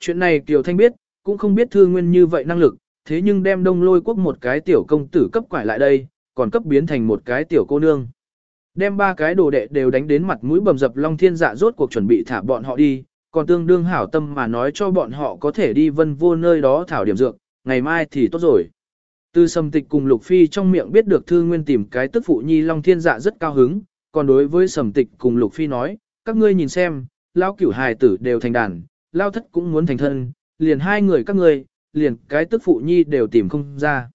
Chuyện này Kiều Thanh biết, cũng không biết Thư Nguyên như vậy năng lực, thế nhưng đem đông lôi quốc một cái tiểu công tử cấp quải lại đây, còn cấp biến thành một cái tiểu cô nương. Đem ba cái đồ đệ đều đánh đến mặt mũi bầm dập Long Thiên Dạ rốt cuộc chuẩn bị thả bọn họ đi, còn tương đương hảo tâm mà nói cho bọn họ có thể đi vân vô nơi đó thảo điểm dược, ngày mai thì tốt rồi. Từ sầm tịch cùng Lục Phi trong miệng biết được Thư Nguyên tìm cái tức phụ nhi Long Thiên Dạ rất cao hứng, còn đối với sầm tịch cùng Lục Phi nói, các ngươi nhìn xem, lão cửu hài tử đều thành đàn, lao thất cũng muốn thành thân, liền hai người các ngươi, liền cái tức phụ nhi đều tìm không ra.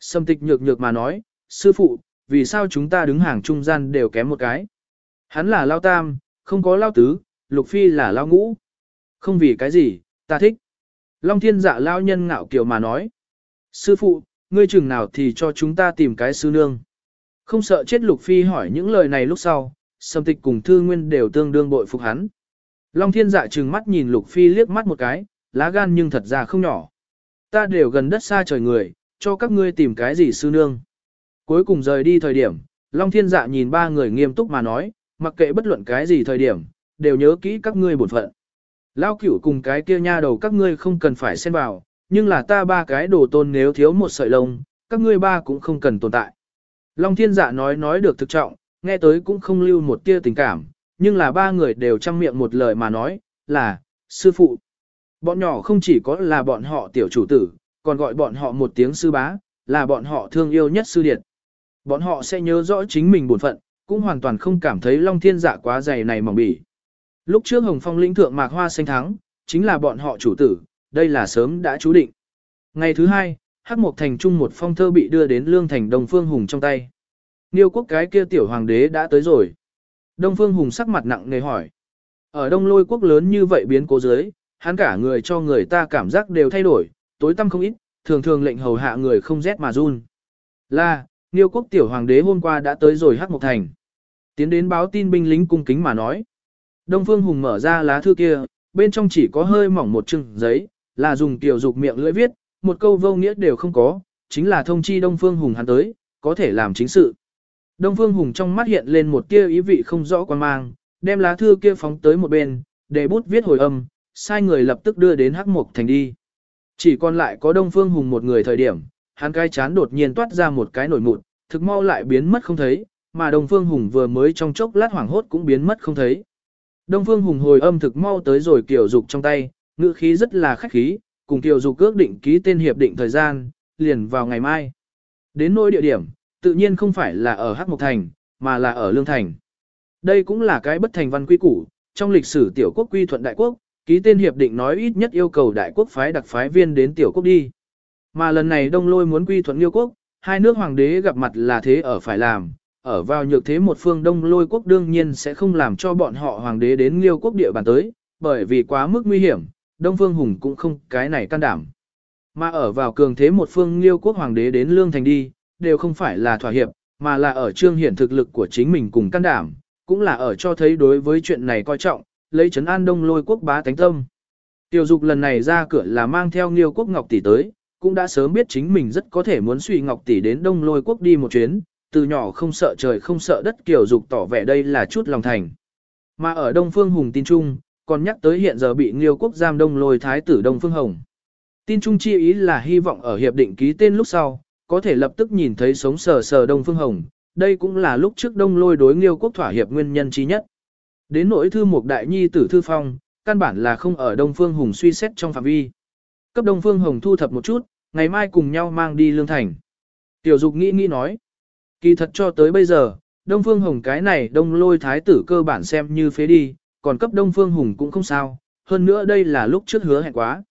Sâm tịch nhược nhược mà nói, sư phụ, vì sao chúng ta đứng hàng trung gian đều kém một cái? Hắn là lao tam, không có lao tứ, lục phi là lao ngũ. Không vì cái gì, ta thích. Long thiên dạ lao nhân ngạo kiều mà nói. Sư phụ, ngươi chừng nào thì cho chúng ta tìm cái sư nương. Không sợ chết lục phi hỏi những lời này lúc sau, Sâm tịch cùng thư nguyên đều tương đương bội phục hắn. Long thiên dạ trừng mắt nhìn lục phi liếc mắt một cái, lá gan nhưng thật ra không nhỏ. Ta đều gần đất xa trời người, cho các ngươi tìm cái gì sư nương. Cuối cùng rời đi thời điểm, Long thiên dạ nhìn ba người nghiêm túc mà nói, mặc kệ bất luận cái gì thời điểm, đều nhớ kỹ các ngươi bổn phận. Lao cửu cùng cái kia nha đầu các ngươi không cần phải xen vào, nhưng là ta ba cái đồ tôn nếu thiếu một sợi lông, các ngươi ba cũng không cần tồn tại. Long thiên dạ nói nói được thực trọng, nghe tới cũng không lưu một tia tình cảm, nhưng là ba người đều chăm miệng một lời mà nói, là, sư phụ. Bọn nhỏ không chỉ có là bọn họ tiểu chủ tử, còn gọi bọn họ một tiếng sư bá, là bọn họ thương yêu nhất sư điệt. Bọn họ sẽ nhớ rõ chính mình bổn phận, cũng hoàn toàn không cảm thấy Long Thiên Dạ quá dày này mỏng bỉ. Lúc trước Hồng Phong lĩnh thượng mạc hoa xanh thắng, chính là bọn họ chủ tử, đây là sớm đã chú định. Ngày thứ hai, Hắc Mộc Thành Trung một phong thơ bị đưa đến Lương Thành Đông Phương Hùng trong tay. Niêu quốc cái kia tiểu hoàng đế đã tới rồi. Đông Phương Hùng sắc mặt nặng nề hỏi. Ở Đông Lôi quốc lớn như vậy biến cố dưới, hắn cả người cho người ta cảm giác đều thay đổi, tối tăm không ít, thường thường lệnh hầu hạ người không rét mà run. Là, Niêu quốc tiểu hoàng đế hôm qua đã tới rồi Hắc Mộc Thành. Tiến đến báo tin binh lính cung kính mà nói. Đông Phương Hùng mở ra lá thư kia, bên trong chỉ có hơi mỏng một chừng giấy, là dùng tiểu dục miệng lưỡi viết, một câu vô nghĩa đều không có, chính là thông chi Đông Phương Hùng hắn tới, có thể làm chính sự. Đông Phương Hùng trong mắt hiện lên một tia ý vị không rõ quan mang, đem lá thư kia phóng tới một bên, để bút viết hồi âm, sai người lập tức đưa đến Hắc Mộc Thành đi. Chỉ còn lại có Đông Phương Hùng một người thời điểm, hắn cái chán đột nhiên toát ra một cái nổi mụn, thực mau lại biến mất không thấy, mà Đông Phương Hùng vừa mới trong chốc lát hoảng hốt cũng biến mất không thấy. Đông Phương Hùng hồi âm thực mau tới rồi Kiều Dục trong tay, ngữ khí rất là khách khí, cùng Kiều Dục ước định ký tên hiệp định thời gian, liền vào ngày mai. Đến nỗi địa điểm, tự nhiên không phải là ở Hắc Mộc Thành, mà là ở Lương Thành. Đây cũng là cái bất thành văn quy củ, trong lịch sử tiểu quốc quy thuận đại quốc, ký tên hiệp định nói ít nhất yêu cầu đại quốc phái đặc phái viên đến tiểu quốc đi. Mà lần này Đông Lôi muốn quy thuận Liêu quốc, hai nước hoàng đế gặp mặt là thế ở phải làm, ở vào nhược thế một phương Đông Lôi quốc đương nhiên sẽ không làm cho bọn họ hoàng đế đến Liêu quốc địa bàn tới, bởi vì quá mức nguy hiểm, Đông Phương Hùng cũng không cái này can đảm. Mà ở vào cường thế một phương Liêu quốc hoàng đế đến Lương Thành đi, đều không phải là thỏa hiệp, mà là ở trương hiển thực lực của chính mình cùng can đảm, cũng là ở cho thấy đối với chuyện này coi trọng, lấy trấn an Đông Lôi quốc bá tánh tâm. Tiểu dục lần này ra cửa là mang theo nghiêu quốc Ngọc tỷ tới, cũng đã sớm biết chính mình rất có thể muốn suy Ngọc tỷ đến Đông Lôi quốc đi một chuyến, từ nhỏ không sợ trời không sợ đất kiểu dục tỏ vẻ đây là chút lòng thành. Mà ở Đông Phương Hùng tin trung, còn nhắc tới hiện giờ bị Nghiêu quốc giam Đông Lôi thái tử Đông Phương Hồng. Tin trung chi ý là hy vọng ở hiệp định ký tên lúc sau, có thể lập tức nhìn thấy sống sờ sờ Đông Phương Hồng, đây cũng là lúc trước Đông Lôi đối Nghiêu quốc thỏa hiệp nguyên nhân chí nhất. Đến nỗi thư một đại nhi tử thư phong, căn bản là không ở Đông Phương Hùng suy xét trong phạm vi. Cấp Đông Phương Hồng thu thập một chút, ngày mai cùng nhau mang đi lương thành. Tiểu Dục nghĩ nghĩ nói, kỳ thật cho tới bây giờ, Đông Phương Hồng cái này đông lôi thái tử cơ bản xem như phế đi, còn cấp Đông Phương Hùng cũng không sao, hơn nữa đây là lúc trước hứa hẹn quá.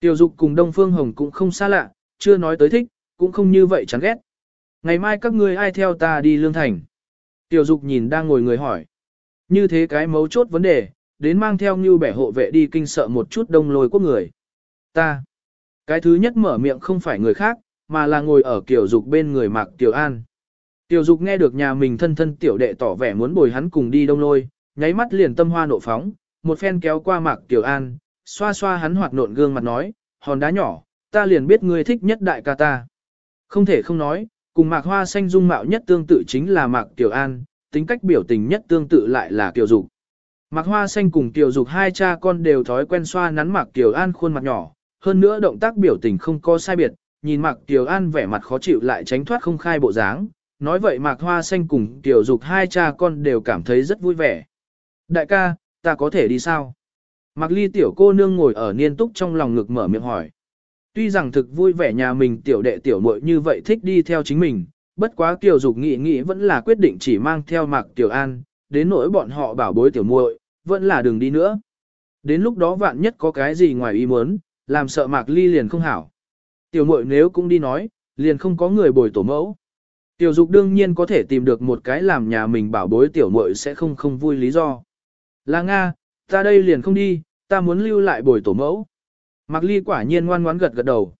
Tiểu Dục cùng Đông Phương Hồng cũng không xa lạ, chưa nói tới thích, cũng không như vậy chán ghét. Ngày mai các ngươi ai theo ta đi lương thành? Tiểu Dục nhìn đang ngồi người hỏi. Như thế cái mấu chốt vấn đề, đến mang theo như bẻ hộ vệ đi kinh sợ một chút đông lôi quốc người. Ta. Cái thứ nhất mở miệng không phải người khác, mà là ngồi ở kiểu dục bên người Mạc Tiểu An. Tiểu dục nghe được nhà mình thân thân tiểu đệ tỏ vẻ muốn bồi hắn cùng đi đông lôi, nháy mắt liền tâm hoa nộ phóng, một phen kéo qua Mạc Tiểu An, xoa xoa hắn hoạt nộn gương mặt nói, hòn đá nhỏ, ta liền biết ngươi thích nhất đại ca ta. Không thể không nói, cùng Mạc Hoa xanh dung mạo nhất tương tự chính là Mạc Tiểu An, tính cách biểu tình nhất tương tự lại là Tiểu Dục. Mạc Hoa Xanh cùng Tiểu Dục hai cha con đều thói quen xoa nắn Mạc Tiểu An khuôn mặt nhỏ, hơn nữa động tác biểu tình không có sai biệt, nhìn Mạc Tiểu An vẻ mặt khó chịu lại tránh thoát không khai bộ dáng, nói vậy Mạc Hoa Xanh cùng Tiểu Dục hai cha con đều cảm thấy rất vui vẻ. Đại ca, ta có thể đi sao? Mạc Ly tiểu cô nương ngồi ở niên túc trong lòng ngực mở miệng hỏi. Tuy rằng thực vui vẻ nhà mình tiểu đệ tiểu muội như vậy thích đi theo chính mình, bất quá Tiểu Dục nghĩ nghĩ vẫn là quyết định chỉ mang theo Mạc Tiểu An, đến nỗi bọn họ bảo bối tiểu muội, vẫn là đừng đi nữa. Đến lúc đó vạn nhất có cái gì ngoài ý muốn, làm sợ Mạc Ly liền không hảo. Tiểu muội nếu cũng đi nói, liền không có người bồi tổ mẫu. Tiểu dục đương nhiên có thể tìm được một cái làm nhà mình bảo bối tiểu muội sẽ không không vui lý do. Là Nga, ta đây liền không đi, ta muốn lưu lại bồi tổ mẫu. Mạc Ly quả nhiên ngoan ngoãn gật gật đầu.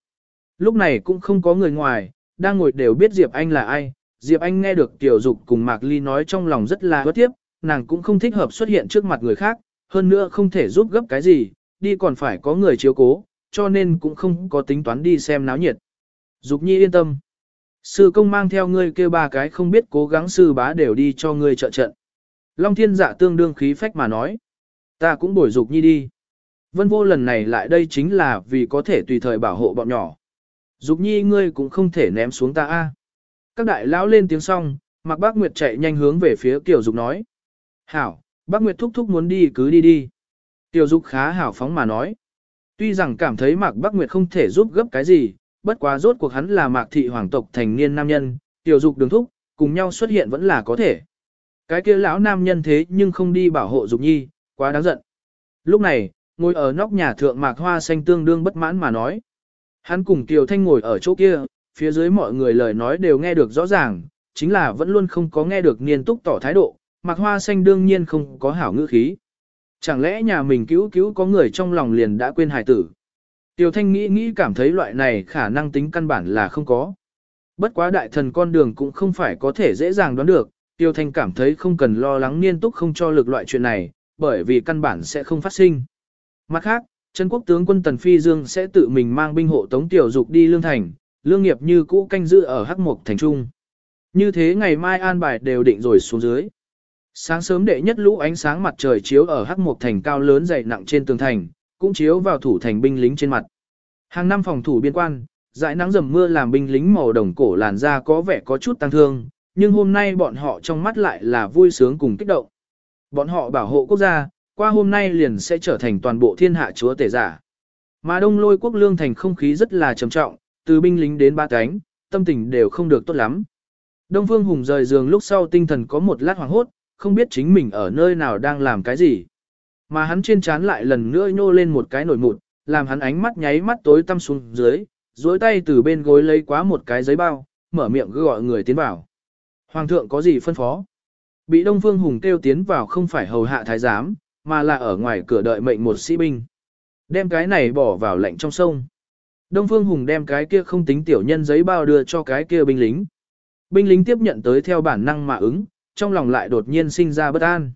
Lúc này cũng không có người ngoài, đang ngồi đều biết Diệp Anh là ai. Diệp Anh nghe được Tiểu Dục cùng Mạc Ly nói trong lòng rất là bất tiếp, nàng cũng không thích hợp xuất hiện trước mặt người khác, hơn nữa không thể giúp gấp cái gì, đi còn phải có người chiếu cố, cho nên cũng không có tính toán đi xem náo nhiệt. Dục nhi yên tâm. Sư công mang theo ngươi kêu ba cái không biết cố gắng sư bá đều đi cho ngươi trợ trận. Long thiên dạ tương đương khí phách mà nói. Ta cũng bổi dục nhi đi. Vân vô lần này lại đây chính là vì có thể tùy thời bảo hộ bọn nhỏ. Dục nhi ngươi cũng không thể ném xuống ta a. Các đại lão lên tiếng xong, Mạc Bác Nguyệt chạy nhanh hướng về phía Tiểu Dục nói. Hảo, bác Nguyệt thúc thúc muốn đi cứ đi đi. Tiểu Dục khá hảo phóng mà nói. Tuy rằng cảm thấy Mạc Bác Nguyệt không thể giúp gấp cái gì, bất quá rốt cuộc hắn là Mạc thị hoàng tộc thành niên nam nhân, Tiểu Dục đường thúc, cùng nhau xuất hiện vẫn là có thể. Cái kia lão nam nhân thế nhưng không đi bảo hộ Dục Nhi, quá đáng giận. Lúc này, ngồi ở nóc nhà thượng Mạc Hoa xanh tương đương bất mãn mà nói. Hắn cùng Kiều Thanh ngồi ở chỗ kia, phía dưới mọi người lời nói đều nghe được rõ ràng, chính là vẫn luôn không có nghe được niên túc tỏ thái độ, Mạc Hoa Xanh đương nhiên không có hảo ngữ khí. Chẳng lẽ nhà mình cứu cứu có người trong lòng liền đã quên hài tử? Tiêu Thanh nghĩ nghĩ cảm thấy loại này khả năng tính căn bản là không có. Bất quá đại thần con đường cũng không phải có thể dễ dàng đoán được, Tiêu Thanh cảm thấy không cần lo lắng niên túc không cho lực loại chuyện này, bởi vì căn bản sẽ không phát sinh. Mặt khác, Trấn quốc tướng quân Tần Phi Dương sẽ tự mình mang binh hộ tống tiểu dục đi lương thành, lương nghiệp như cũ canh giữ ở Hắc Mộc thành trung. Như thế ngày mai an bài đều định rồi xuống dưới. Sáng sớm đệ nhất lũ ánh sáng mặt trời chiếu ở hắc Mộc thành cao lớn dày nặng trên tường thành, cũng chiếu vào thủ thành binh lính trên mặt. Hàng năm phòng thủ biên quan, dãi nắng dầm mưa làm binh lính màu đồng cổ làn da có vẻ có chút tăng thương, nhưng hôm nay bọn họ trong mắt lại là vui sướng cùng kích động. Bọn họ bảo hộ quốc gia, qua hôm nay liền sẽ trở thành toàn bộ thiên hạ chúa tể giả. Mà đông lôi quốc lương thành không khí rất là trầm trọng, từ binh lính đến ba cánh, tâm tình đều không được tốt lắm. Đông Phương Hùng rời giường lúc sau tinh thần có một lát hoảng hốt, không biết chính mình ở nơi nào đang làm cái gì. Mà hắn trên trán lại lần nữa nhô lên một cái nổi mụn, làm hắn ánh mắt nháy mắt tối tăm xuống dưới, duỗi tay từ bên gối lấy quá một cái giấy bao, mở miệng gọi người tiến vào. Hoàng thượng có gì phân phó? Bị Đông Phương Hùng kêu tiến vào không phải hầu hạ thái giám, mà là ở ngoài cửa đợi mệnh một sĩ binh. Đem cái này bỏ vào lạnh trong sông. Đông Phương Hùng đem cái kia không tính tiểu nhân giấy bao đưa cho cái kia binh lính. Binh lính tiếp nhận tới theo bản năng mà ứng, trong lòng lại đột nhiên sinh ra bất an.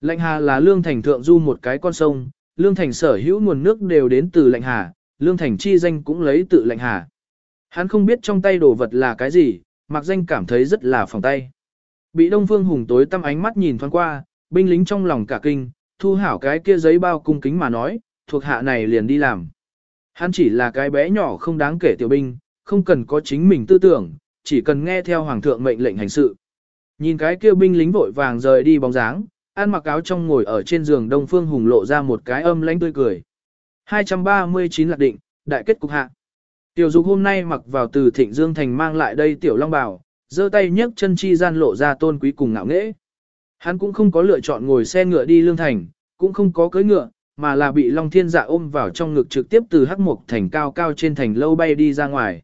Lạnh Hà là lương thành thượng du một cái con sông, lương thành sở hữu nguồn nước đều đến từ lạnh Hà, lương thành chi danh cũng lấy tự lạnh Hà. Hắn không biết trong tay đồ vật là cái gì, mặc danh cảm thấy rất là phòng tay. Bị Đông Phương Hùng tối tăm ánh mắt nhìn thoáng qua, binh lính trong lòng cả kinh, thu hảo cái kia giấy bao cung kính mà nói, thuộc hạ này liền đi làm. Hắn chỉ là cái bé nhỏ không đáng kể tiểu binh, không cần có chính mình tư tưởng, chỉ cần nghe theo hoàng thượng mệnh lệnh hành sự. Nhìn cái kia binh lính vội vàng rời đi bóng dáng, ăn mặc áo trong ngồi ở trên giường Đông Phương Hùng lộ ra một cái âm lãnh tươi cười. 239 lạc định, đại kết cục hạ. Tiểu dục hôm nay mặc vào từ thịnh dương thành mang lại đây tiểu long bào, giơ tay nhấc chân chi gian lộ ra tôn quý cùng ngạo nghễ. Hắn cũng không có lựa chọn ngồi xe ngựa đi lương thành, cũng không có cưỡi ngựa, mà là bị Long Thiên Dạ ôm vào trong ngực trực tiếp từ hắc mục thành cao cao trên thành lâu bay đi ra ngoài.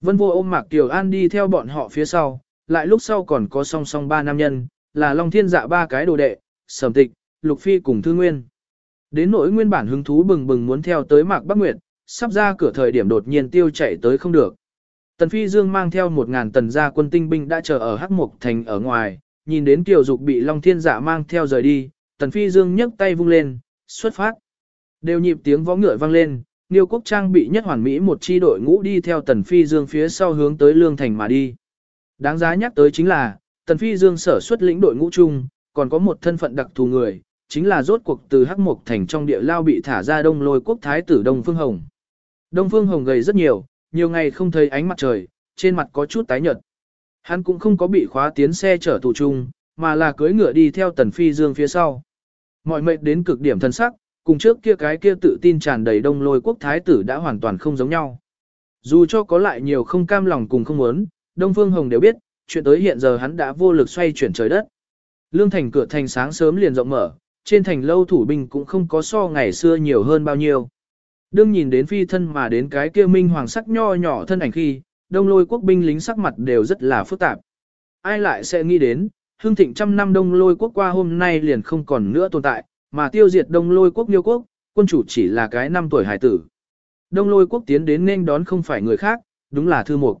Vân vô ôm Mạc Kiều An đi theo bọn họ phía sau, lại lúc sau còn có song song ba nam nhân, là Long Thiên Dạ ba cái đồ đệ, Sầm Tịch, Lục Phi cùng Thư Nguyên. Đến nỗi nguyên bản hứng thú bừng bừng muốn theo tới Mạc Bắc Nguyệt, sắp ra cửa thời điểm đột nhiên tiêu chạy tới không được. Tần Phi Dương mang theo một ngàn tần gia quân tinh binh đã chờ ở Hắc Mục Thành ở ngoài, nhìn đến Kiều Dục bị Long Thiên Dạ mang theo rời đi, Tần Phi Dương nhấc tay vung lên, xuất phát. Đều nhịp tiếng võ ngựa vang lên, Niêu Quốc Trang bị nhất hoàn mỹ một chi đội ngũ đi theo Tần Phi Dương phía sau hướng tới Lương Thành mà đi. Đáng giá nhắc tới chính là, Tần Phi Dương sở xuất lĩnh đội ngũ chung, còn có một thân phận đặc thù người, chính là rốt cuộc từ Hắc Mộc Thành trong địa lao bị thả ra đông lôi quốc thái tử Đông Phương Hồng. Đông Phương Hồng gầy rất nhiều, nhiều ngày không thấy ánh mặt trời, trên mặt có chút tái nhợt. Hắn cũng không có bị khóa tiến xe chở tù trung, mà là cưỡi ngựa đi theo Tần Phi Dương phía sau. Mọi mệt đến cực điểm thân sắc, cùng trước kia cái kia tự tin tràn đầy đông lôi quốc thái tử đã hoàn toàn không giống nhau. Dù cho có lại nhiều không cam lòng cùng không muốn, Đông Phương Hồng đều biết, chuyện tới hiện giờ hắn đã vô lực xoay chuyển trời đất. Lương thành cửa thành sáng sớm liền rộng mở, trên thành lâu thủ binh cũng không có so ngày xưa nhiều hơn bao nhiêu. Đương nhìn đến phi thân mà đến cái kia minh hoàng sắc nho nhỏ thân ảnh khi, đông lôi quốc binh lính sắc mặt đều rất là phức tạp. Ai lại sẽ nghĩ đến, hương thịnh trăm năm đông lôi quốc qua hôm nay liền không còn nữa tồn tại, mà tiêu diệt đông lôi quốc nhiêu quốc, quân chủ chỉ là cái năm tuổi hải tử. Đông lôi quốc tiến đến nên đón không phải người khác, đúng là thư mục.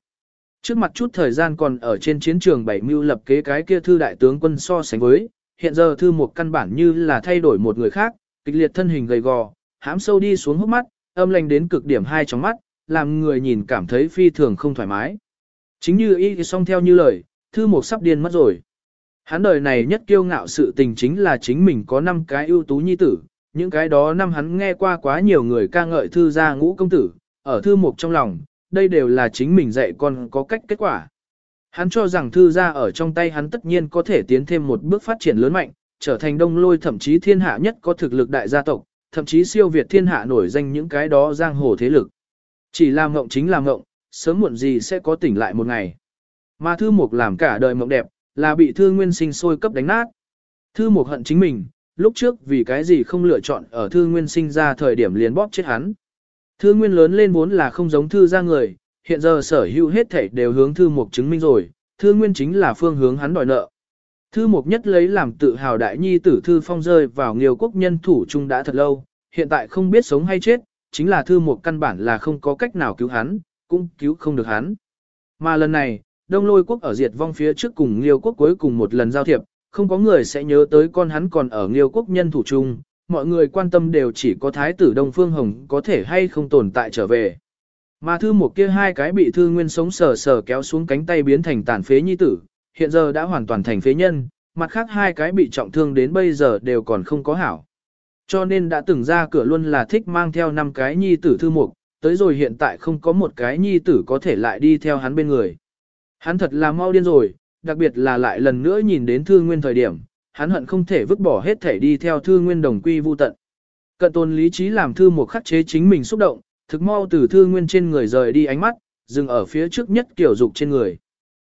Trước mặt chút thời gian còn ở trên chiến trường bảy mưu lập kế cái kia thư đại tướng quân so sánh với, hiện giờ thư mục căn bản như là thay đổi một người khác, kịch liệt thân hình gầy gò, hãm sâu đi xuống hốc mắt, âm lành đến cực điểm hai trong mắt, làm người nhìn cảm thấy phi thường không thoải mái. Chính như y song theo như lời, thư mục sắp điên mất rồi. Hắn đời này nhất kiêu ngạo sự tình chính là chính mình có năm cái ưu tú nhi tử, những cái đó năm hắn nghe qua quá nhiều người ca ngợi thư gia ngũ công tử, ở thư mục trong lòng, đây đều là chính mình dạy con có cách kết quả. Hắn cho rằng thư gia ở trong tay hắn tất nhiên có thể tiến thêm một bước phát triển lớn mạnh, trở thành đông lôi thậm chí thiên hạ nhất có thực lực đại gia tộc, thậm chí siêu việt thiên hạ nổi danh những cái đó giang hồ thế lực. Chỉ làm mộng chính là mộng, sớm muộn gì sẽ có tỉnh lại một ngày. Mà thư mục làm cả đời mộng đẹp, là bị thư nguyên sinh sôi cấp đánh nát. Thư mục hận chính mình, lúc trước vì cái gì không lựa chọn ở thư nguyên sinh ra thời điểm liền bóp chết hắn. Thư nguyên lớn lên vốn là không giống thư ra người, hiện giờ sở hữu hết thảy đều hướng thư mục chứng minh rồi, thư nguyên chính là phương hướng hắn đòi nợ. Thư mục nhất lấy làm tự hào đại nhi tử thư phong rơi vào nghiêu quốc nhân thủ chung đã thật lâu, hiện tại không biết sống hay chết, chính là thư mục căn bản là không có cách nào cứu hắn, cũng cứu không được hắn. Mà lần này, đông lôi quốc ở diệt vong phía trước cùng liêu quốc cuối cùng một lần giao thiệp, không có người sẽ nhớ tới con hắn còn ở liêu quốc nhân thủ chung, mọi người quan tâm đều chỉ có thái tử Đông Phương Hồng có thể hay không tồn tại trở về. Mà thư một kia hai cái bị thư nguyên sống sờ sờ kéo xuống cánh tay biến thành tàn phế nhi tử, hiện giờ đã hoàn toàn thành phế nhân, mặt khác hai cái bị trọng thương đến bây giờ đều còn không có hảo. Cho nên đã từng ra cửa luôn là thích mang theo năm cái nhi tử thư mục, tới rồi hiện tại không có một cái nhi tử có thể lại đi theo hắn bên người. Hắn thật là mau điên rồi, đặc biệt là lại lần nữa nhìn đến thư nguyên thời điểm, hắn hận không thể vứt bỏ hết thể đi theo thư nguyên đồng quy vu tận. Cận tôn lý trí làm thư một khắc chế chính mình xúc động, thực mau từ thư nguyên trên người rời đi ánh mắt, dừng ở phía trước nhất kiểu dục trên người.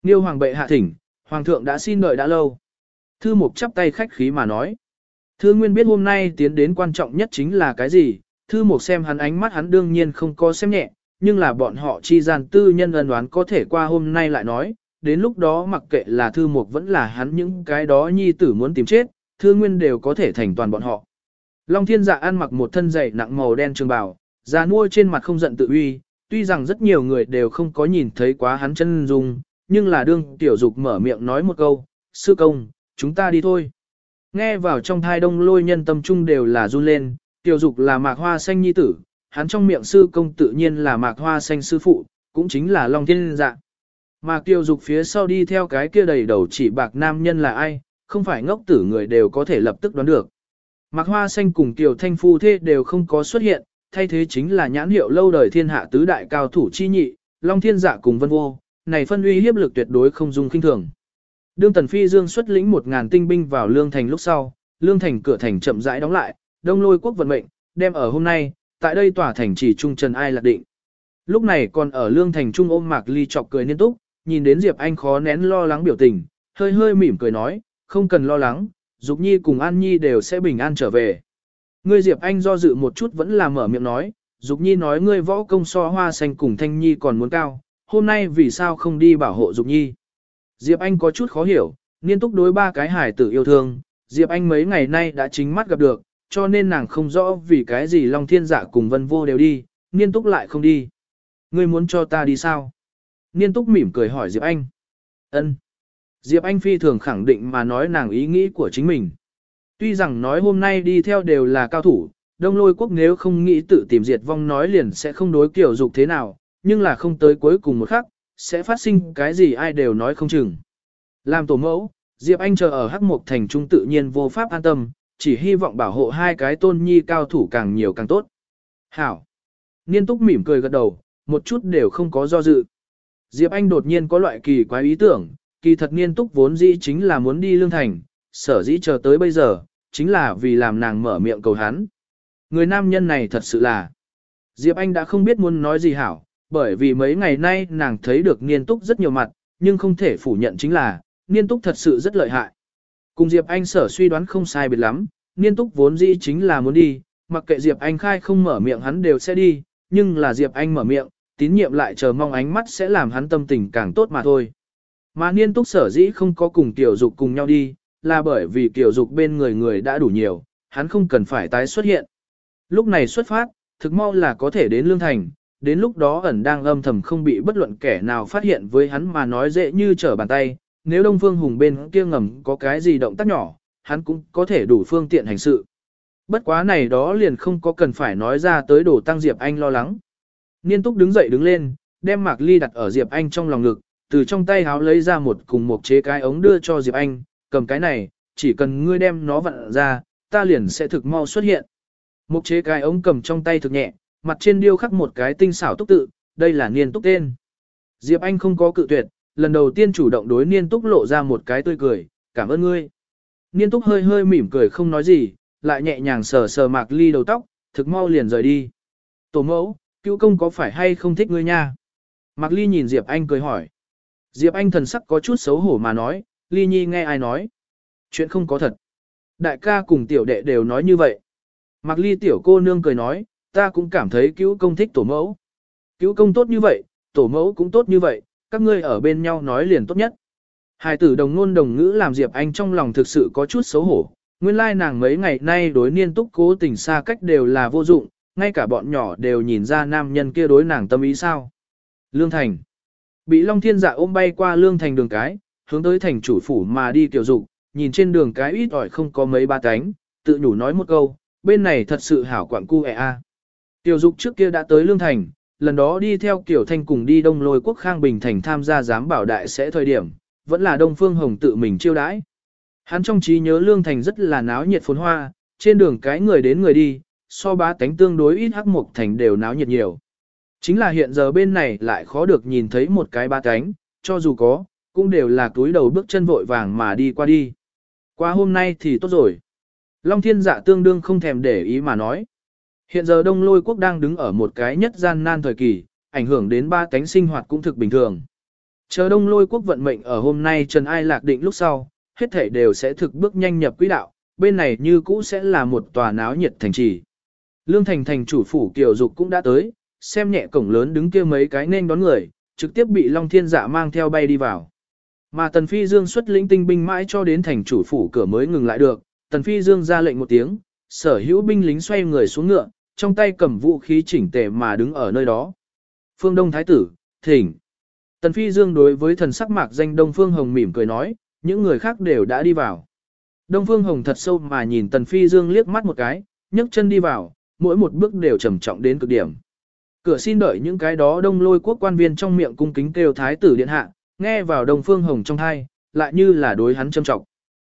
Niêu hoàng bệ hạ thỉnh, hoàng thượng đã xin đợi đã lâu. Thư mục chắp tay khách khí mà nói. Thư nguyên biết hôm nay tiến đến quan trọng nhất chính là cái gì, thư mục xem hắn ánh mắt hắn đương nhiên không có xem nhẹ, nhưng là bọn họ chi gian tư nhân ân đoán có thể qua hôm nay lại nói, đến lúc đó mặc kệ là thư mục vẫn là hắn những cái đó nhi tử muốn tìm chết, thư nguyên đều có thể thành toàn bọn họ. Long thiên dạ ăn mặc một thân dày nặng màu đen trường bào, da nuôi trên mặt không giận tự uy, tuy rằng rất nhiều người đều không có nhìn thấy quá hắn chân dung, nhưng là đương tiểu dục mở miệng nói một câu, sư công, chúng ta đi thôi. Nghe vào trong thai đông lôi nhân tâm trung đều là run lên, tiểu dục là mạc hoa xanh nhi tử, hắn trong miệng sư công tự nhiên là mạc hoa xanh sư phụ, cũng chính là Long thiên dạ. Mà tiểu dục phía sau đi theo cái kia đầy đầu chỉ bạc nam nhân là ai, không phải ngốc tử người đều có thể lập tức đoán được. Mạc Hoa Xanh cùng tiểu Thanh Phu Thê đều không có xuất hiện, thay thế chính là nhãn hiệu lâu đời thiên hạ tứ đại cao thủ chi nhị, Long Thiên Dạ cùng Vân Vô, này phân uy hiếp lực tuyệt đối không dung kinh thường. Đương Tần Phi Dương xuất lĩnh một ngàn tinh binh vào Lương Thành lúc sau, Lương Thành cửa thành chậm rãi đóng lại, đông lôi quốc vận mệnh, đem ở hôm nay, tại đây tỏa thành chỉ trung trần ai lạc định. Lúc này còn ở Lương Thành trung ôm Mạc Ly chọc cười liên túc, nhìn đến Diệp Anh khó nén lo lắng biểu tình, hơi hơi mỉm cười nói, không cần lo lắng, Dục Nhi cùng An Nhi đều sẽ bình an trở về. Ngươi Diệp Anh do dự một chút vẫn là mở miệng nói, Dục Nhi nói ngươi võ công so hoa xanh cùng Thanh Nhi còn muốn cao, hôm nay vì sao không đi bảo hộ Dục Nhi. Diệp Anh có chút khó hiểu, niên túc đối ba cái hải tử yêu thương, Diệp Anh mấy ngày nay đã chính mắt gặp được, cho nên nàng không rõ vì cái gì Long Thiên Dạ cùng Vân Vô đều đi, niên túc lại không đi. Ngươi muốn cho ta đi sao? Niên túc mỉm cười hỏi Diệp Anh. Ân. Diệp Anh phi thường khẳng định mà nói nàng ý nghĩ của chính mình. Tuy rằng nói hôm nay đi theo đều là cao thủ, đông lôi quốc nếu không nghĩ tự tìm diệt vong nói liền sẽ không đối kiểu dục thế nào, nhưng là không tới cuối cùng một khắc, sẽ phát sinh cái gì ai đều nói không chừng. Làm tổ mẫu, Diệp Anh chờ ở Hắc Mộc Thành Trung tự nhiên vô pháp an tâm, chỉ hy vọng bảo hộ hai cái tôn nhi cao thủ càng nhiều càng tốt. Hảo. Niên túc mỉm cười gật đầu, một chút đều không có do dự. Diệp Anh đột nhiên có loại kỳ quái ý tưởng, kỳ thật niên túc vốn dĩ chính là muốn đi lương thành, sở dĩ chờ tới bây giờ, chính là vì làm nàng mở miệng cầu hắn. Người nam nhân này thật sự là... Diệp Anh đã không biết muốn nói gì hảo, bởi vì mấy ngày nay nàng thấy được niên túc rất nhiều mặt, nhưng không thể phủ nhận chính là, niên túc thật sự rất lợi hại. Cùng Diệp Anh sở suy đoán không sai biệt lắm, niên túc vốn dĩ chính là muốn đi, mặc kệ Diệp Anh khai không mở miệng hắn đều sẽ đi, nhưng là Diệp Anh mở miệng, tín nhiệm lại chờ mong ánh mắt sẽ làm hắn tâm tình càng tốt mà thôi. Mà niên túc sở dĩ không có cùng tiểu dục cùng nhau đi, là bởi vì tiểu dục bên người người đã đủ nhiều, hắn không cần phải tái xuất hiện. Lúc này xuất phát, thực mau là có thể đến Lương Thành, đến lúc đó ẩn đang âm thầm không bị bất luận kẻ nào phát hiện với hắn mà nói dễ như trở bàn tay, nếu Đông Phương Hùng bên kia ngầm có cái gì động tác nhỏ, hắn cũng có thể đủ phương tiện hành sự. Bất quá này đó liền không có cần phải nói ra tới đổ tăng Diệp Anh lo lắng. Niên túc đứng dậy đứng lên, đem Mạc Ly đặt ở Diệp Anh trong lòng ngực, từ trong tay háo lấy ra một cùng một chế cái ống đưa cho Diệp Anh, cầm cái này, chỉ cần ngươi đem nó vặn ra, ta liền sẽ thực mau xuất hiện. Một chế cái ống cầm trong tay thực nhẹ, mặt trên điêu khắc một cái tinh xảo túc tự, đây là niên túc tên. Diệp Anh không có cự tuyệt, lần đầu tiên chủ động đối niên túc lộ ra một cái tươi cười, cảm ơn ngươi. Niên túc hơi hơi mỉm cười không nói gì, lại nhẹ nhàng sờ sờ mạc ly đầu tóc, thực mau liền rời đi. Tổ mẫu, cứu công có phải hay không thích ngươi nha? Mạc ly nhìn Diệp Anh cười hỏi. Diệp Anh thần sắc có chút xấu hổ mà nói, ly nhi nghe ai nói. Chuyện không có thật. Đại ca cùng tiểu đệ đều nói như vậy. Mạc ly tiểu cô nương cười nói, ta cũng cảm thấy cứu công thích tổ mẫu. Cứu công tốt như vậy, tổ mẫu cũng tốt như vậy, các ngươi ở bên nhau nói liền tốt nhất. Hai tử đồng ngôn đồng ngữ làm Diệp Anh trong lòng thực sự có chút xấu hổ. Nguyên lai nàng mấy ngày nay đối niên túc cố tình xa cách đều là vô dụng, ngay cả bọn nhỏ đều nhìn ra nam nhân kia đối nàng tâm ý sao. Lương Thành Bị Long Thiên Dạ ôm bay qua Lương Thành đường cái, hướng tới thành chủ phủ mà đi tiểu dục, nhìn trên đường cái ít ỏi không có mấy ba cánh, tự nhủ nói một câu, bên này thật sự hảo quảng cu ẹ a. Tiểu dục trước kia đã tới Lương Thành, lần đó đi theo Kiều Thanh cùng đi Đông Lôi Quốc Khang Bình Thành tham gia giám bảo đại sẽ thời điểm, vẫn là Đông Phương Hồng tự mình chiêu đãi. Hắn trong trí nhớ Lương Thành rất là náo nhiệt phồn hoa, trên đường cái người đến người đi, so ba tánh tương đối ít hắc mục thành đều náo nhiệt nhiều. Chính là hiện giờ bên này lại khó được nhìn thấy một cái ba tánh, cho dù có, cũng đều là túi đầu bước chân vội vàng mà đi qua đi. Qua hôm nay thì tốt rồi. Long thiên dạ tương đương không thèm để ý mà nói. Hiện giờ Đông Lôi Quốc đang đứng ở một cái nhất gian nan thời kỳ, ảnh hưởng đến ba cánh sinh hoạt cũng thực bình thường. Chờ Đông Lôi Quốc vận mệnh ở hôm nay Trần Ai lạc định lúc sau, hết thể đều sẽ thực bước nhanh nhập quỹ đạo, bên này như cũ sẽ là một tòa náo nhiệt thành trì. Lương Thành thành chủ phủ Kiều Dục cũng đã tới, xem nhẹ cổng lớn đứng kia mấy cái nên đón người, trực tiếp bị Long Thiên Dạ mang theo bay đi vào. Mà Tần Phi Dương xuất lĩnh tinh binh mãi cho đến thành chủ phủ cửa mới ngừng lại được, Tần Phi Dương ra lệnh một tiếng, sở hữu binh lính xoay người xuống ngựa, trong tay cầm vũ khí chỉnh tề mà đứng ở nơi đó. Phương Đông Thái tử, thỉnh. Tần Phi Dương đối với thần sắc mạc danh Đông Phương Hồng mỉm cười nói, những người khác đều đã đi vào. Đông Phương Hồng thật sâu mà nhìn Tần Phi Dương liếc mắt một cái, nhấc chân đi vào, mỗi một bước đều trầm trọng đến cực điểm. Cửa xin đợi những cái đó đông lôi quốc quan viên trong miệng cung kính kêu thái tử điện hạ, nghe vào Đông Phương Hồng trong thai, lại như là đối hắn châm trọng.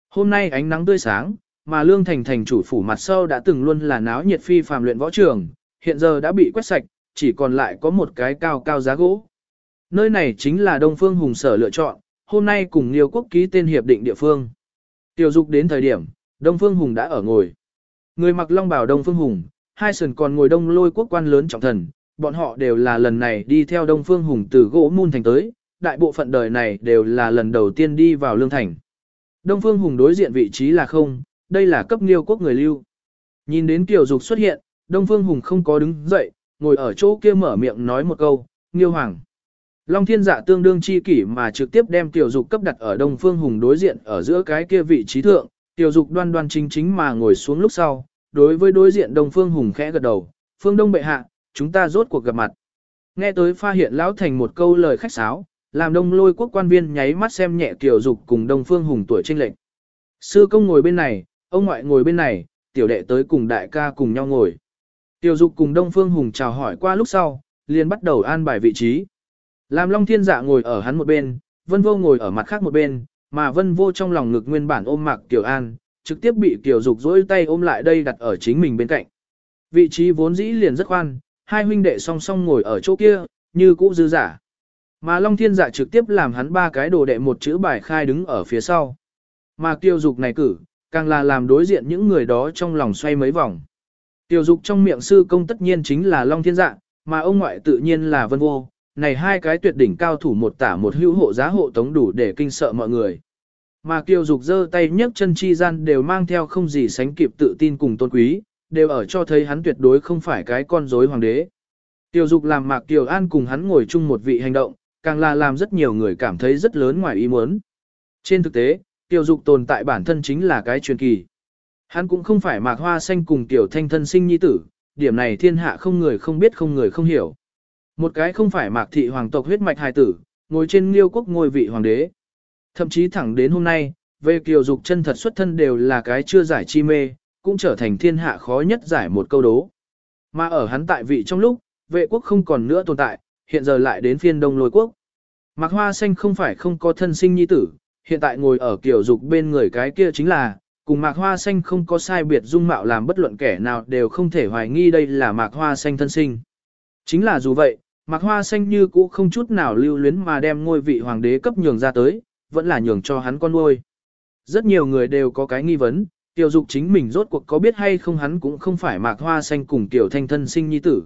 Hôm nay ánh nắng tươi sáng, mà Lương Thành thành chủ phủ mặt sau đã từng luôn là náo nhiệt phi phàm luyện võ trường, hiện giờ đã bị quét sạch, chỉ còn lại có một cái cao cao giá gỗ. Nơi này chính là Đông Phương Hùng sở lựa chọn, hôm nay cùng Liêu quốc ký tên hiệp định địa phương. Tiểu dục đến thời điểm, Đông Phương Hùng đã ở ngồi. Người mặc long bào Đông Phương Hùng, hai sườn còn ngồi đông lôi quốc quan lớn trọng thần, bọn họ đều là lần này đi theo Đông Phương Hùng từ gỗ môn thành tới, đại bộ phận đời này đều là lần đầu tiên đi vào lương thành. Đông Phương Hùng đối diện vị trí là không, đây là cấp niêu quốc người lưu. Nhìn đến Tiểu Dục xuất hiện, Đông Phương Hùng không có đứng dậy, ngồi ở chỗ kia mở miệng nói một câu, Nghiêu Hoàng. Long thiên dạ tương đương chi kỷ mà trực tiếp đem tiểu dục cấp đặt ở đông phương hùng đối diện ở giữa cái kia vị trí thượng, tiểu dục đoan đoan chính chính mà ngồi xuống lúc sau, đối với đối diện đông phương hùng khẽ gật đầu, phương đông bệ hạ, chúng ta rốt cuộc gặp mặt. Nghe tới pha hiện lão thành một câu lời khách sáo, làm đông lôi quốc quan viên nháy mắt xem nhẹ tiểu dục cùng đông phương hùng tuổi trinh lệnh. Sư công ngồi bên này, ông ngoại ngồi bên này, tiểu đệ tới cùng đại ca cùng nhau ngồi. Tiểu dục cùng đông phương hùng chào hỏi qua lúc sau, liền bắt đầu an bài vị trí. Làm Long Thiên Dạ ngồi ở hắn một bên, Vân Vô ngồi ở mặt khác một bên, mà Vân Vô trong lòng ngực nguyên bản ôm Mạc Tiểu An, trực tiếp bị Tiểu Dục duỗi tay ôm lại đây đặt ở chính mình bên cạnh. Vị trí vốn dĩ liền rất khoan, hai huynh đệ song song ngồi ở chỗ kia, như cũ dư giả. Mà Long Thiên Dạ trực tiếp làm hắn ba cái đồ đệ một chữ bài khai đứng ở phía sau. Mà Tiêu Dục này cử, càng là làm đối diện những người đó trong lòng xoay mấy vòng. Tiểu Dục trong miệng sư công tất nhiên chính là Long Thiên Dạ, mà ông ngoại tự nhiên là Vân Vô. Này hai cái tuyệt đỉnh cao thủ một tả một hữu hộ giá hộ tống đủ để kinh sợ mọi người. Mà Kiều Dục giơ tay nhấc chân chi gian đều mang theo không gì sánh kịp tự tin cùng tôn quý, đều ở cho thấy hắn tuyệt đối không phải cái con rối hoàng đế. Tiêu Dục làm Mạc Kiều An cùng hắn ngồi chung một vị hành động, càng là làm rất nhiều người cảm thấy rất lớn ngoài ý muốn. Trên thực tế, Tiêu Dục tồn tại bản thân chính là cái truyền kỳ. Hắn cũng không phải Mạc Hoa Xanh cùng Tiểu Thanh thân sinh nhi tử, điểm này thiên hạ không người không biết không người không hiểu. Một cái không phải Mạc Thị hoàng tộc huyết mạch hài tử, ngồi trên liêu quốc ngôi vị hoàng đế. Thậm chí thẳng đến hôm nay, về Kiều Dục chân thật xuất thân đều là cái chưa giải chi mê, cũng trở thành thiên hạ khó nhất giải một câu đố. Mà ở hắn tại vị trong lúc, vệ quốc không còn nữa tồn tại, hiện giờ lại đến phiên đông lôi quốc. Mạc Hoa Xanh không phải không có thân sinh nhi tử, hiện tại ngồi ở kiểu dục bên người cái kia chính là, cùng Mạc Hoa Xanh không có sai biệt dung mạo làm bất luận kẻ nào đều không thể hoài nghi đây là Mạc Hoa Xanh thân sinh. Chính là dù vậy, Mạc Hoa Xanh như cũ không chút nào lưu luyến mà đem ngôi vị hoàng đế cấp nhường ra tới, vẫn là nhường cho hắn con nuôi. Rất nhiều người đều có cái nghi vấn, Tiểu Dục chính mình rốt cuộc có biết hay không hắn cũng không phải Mạc Hoa Xanh cùng Tiểu Thanh thân sinh nhi tử.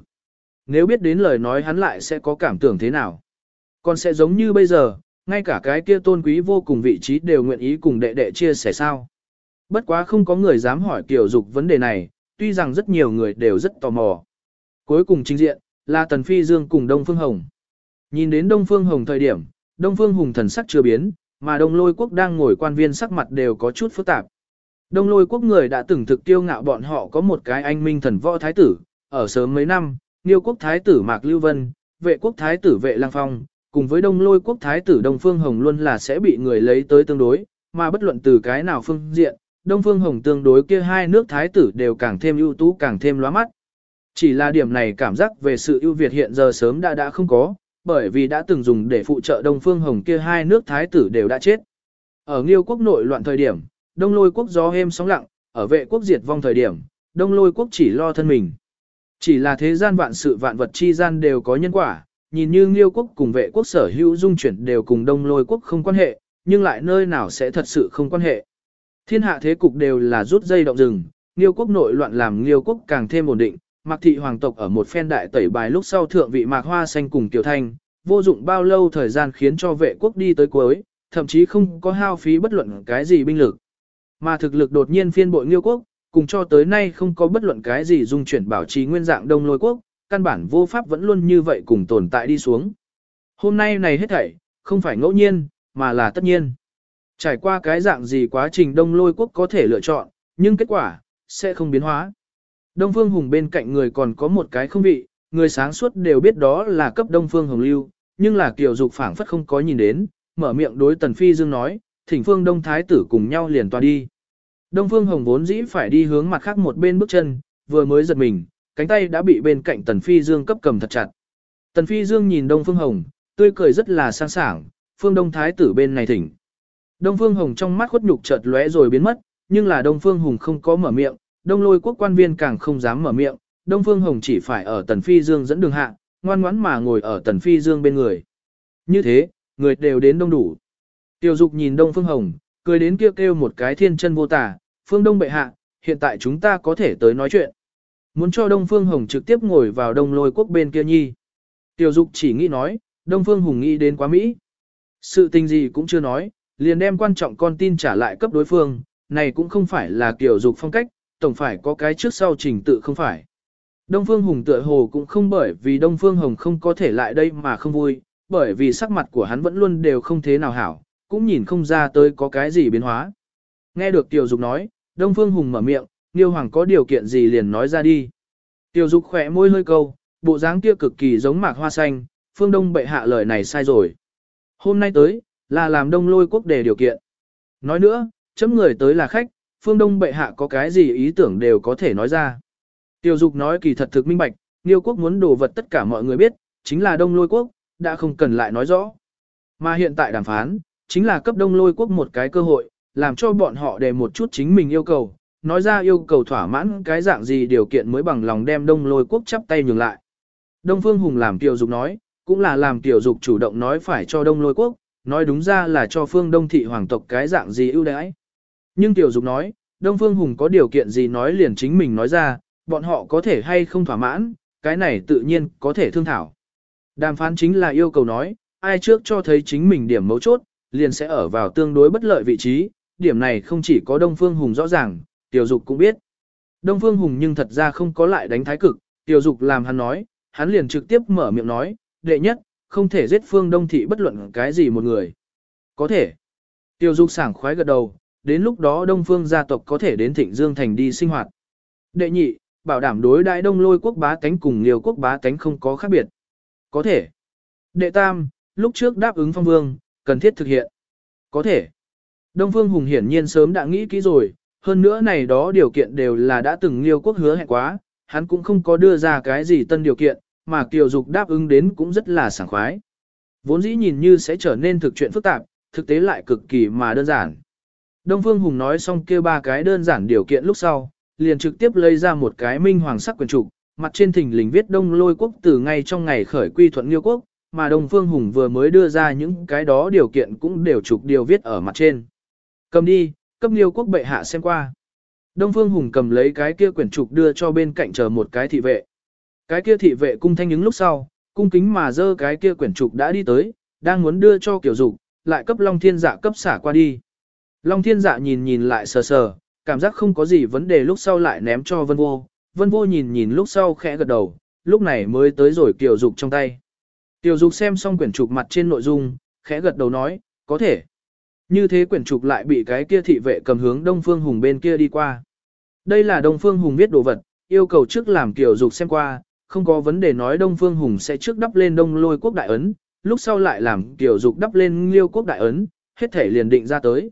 Nếu biết đến lời nói hắn lại sẽ có cảm tưởng thế nào? Còn sẽ giống như bây giờ, ngay cả cái kia tôn quý vô cùng vị trí đều nguyện ý cùng đệ đệ chia sẻ sao? Bất quá không có người dám hỏi Tiểu Dục vấn đề này, tuy rằng rất nhiều người đều rất tò mò. Cuối cùng chính diện, là Tần Phi Dương cùng Đông Phương Hồng. Nhìn đến Đông Phương Hồng thời điểm, Đông Phương Hùng thần sắc chưa biến, mà Đông Lôi Quốc đang ngồi quan viên sắc mặt đều có chút phức tạp. Đông Lôi Quốc người đã từng thực tiêu ngạo bọn họ có một cái anh minh thần võ thái tử, ở sớm mấy năm, Niêu Quốc thái tử Mạc Lưu Vân, Vệ Quốc thái tử Vệ Lang Phong, cùng với Đông Lôi Quốc thái tử Đông Phương Hồng luôn là sẽ bị người lấy tới tương đối, mà bất luận từ cái nào phương diện, Đông Phương Hồng tương đối kia hai nước thái tử đều càng thêm ưu tú càng thêm lóa mắt. Chỉ là điểm này cảm giác về sự ưu việt hiện giờ sớm đã đã không có, bởi vì đã từng dùng để phụ trợ Đông Phương Hồng kia hai nước thái tử đều đã chết. Ở Nghiêu quốc nội loạn thời điểm, Đông Lôi quốc gió êm sóng lặng, ở vệ quốc diệt vong thời điểm, Đông Lôi quốc chỉ lo thân mình. Chỉ là thế gian vạn sự vạn vật chi gian đều có nhân quả, nhìn như Nghiêu quốc cùng vệ quốc sở hữu dung chuyển đều cùng Đông Lôi quốc không quan hệ, nhưng lại nơi nào sẽ thật sự không quan hệ. Thiên hạ thế cục đều là rút dây động rừng, Nghiêu quốc nội loạn làm Nghiêu quốc càng thêm ổn định, Mạc thị hoàng tộc ở một phen đại tẩy bài lúc sau thượng vị Mạc Hoa xanh cùng Tiểu Thanh, vô dụng bao lâu thời gian khiến cho vệ quốc đi tới cuối, thậm chí không có hao phí bất luận cái gì binh lực. Mà thực lực đột nhiên phiên bội Nghiêu quốc, cùng cho tới nay không có bất luận cái gì dung chuyển bảo trì nguyên dạng Đông Lôi quốc, căn bản vô pháp vẫn luôn như vậy cùng tồn tại đi xuống. Hôm nay này hết thảy, không phải ngẫu nhiên, mà là tất nhiên. Trải qua cái dạng gì quá trình Đông Lôi quốc có thể lựa chọn, nhưng kết quả, sẽ không biến hóa. Đông Phương Hùng bên cạnh người còn có một cái không vị, người sáng suốt đều biết đó là cấp Đông Phương Hồng Lưu, nhưng là Kiều Dục phảng phất không có nhìn đến, mở miệng đối Tần Phi Dương nói, thỉnh Phương Đông Thái tử cùng nhau liền toàn đi. Đông Phương Hồng vốn dĩ phải đi hướng mặt khác một bên bước chân, vừa mới giật mình, cánh tay đã bị bên cạnh Tần Phi Dương cấp cầm thật chặt. Tần Phi Dương nhìn Đông Phương Hồng, tươi cười rất là sang sảng, Phương Đông Thái tử bên này thỉnh. Đông Phương Hồng trong mắt khuất nhục chợt lóe rồi biến mất, nhưng là Đông Phương Hùng không có mở miệng, Đông lôi quốc quan viên càng không dám mở miệng, Đông Phương Hồng chỉ phải ở Tần Phi Dương dẫn đường hạ, ngoan ngoãn mà ngồi ở Tần Phi Dương bên người. Như thế, người đều đến đông đủ. Tiêu Dục nhìn Đông Phương Hồng, cười đến kêu kêu một cái thiên chân vô tả, Phương Đông bệ hạ, hiện tại chúng ta có thể tới nói chuyện. Muốn cho Đông Phương Hồng trực tiếp ngồi vào Đông lôi quốc bên kia nhi. Tiêu Dục chỉ nghĩ nói, Đông Phương Hùng nghĩ đến quá Mỹ. Sự tình gì cũng chưa nói, liền đem quan trọng con tin trả lại cấp đối phương, này cũng không phải là kiểu dục phong cách, tổng phải có cái trước sau trình tự không phải. Đông Phương Hùng tựa hồ cũng không bởi vì Đông Phương Hồng không có thể lại đây mà không vui, bởi vì sắc mặt của hắn vẫn luôn đều không thế nào hảo, cũng nhìn không ra tới có cái gì biến hóa. Nghe được Tiểu Dục nói, Đông Phương Hùng mở miệng, Niêu Hoàng có điều kiện gì liền nói ra đi. Tiêu Dục khỏe môi hơi câu, bộ dáng kia cực kỳ giống mạc hoa xanh, Phương Đông bệ hạ lời này sai rồi. Hôm nay tới, là làm Đông lôi quốc đề điều kiện. Nói nữa, chấm người tới là khách, phương đông bệ hạ có cái gì ý tưởng đều có thể nói ra. Tiêu dục nói kỳ thật thực minh bạch, Niêu quốc muốn đồ vật tất cả mọi người biết, chính là đông lôi quốc, đã không cần lại nói rõ. Mà hiện tại đàm phán, chính là cấp đông lôi quốc một cái cơ hội, làm cho bọn họ đề một chút chính mình yêu cầu, nói ra yêu cầu thỏa mãn cái dạng gì điều kiện mới bằng lòng đem đông lôi quốc chắp tay nhường lại. Đông Phương Hùng làm tiểu dục nói, cũng là làm tiểu dục chủ động nói phải cho đông lôi quốc, nói đúng ra là cho phương đông thị hoàng tộc cái dạng gì ưu đãi. Nhưng tiểu dục nói, Đông Phương Hùng có điều kiện gì nói liền chính mình nói ra, bọn họ có thể hay không thỏa mãn, cái này tự nhiên có thể thương thảo. Đàm phán chính là yêu cầu nói, ai trước cho thấy chính mình điểm mấu chốt, liền sẽ ở vào tương đối bất lợi vị trí, điểm này không chỉ có Đông Phương Hùng rõ ràng, Tiểu Dục cũng biết. Đông Phương Hùng nhưng thật ra không có lại đánh thái cực, Tiểu Dục làm hắn nói, hắn liền trực tiếp mở miệng nói, đệ nhất, không thể giết Phương Đông Thị bất luận cái gì một người. Có thể. Tiểu Dục sảng khoái gật đầu, đến lúc đó Đông Phương gia tộc có thể đến Thịnh Dương Thành đi sinh hoạt. Đệ nhị, bảo đảm đối đại Đông Lôi quốc bá tánh cùng Liêu quốc bá tánh không có khác biệt. Có thể. Đệ tam, lúc trước đáp ứng phong vương, cần thiết thực hiện. Có thể. Đông Phương Hùng hiển nhiên sớm đã nghĩ kỹ rồi, hơn nữa này đó điều kiện đều là đã từng liêu quốc hứa hẹn quá, hắn cũng không có đưa ra cái gì tân điều kiện, mà Kiều Dục đáp ứng đến cũng rất là sảng khoái. Vốn dĩ nhìn như sẽ trở nên thực chuyện phức tạp, thực tế lại cực kỳ mà đơn giản. Đông Phương Hùng nói xong kêu ba cái đơn giản điều kiện lúc sau, liền trực tiếp lấy ra một cái minh hoàng sắc quyền trục, mặt trên thỉnh lình viết Đông Lôi quốc từ ngay trong ngày khởi quy thuận Liêu quốc, mà Đông Phương Hùng vừa mới đưa ra những cái đó điều kiện cũng đều trục điều viết ở mặt trên. Cầm đi, cấp Liêu quốc bệ hạ xem qua. Đông Phương Hùng cầm lấy cái kia quyển trục đưa cho bên cạnh chờ một cái thị vệ. Cái kia thị vệ cung thanh những lúc sau, cung kính mà dơ cái kia quyển trục đã đi tới, đang muốn đưa cho kiểu dục, lại cấp Long Thiên Dạ cấp xả qua đi. Long Thiên Dạ nhìn nhìn lại sờ sờ, cảm giác không có gì vấn đề lúc sau lại ném cho Vân Vô. Vân Vô nhìn nhìn lúc sau khẽ gật đầu, lúc này mới tới rồi kiểu dục trong tay. Tiểu dục xem xong quyển trục mặt trên nội dung, khẽ gật đầu nói, có thể. Như thế quyển trục lại bị cái kia thị vệ cầm hướng Đông Phương Hùng bên kia đi qua. Đây là Đông Phương Hùng viết đồ vật, yêu cầu trước làm tiểu dục xem qua, không có vấn đề nói Đông Phương Hùng sẽ trước đắp lên Đông Lôi quốc đại ấn, lúc sau lại làm tiểu dục đắp lên Liêu quốc đại ấn, hết thể liền định ra tới.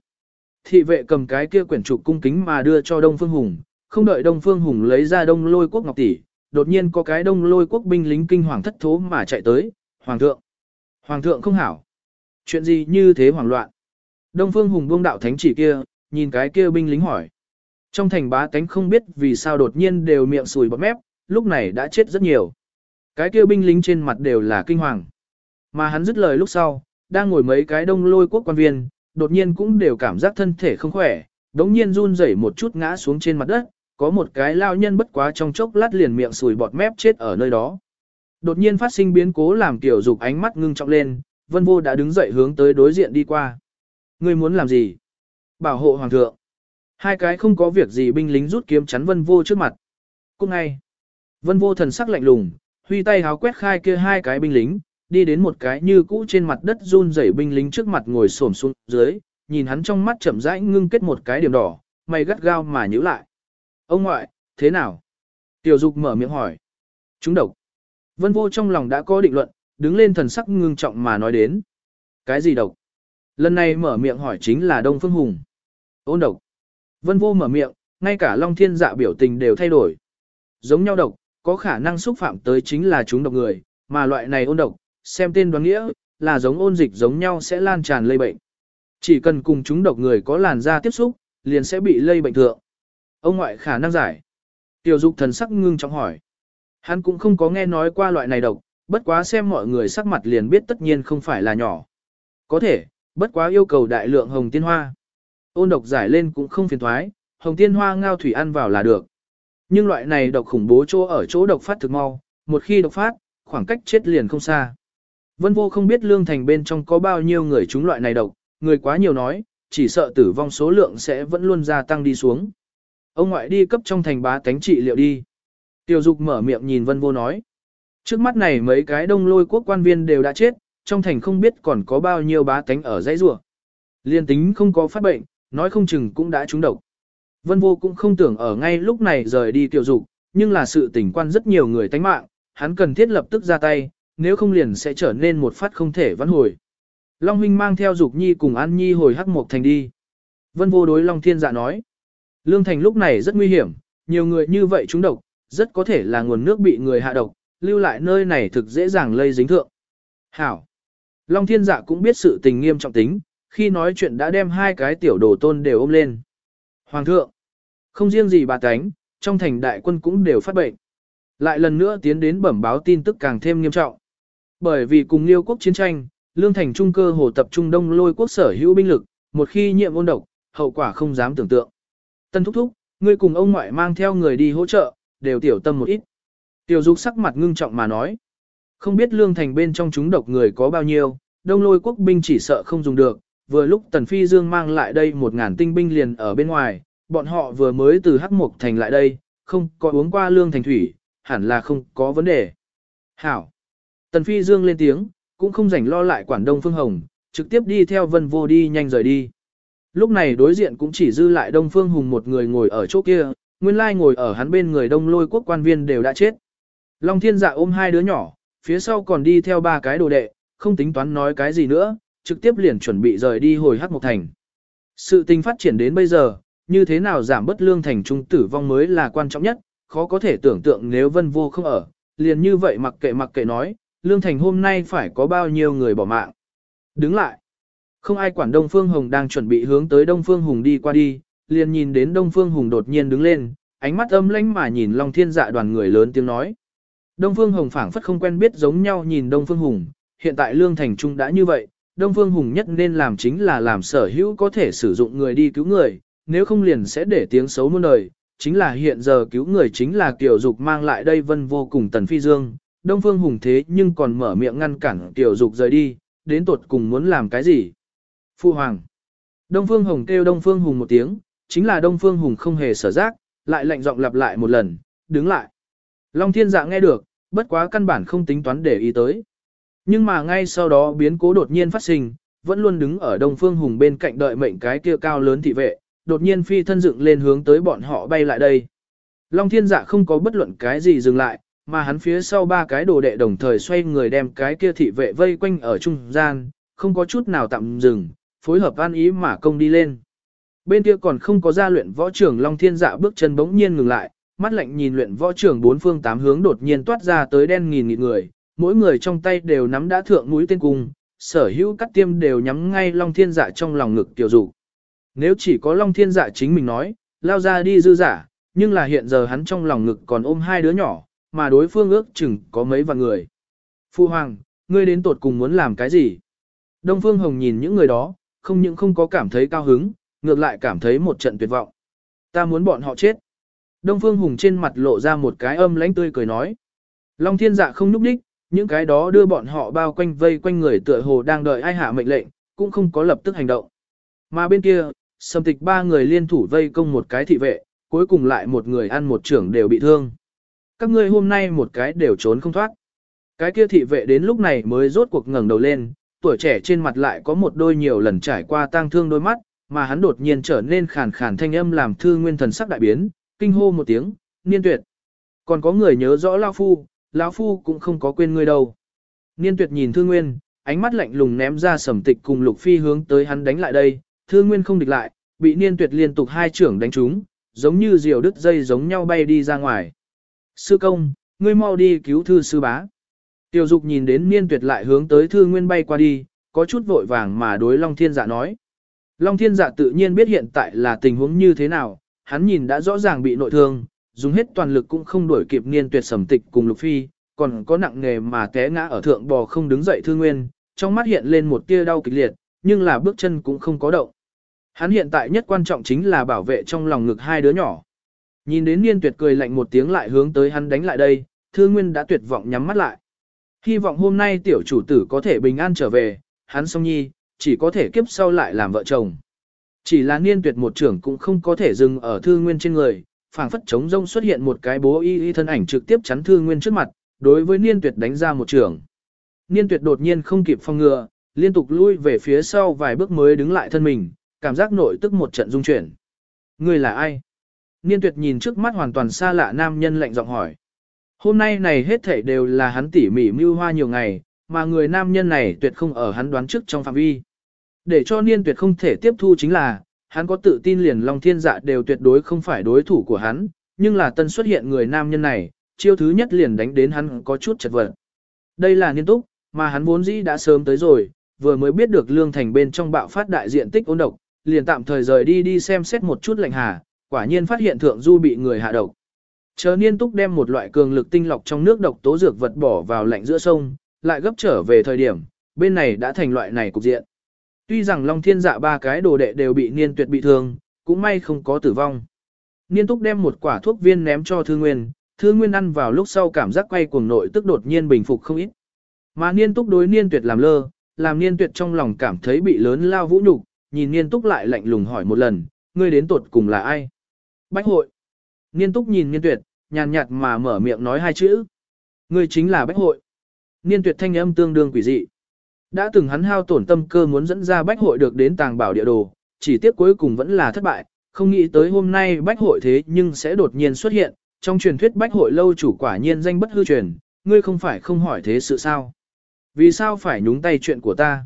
Thị vệ cầm cái kia quyển trục cung kính mà đưa cho Đông Phương Hùng, không đợi Đông Phương Hùng lấy ra Đông Lôi quốc ngọc tỷ, đột nhiên có cái Đông Lôi quốc binh lính kinh hoàng thất thố mà chạy tới, Hoàng thượng! Hoàng thượng không hảo! Chuyện gì như thế hoảng loạn? Đông Phương Hùng buông đạo thánh chỉ kia, nhìn cái kia binh lính hỏi. Trong thành bá tánh không biết vì sao đột nhiên đều miệng sùi bọt mép, lúc này đã chết rất nhiều. Cái kia binh lính trên mặt đều là kinh hoàng. Mà hắn dứt lời lúc sau, đang ngồi mấy cái đông lôi quốc quan viên, đột nhiên cũng đều cảm giác thân thể không khỏe, đống nhiên run rẩy một chút ngã xuống trên mặt đất, có một cái lao nhân bất quá trong chốc lát liền miệng sùi bọt mép chết ở nơi đó. Đột nhiên phát sinh biến cố làm tiểu dục ánh mắt ngưng trọng lên, vân vô đã đứng dậy hướng tới đối diện đi qua. Ngươi muốn làm gì? Bảo hộ hoàng thượng. Hai cái không có việc gì binh lính rút kiếm chắn vân vô trước mặt. Cũng ngay. Vân vô thần sắc lạnh lùng, huy tay háo quét khai kia hai cái binh lính, đi đến một cái như cũ trên mặt đất run rẩy binh lính trước mặt ngồi xổm xuống dưới, nhìn hắn trong mắt chậm rãi ngưng kết một cái điểm đỏ, mày gắt gao mà nhíu lại. Ông ngoại, thế nào? Tiểu dục mở miệng hỏi. Chúng độc. Vân vô trong lòng đã có định luận, đứng lên thần sắc ngưng trọng mà nói đến. Cái gì độc? Lần này mở miệng hỏi chính là Đông Phương Hùng. Ôn độc. Vân vô mở miệng, ngay cả Long Thiên dạ biểu tình đều thay đổi. Giống nhau độc, có khả năng xúc phạm tới chính là chúng độc người, mà loại này ôn độc, xem tên đoán nghĩa, là giống ôn dịch giống nhau sẽ lan tràn lây bệnh. Chỉ cần cùng chúng độc người có làn da tiếp xúc, liền sẽ bị lây bệnh thượng. Ông ngoại khả năng giải. Tiểu dục thần sắc ngưng trọng hỏi. Hắn cũng không có nghe nói qua loại này độc, bất quá xem mọi người sắc mặt liền biết tất nhiên không phải là nhỏ. Có thể, bất quá yêu cầu đại lượng hồng tiên hoa. Ôn độc giải lên cũng không phiền thoái, hồng tiên hoa ngao thủy ăn vào là được. Nhưng loại này độc khủng bố chỗ ở chỗ độc phát thực mau, một khi độc phát, khoảng cách chết liền không xa. Vân vô không biết lương thành bên trong có bao nhiêu người trúng loại này độc, người quá nhiều nói, chỉ sợ tử vong số lượng sẽ vẫn luôn gia tăng đi xuống. Ông ngoại đi cấp trong thành bá tánh trị liệu đi. Tiểu dục mở miệng nhìn vân vô nói. Trước mắt này mấy cái đông lôi quốc quan viên đều đã chết, trong thành không biết còn có bao nhiêu bá tánh ở dãy rùa. Liên tính không có phát bệnh, nói không chừng cũng đã trúng độc. Vân vô cũng không tưởng ở ngay lúc này rời đi tiểu dục, nhưng là sự tình quan rất nhiều người tánh mạng, hắn cần thiết lập tức ra tay, nếu không liền sẽ trở nên một phát không thể vãn hồi. Long huynh mang theo dục nhi cùng an nhi hồi hắc một thành đi. Vân vô đối Long thiên dạ nói. Lương thành lúc này rất nguy hiểm, nhiều người như vậy trúng độc, rất có thể là nguồn nước bị người hạ độc, lưu lại nơi này thực dễ dàng lây dính thượng. Hảo. Long thiên dạ cũng biết sự tình nghiêm trọng tính, khi nói chuyện đã đem hai cái tiểu đồ tôn đều ôm lên. Hoàng thượng, không riêng gì bà tánh, trong thành đại quân cũng đều phát bệnh. Lại lần nữa tiến đến bẩm báo tin tức càng thêm nghiêm trọng. Bởi vì cùng liêu quốc chiến tranh, lương thành trung cơ hồ tập trung đông lôi quốc sở hữu binh lực, một khi nhiệm ôn độc, hậu quả không dám tưởng tượng. Tân thúc thúc, ngươi cùng ông ngoại mang theo người đi hỗ trợ, đều tiểu tâm một ít. Tiểu dục sắc mặt ngưng trọng mà nói. Không biết lương thành bên trong chúng độc người có bao nhiêu, đông lôi quốc binh chỉ sợ không dùng được, vừa lúc Tần Phi Dương mang lại đây một ngàn tinh binh liền ở bên ngoài, bọn họ vừa mới từ Hắc Mộc Thành lại đây, không có uống qua lương thành thủy, hẳn là không có vấn đề. Hảo! Tần Phi Dương lên tiếng, cũng không rảnh lo lại quản Đông Phương Hồng, trực tiếp đi theo Vân Vô đi nhanh rời đi. Lúc này đối diện cũng chỉ dư lại Đông Phương Hùng một người ngồi ở chỗ kia, nguyên lai ngồi ở hắn bên người Đông Lôi quốc quan viên đều đã chết. Long Thiên Dạ ôm hai đứa nhỏ, phía sau còn đi theo ba cái đồ đệ, không tính toán nói cái gì nữa, trực tiếp liền chuẩn bị rời đi hồi Hắc Mộc Thành. Sự tình phát triển đến bây giờ, như thế nào giảm bất lương thành trung tử vong mới là quan trọng nhất, khó có thể tưởng tượng nếu vân vô không ở, liền như vậy mặc kệ mặc kệ nói, lương thành hôm nay phải có bao nhiêu người bỏ mạng. Đứng lại, không ai quản Đông Phương Hùng đang chuẩn bị hướng tới Đông Phương Hùng đi qua đi, liền nhìn đến Đông Phương Hùng đột nhiên đứng lên, ánh mắt âm lãnh mà nhìn Long Thiên Dạ đoàn người lớn tiếng nói. Đông Phương Hồng phảng phất không quen biết giống nhau nhìn Đông Phương Hùng, hiện tại Lương Thành Trung đã như vậy, Đông Phương Hùng nhất nên làm chính là làm sở hữu có thể sử dụng người đi cứu người, nếu không liền sẽ để tiếng xấu muôn đời. Chính là hiện giờ cứu người chính là Tiểu Dục mang lại đây vân vô cùng Tần Phi Dương, Đông Phương Hùng thế nhưng còn mở miệng ngăn cản Tiểu Dục rời đi, đến tột cùng muốn làm cái gì? Phu Hoàng. Đông Phương Hồng kêu Đông Phương Hùng một tiếng, chính là Đông Phương Hùng không hề sở giác, lại lạnh giọng lặp lại một lần, đứng lại. Long Thiên Dạ nghe được, bất quá căn bản không tính toán để ý tới. Nhưng mà ngay sau đó biến cố đột nhiên phát sinh, vẫn luôn đứng ở Đông Phương Hùng bên cạnh đợi mệnh cái kia cao lớn thị vệ, đột nhiên phi thân dựng lên hướng tới bọn họ bay lại đây. Long Thiên Dạ không có bất luận cái gì dừng lại, mà hắn phía sau ba cái đồ đệ đồng thời xoay người đem cái kia thị vệ vây quanh ở trung gian, không có chút nào tạm dừng, phối hợp an ý mà công đi lên. Bên kia còn không có gia luyện võ trưởng Long Thiên Dạ bước chân bỗng nhiên ngừng lại, mắt lạnh nhìn luyện võ trưởng bốn phương tám hướng đột nhiên toát ra tới đen nghìn nghịt người, mỗi người trong tay đều nắm đã thượng núi tên cung, sở hữu cắt tiêm đều nhắm ngay Long Thiên Dạ trong lòng ngực tiểu dụ. Nếu chỉ có Long Thiên Dạ chính mình nói, lao ra đi dư giả, nhưng là hiện giờ hắn trong lòng ngực còn ôm hai đứa nhỏ, mà đối phương ước chừng có mấy vạn người. Phu Hoàng, ngươi đến tột cùng muốn làm cái gì? Đông Phương Hồng nhìn những người đó, không những không có cảm thấy cao hứng, ngược lại cảm thấy một trận tuyệt vọng. Ta muốn bọn họ chết. Đông Phương Hùng trên mặt lộ ra một cái âm lãnh tươi cười nói. Long Thiên Dạ không núp đích, những cái đó đưa bọn họ bao quanh vây quanh người tựa hồ đang đợi ai hạ mệnh lệnh, cũng không có lập tức hành động. Mà bên kia, sầm tịch ba người liên thủ vây công một cái thị vệ, cuối cùng lại một người ăn một trưởng đều bị thương. Các ngươi hôm nay một cái đều trốn không thoát. Cái kia thị vệ đến lúc này mới rốt cuộc ngẩng đầu lên, tuổi trẻ trên mặt lại có một đôi nhiều lần trải qua tang thương đôi mắt, mà hắn đột nhiên trở nên khàn khàn thanh âm làm thư nguyên thần sắc đại biến, kinh hô một tiếng, niên tuyệt. Còn có người nhớ rõ Lao Phu, lão Phu cũng không có quên ngươi đâu. Niên tuyệt nhìn Thư Nguyên, ánh mắt lạnh lùng ném ra sầm tịch cùng Lục Phi hướng tới hắn đánh lại đây, Thư Nguyên không địch lại, bị Niên tuyệt liên tục hai trưởng đánh trúng, giống như diều đứt dây giống nhau bay đi ra ngoài. Sư công, ngươi mau đi cứu Thư Sư Bá. Tiểu Dục nhìn đến Niên tuyệt lại hướng tới Thư Nguyên bay qua đi, có chút vội vàng mà đối Long Thiên Dạ nói. Long Thiên Dạ tự nhiên biết hiện tại là tình huống như thế nào, hắn nhìn đã rõ ràng bị nội thương, dùng hết toàn lực cũng không đuổi kịp niên tuyệt sầm tịch cùng lục phi, còn có nặng nghề mà té ngã ở thượng bò không đứng dậy thư nguyên, trong mắt hiện lên một tia đau kịch liệt, nhưng là bước chân cũng không có động. Hắn hiện tại nhất quan trọng chính là bảo vệ trong lòng ngực hai đứa nhỏ. Nhìn đến niên tuyệt cười lạnh một tiếng lại hướng tới hắn đánh lại đây, thư nguyên đã tuyệt vọng nhắm mắt lại. Hy vọng hôm nay tiểu chủ tử có thể bình an trở về, hắn song nhi, chỉ có thể kiếp sau lại làm vợ chồng. Chỉ là niên tuyệt một trưởng cũng không có thể dừng ở thương nguyên trên người, phảng phất chống rông xuất hiện một cái bố y y thân ảnh trực tiếp chắn thương nguyên trước mặt, đối với niên tuyệt đánh ra một trưởng, Niên tuyệt đột nhiên không kịp phòng ngừa, liên tục lui về phía sau vài bước mới đứng lại thân mình, cảm giác nội tức một trận rung chuyển. Người là ai? Niên tuyệt nhìn trước mắt hoàn toàn xa lạ nam nhân lạnh giọng hỏi. Hôm nay này hết thảy đều là hắn tỉ mỉ mưu hoa nhiều ngày, mà người nam nhân này tuyệt không ở hắn đoán trước trong phạm vi. Để cho niên tuyệt không thể tiếp thu chính là, hắn có tự tin liền Long Thiên Dạ đều tuyệt đối không phải đối thủ của hắn, nhưng là tân xuất hiện người nam nhân này, chiêu thứ nhất liền đánh đến hắn có chút chật vật. Đây là niên túc, mà hắn vốn dĩ đã sớm tới rồi, vừa mới biết được lương thành bên trong bạo phát đại diện tích ôn độc, liền tạm thời rời đi đi xem xét một chút lạnh hà, quả nhiên phát hiện thượng du bị người hạ độc. Chờ niên túc đem một loại cường lực tinh lọc trong nước độc tố dược vật bỏ vào lạnh giữa sông, lại gấp trở về thời điểm, bên này đã thành loại này cục diện. Tuy rằng Long Thiên Dạ ba cái đồ đệ đều bị niên tuyệt bị thương, cũng may không có tử vong. Niên túc đem một quả thuốc viên ném cho Thư Nguyên, Thư Nguyên ăn vào lúc sau cảm giác quay cuồng nội tức đột nhiên bình phục không ít. Mà niên túc đối niên tuyệt làm lơ, làm niên tuyệt trong lòng cảm thấy bị lớn lao vũ nhục, nhìn niên túc lại lạnh lùng hỏi một lần, ngươi đến tuột cùng là ai? Bách hội. Niên túc nhìn niên tuyệt, nhàn nhạt mà mở miệng nói hai chữ. Ngươi chính là bách hội. Niên tuyệt thanh âm tương đương quỷ dị. Đã từng hắn hao tổn tâm cơ muốn dẫn ra bách hội được đến tàng bảo địa đồ, chỉ tiếc cuối cùng vẫn là thất bại, không nghĩ tới hôm nay bách hội thế nhưng sẽ đột nhiên xuất hiện, trong truyền thuyết bách hội lâu chủ quả nhiên danh bất hư truyền, ngươi không phải không hỏi thế sự sao. Vì sao phải nhúng tay chuyện của ta?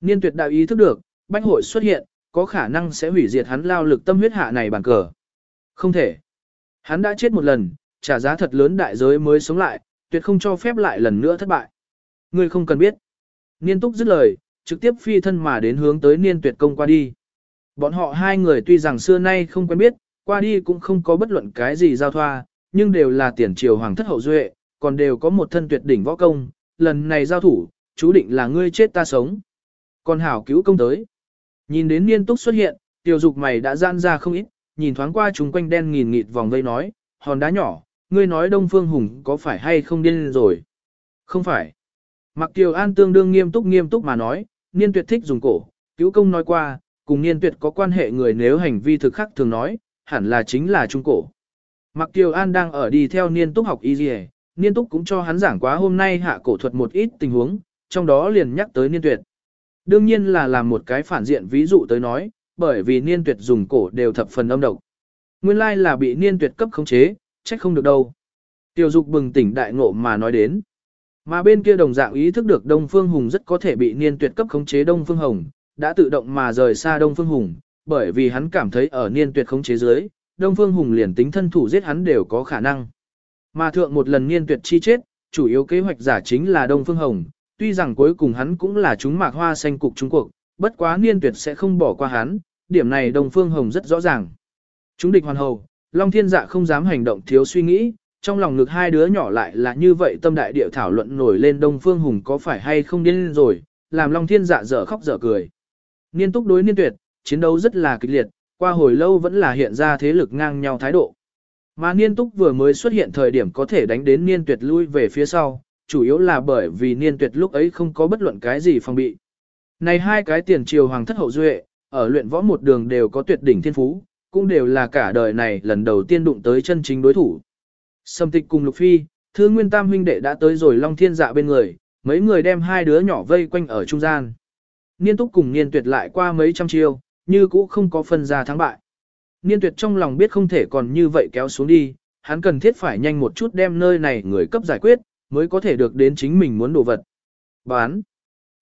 Niên tuyệt đạo ý thức được, bách hội xuất hiện, có khả năng sẽ hủy diệt hắn lao lực tâm huyết hạ này bàn cờ. Không thể. Hắn đã chết một lần, trả giá thật lớn đại giới mới sống lại, tuyệt không cho phép lại lần nữa thất bại. Ngươi không cần biết. Niên túc dứt lời, trực tiếp phi thân mà đến hướng tới niên tuyệt công qua đi. Bọn họ hai người tuy rằng xưa nay không quen biết, qua đi cũng không có bất luận cái gì giao thoa, nhưng đều là tiền triều hoàng thất hậu duệ, còn đều có một thân tuyệt đỉnh võ công, lần này giao thủ, chú định là ngươi chết ta sống. Còn hảo cứu công tới. Nhìn đến niên túc xuất hiện, tiểu dục mày đã gian ra không ít, nhìn thoáng qua chúng quanh đen nghìn nghịt vòng vây nói, hòn đá nhỏ, ngươi nói Đông Phương Hùng có phải hay không điên rồi? Không phải. Mặc Kiều An tương đương nghiêm túc nghiêm túc mà nói, niên tuyệt thích dùng cổ, cứu công nói qua, cùng niên tuyệt có quan hệ người nếu hành vi thực khắc thường nói, hẳn là chính là trung cổ. Mặc Kiều An đang ở đi theo niên túc học y dì niên túc cũng cho hắn giảng quá hôm nay hạ cổ thuật một ít tình huống, trong đó liền nhắc tới niên tuyệt. Đương nhiên là làm một cái phản diện ví dụ tới nói, bởi vì niên tuyệt dùng cổ đều thập phần âm độc. Nguyên lai là bị niên tuyệt cấp khống chế, trách không được đâu. Tiểu dục bừng tỉnh đại ngộ mà nói đến. Mà bên kia đồng dạng ý thức được Đông Phương Hùng rất có thể bị niên tuyệt cấp khống chế Đông Phương Hồng, đã tự động mà rời xa Đông Phương Hùng, bởi vì hắn cảm thấy ở niên tuyệt khống chế dưới, Đông Phương Hùng liền tính thân thủ giết hắn đều có khả năng. Mà thượng một lần niên tuyệt chi chết, chủ yếu kế hoạch giả chính là Đông Phương Hồng, tuy rằng cuối cùng hắn cũng là chúng mạc hoa xanh cục Trung Quốc, bất quá niên tuyệt sẽ không bỏ qua hắn, điểm này Đông Phương Hồng rất rõ ràng. Chúng địch hoàn hầu, Long Thiên Dạ không dám hành động thiếu suy nghĩ, trong lòng ngực hai đứa nhỏ lại là như vậy tâm đại địa thảo luận nổi lên Đông Phương Hùng có phải hay không điên rồi, làm Long Thiên Dạ dở khóc dở cười. Niên túc đối niên tuyệt, chiến đấu rất là kịch liệt, qua hồi lâu vẫn là hiện ra thế lực ngang nhau thái độ. Mà niên túc vừa mới xuất hiện thời điểm có thể đánh đến niên tuyệt lui về phía sau, chủ yếu là bởi vì niên tuyệt lúc ấy không có bất luận cái gì phòng bị. Này hai cái tiền triều hoàng thất hậu duệ, ở luyện võ một đường đều có tuyệt đỉnh thiên phú, cũng đều là cả đời này lần đầu tiên đụng tới chân chính đối thủ. Sầm tịch cùng Lục Phi, Thư Nguyên Tam huynh đệ đã tới rồi Long Thiên Dạ bên người, mấy người đem hai đứa nhỏ vây quanh ở trung gian. Niên túc cùng niên tuyệt lại qua mấy trăm chiêu, như cũ không có phân ra thắng bại. Niên tuyệt trong lòng biết không thể còn như vậy kéo xuống đi, hắn cần thiết phải nhanh một chút đem nơi này người cấp giải quyết, mới có thể được đến chính mình muốn đồ vật. Bán.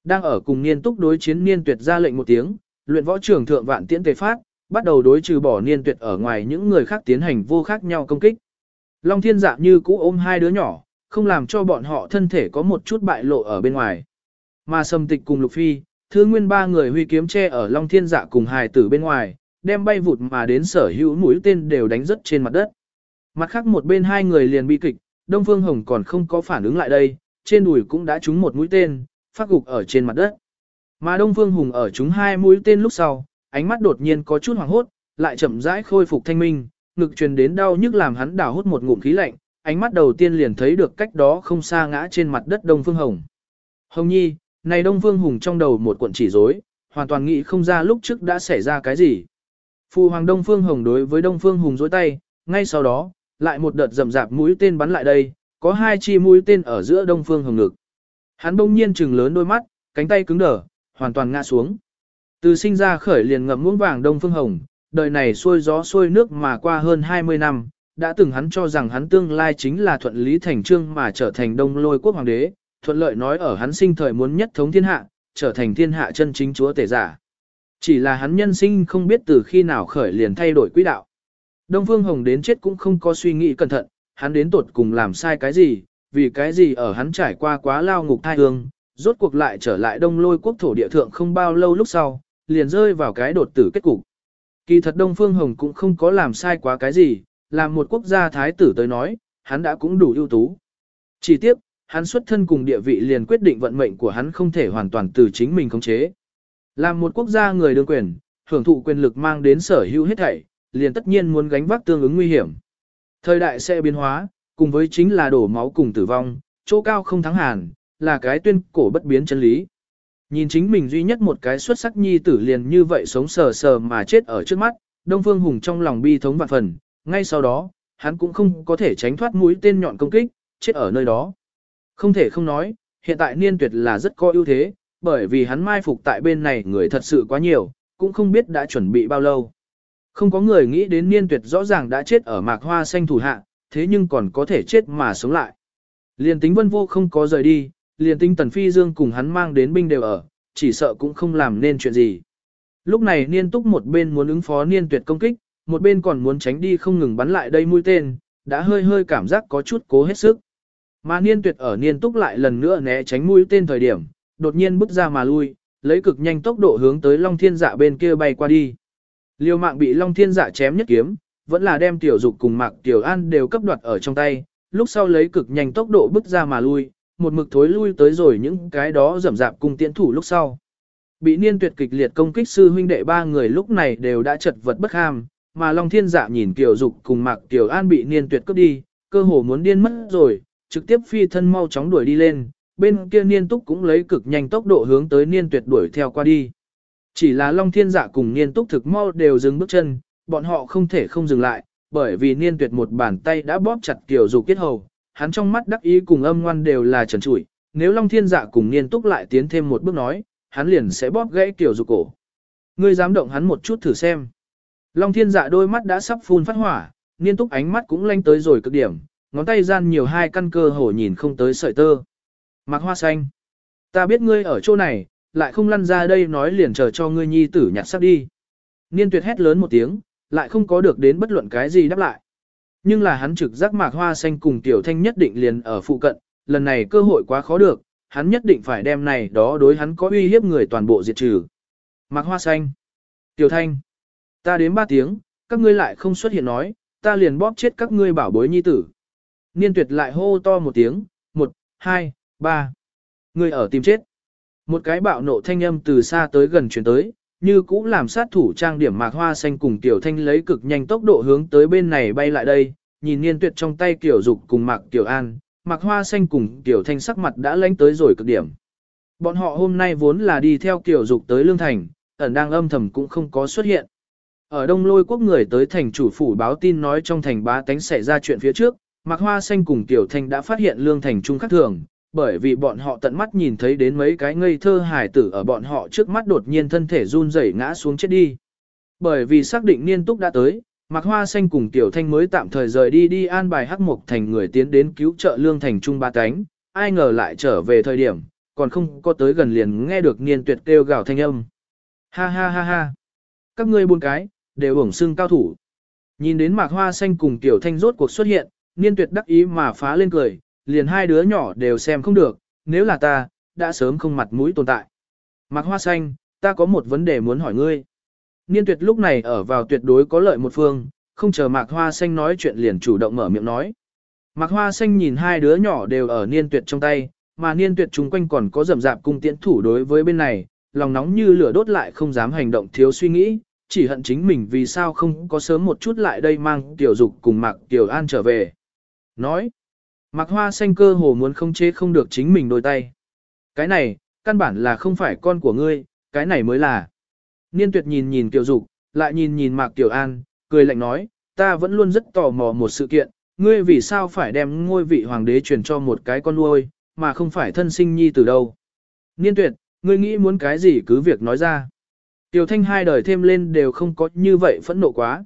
Đang ở cùng niên túc đối chiến niên tuyệt ra lệnh một tiếng, luyện võ trưởng thượng vạn tiễn tề phát, bắt đầu đối trừ bỏ niên tuyệt ở ngoài những người khác tiến hành vô khác nhau công kích. Long thiên dạ như cũ ôm hai đứa nhỏ, không làm cho bọn họ thân thể có một chút bại lộ ở bên ngoài. Mà sầm tịch cùng lục phi, thứ nguyên ba người huy kiếm che ở Long thiên dạ cùng hài tử bên ngoài, đem bay vụt mà đến sở hữu mũi tên đều đánh rất trên mặt đất. Mặt khác một bên hai người liền bị kịch, Đông Phương Hồng còn không có phản ứng lại đây, trên đùi cũng đã trúng một mũi tên, phát gục ở trên mặt đất. Mà Đông Phương Hùng ở trúng hai mũi tên lúc sau, ánh mắt đột nhiên có chút hoảng hốt, lại chậm rãi khôi phục thanh minh, ngực truyền đến đau nhức làm hắn đảo hút một ngụm khí lạnh, ánh mắt đầu tiên liền thấy được cách đó không xa ngã trên mặt đất Đông Phương Hồng. Hồng Nhi, này Đông Phương Hùng trong đầu một cuộn chỉ rối, hoàn toàn nghĩ không ra lúc trước đã xảy ra cái gì. Phu Hoàng Đông Phương Hồng đối với Đông Phương Hùng dối tay, ngay sau đó, lại một đợt rầm rạp mũi tên bắn lại đây, có hai chi mũi tên ở giữa Đông Phương Hồng ngực. Hắn bỗng nhiên trừng lớn đôi mắt, cánh tay cứng đờ, hoàn toàn ngã xuống. Từ sinh ra khởi liền ngậm muỗng vàng Đông Phương Hồng, đời này xuôi gió xuôi nước mà qua hơn 20 năm, đã từng hắn cho rằng hắn tương lai chính là thuận lý thành trương mà trở thành đông lôi quốc hoàng đế, thuận lợi nói ở hắn sinh thời muốn nhất thống thiên hạ, trở thành thiên hạ chân chính chúa tể giả. Chỉ là hắn nhân sinh không biết từ khi nào khởi liền thay đổi quỹ đạo. Đông Phương Hồng đến chết cũng không có suy nghĩ cẩn thận, hắn đến tột cùng làm sai cái gì, vì cái gì ở hắn trải qua quá lao ngục thai hương, rốt cuộc lại trở lại đông lôi quốc thổ địa thượng không bao lâu lúc sau, liền rơi vào cái đột tử kết cục. Kỳ thật Đông Phương Hồng cũng không có làm sai quá cái gì, làm một quốc gia thái tử tới nói, hắn đã cũng đủ ưu tú. Chỉ tiếp, hắn xuất thân cùng địa vị liền quyết định vận mệnh của hắn không thể hoàn toàn từ chính mình khống chế. Làm một quốc gia người đương quyền, hưởng thụ quyền lực mang đến sở hữu hết thảy, liền tất nhiên muốn gánh vác tương ứng nguy hiểm. Thời đại sẽ biến hóa, cùng với chính là đổ máu cùng tử vong, chỗ cao không thắng hàn, là cái tuyên cổ bất biến chân lý. Nhìn chính mình duy nhất một cái xuất sắc nhi tử liền như vậy sống sờ sờ mà chết ở trước mắt, Đông Phương Hùng trong lòng bi thống vạn phần, ngay sau đó, hắn cũng không có thể tránh thoát mũi tên nhọn công kích, chết ở nơi đó. Không thể không nói, hiện tại niên tuyệt là rất có ưu thế, bởi vì hắn mai phục tại bên này người thật sự quá nhiều, cũng không biết đã chuẩn bị bao lâu. Không có người nghĩ đến niên tuyệt rõ ràng đã chết ở mạc hoa xanh thủ hạ, thế nhưng còn có thể chết mà sống lại. Liền tính vân vô không có rời đi, liền tinh tần phi dương cùng hắn mang đến binh đều ở, chỉ sợ cũng không làm nên chuyện gì. Lúc này niên túc một bên muốn ứng phó niên tuyệt công kích, một bên còn muốn tránh đi không ngừng bắn lại đây mũi tên, đã hơi hơi cảm giác có chút cố hết sức. Mà niên tuyệt ở niên túc lại lần nữa né tránh mũi tên thời điểm, đột nhiên bước ra mà lui, lấy cực nhanh tốc độ hướng tới Long Thiên Dạ bên kia bay qua đi. Liêu mạng bị Long Thiên Dạ chém nhất kiếm, vẫn là đem tiểu dục cùng Mạc Tiểu An đều cấp đoạt ở trong tay, lúc sau lấy cực nhanh tốc độ bước ra mà lui, một mực thối lui tới rồi những cái đó rầm rạp cùng tiễn thủ lúc sau. Bị niên tuyệt kịch liệt công kích sư huynh đệ ba người lúc này đều đã chật vật bất ham, mà Long Thiên Dạ nhìn Kiều Dục cùng Mạc Kiều An bị niên tuyệt cướp đi, cơ hồ muốn điên mất rồi, trực tiếp phi thân mau chóng đuổi đi lên, bên kia niên túc cũng lấy cực nhanh tốc độ hướng tới niên tuyệt đuổi theo qua đi. Chỉ là Long Thiên Dạ cùng niên túc thực mau đều dừng bước chân, bọn họ không thể không dừng lại, bởi vì niên tuyệt một bàn tay đã bóp chặt Kiều Dục kết hầu, hắn trong mắt đắc ý cùng âm ngoan đều là trần trụi, nếu Long Thiên Dạ cùng niên túc lại tiến thêm một bước nói, hắn liền sẽ bóp gãy Tiểu Dục cổ. Ngươi dám động hắn một chút thử xem. Long Thiên Dạ đôi mắt đã sắp phun phát hỏa, niên túc ánh mắt cũng lanh tới rồi cực điểm, ngón tay gian nhiều hai căn cơ hổ nhìn không tới sợi tơ. Mạc hoa xanh. Ta biết ngươi ở chỗ này, lại không lăn ra đây nói liền chờ cho ngươi nhi tử nhặt sắp đi. Niên tuyệt hét lớn một tiếng, lại không có được đến bất luận cái gì đáp lại. Nhưng là hắn trực giác mạc hoa xanh cùng tiểu thanh nhất định liền ở phụ cận, lần này cơ hội quá khó được, hắn nhất định phải đem này đó đối hắn có uy hiếp người toàn bộ diệt trừ. Mạc hoa xanh. Tiểu thanh. Ta đến ba tiếng, các ngươi lại không xuất hiện nói, ta liền bóp chết các ngươi bảo bối nhi tử. Niên tuyệt lại hô to một tiếng, một, hai, ba. Người ở tìm chết. Một cái bạo nộ thanh âm từ xa tới gần chuyển tới, như cũ làm sát thủ trang điểm mạc hoa xanh cùng tiểu thanh lấy cực nhanh tốc độ hướng tới bên này bay lại đây, nhìn niên tuyệt trong tay kiểu dục cùng mạc tiểu an, mạc hoa xanh cùng tiểu thanh sắc mặt đã lánh tới rồi cực điểm. Bọn họ hôm nay vốn là đi theo kiểu dục tới lương thành, ẩn đang âm thầm cũng không có xuất hiện. Ở đông lôi quốc người tới thành chủ phủ báo tin nói trong thành bá tánh xảy ra chuyện phía trước, Mạc Hoa Xanh cùng Tiểu Thanh đã phát hiện lương thành trung khắc thường, bởi vì bọn họ tận mắt nhìn thấy đến mấy cái ngây thơ hài tử ở bọn họ trước mắt đột nhiên thân thể run rẩy ngã xuống chết đi. Bởi vì xác định niên túc đã tới, Mạc Hoa Xanh cùng Tiểu Thanh mới tạm thời rời đi đi an bài hắc mục thành người tiến đến cứu trợ lương thành trung ba cánh, ai ngờ lại trở về thời điểm, còn không có tới gần liền nghe được niên tuyệt kêu gào thanh âm. Ha ha ha ha, các ngươi buôn cái, đều ổng xưng cao thủ. Nhìn đến Mạc Hoa Xanh cùng Tiểu Thanh rốt cuộc xuất hiện, niên tuyệt đắc ý mà phá lên cười, liền hai đứa nhỏ đều xem không được, nếu là ta, đã sớm không mặt mũi tồn tại. Mạc Hoa Xanh, ta có một vấn đề muốn hỏi ngươi. Niên tuyệt lúc này ở vào tuyệt đối có lợi một phương, không chờ Mạc Hoa Xanh nói chuyện liền chủ động mở miệng nói. Mạc Hoa Xanh nhìn hai đứa nhỏ đều ở niên tuyệt trong tay, mà niên tuyệt chung quanh còn có rầm rạp cung tiễn thủ đối với bên này, lòng nóng như lửa đốt lại không dám hành động thiếu suy nghĩ, chỉ hận chính mình vì sao không có sớm một chút lại đây mang tiểu dục cùng Mạc Tiểu An trở về. Nói, Mạc Hoa Xanh cơ hồ muốn không chế không được chính mình đôi tay. Cái này, căn bản là không phải con của ngươi, cái này mới là. Niên tuyệt nhìn nhìn Kiều Dục, lại nhìn nhìn Mạc Tiểu An, cười lạnh nói, ta vẫn luôn rất tò mò một sự kiện, ngươi vì sao phải đem ngôi vị hoàng đế truyền cho một cái con nuôi, mà không phải thân sinh nhi từ đâu. Niên tuyệt, ngươi nghĩ muốn cái gì cứ việc nói ra. Tiểu thanh hai đời thêm lên đều không có như vậy phẫn nộ quá.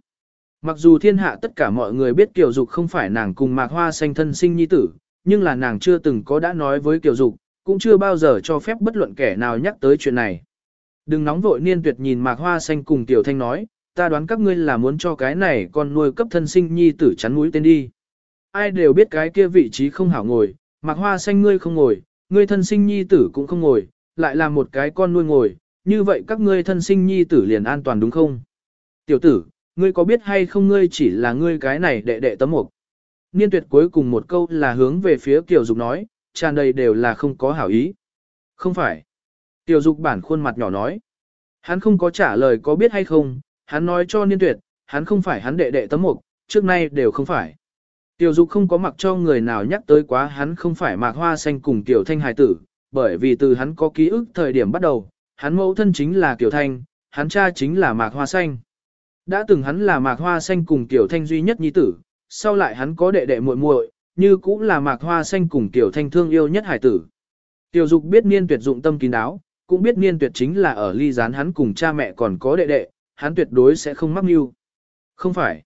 Mặc dù thiên hạ tất cả mọi người biết Kiều Dục không phải nàng cùng Mạc Hoa Xanh thân sinh nhi tử, nhưng là nàng chưa từng có đã nói với Kiều Dục, cũng chưa bao giờ cho phép bất luận kẻ nào nhắc tới chuyện này. Đừng nóng vội niên tuyệt nhìn Mạc Hoa Xanh cùng Tiểu Thanh nói, ta đoán các ngươi là muốn cho cái này con nuôi cấp thân sinh nhi tử chắn mũi tên đi. Ai đều biết cái kia vị trí không hảo ngồi, Mạc Hoa Xanh ngươi không ngồi, Ngươi thân sinh nhi tử cũng không ngồi, lại là một cái con nuôi ngồi, như vậy các ngươi thân sinh nhi tử liền an toàn đúng không? Tiểu tử, ngươi có biết hay không ngươi chỉ là ngươi cái này đệ đệ tấm mục. Niên tuyệt cuối cùng một câu là hướng về phía Kiều Dục nói, tràn đầy đều là không có hảo ý. Không phải. Kiều Dục bản khuôn mặt nhỏ nói. Hắn không có trả lời có biết hay không, hắn nói cho niên tuyệt, hắn không phải hắn đệ đệ tấm mục, trước nay đều không phải. Tiểu Dục không có mặc cho người nào nhắc tới quá hắn không phải mạc hoa xanh cùng Tiểu Thanh hài tử, bởi vì từ hắn có ký ức thời điểm bắt đầu, hắn mẫu thân chính là Tiểu Thanh, hắn cha chính là mạc hoa xanh. Đã từng hắn là mạc hoa xanh cùng Tiểu Thanh duy nhất nhi tử, sau lại hắn có đệ đệ muội muội, như cũng là mạc hoa xanh cùng Tiểu Thanh thương yêu nhất hải tử. Tiểu Dục biết niên tuyệt dụng tâm kín đáo, cũng biết niên tuyệt chính là ở ly gián hắn cùng cha mẹ còn có đệ đệ, hắn tuyệt đối sẽ không mắc mưu. Không phải.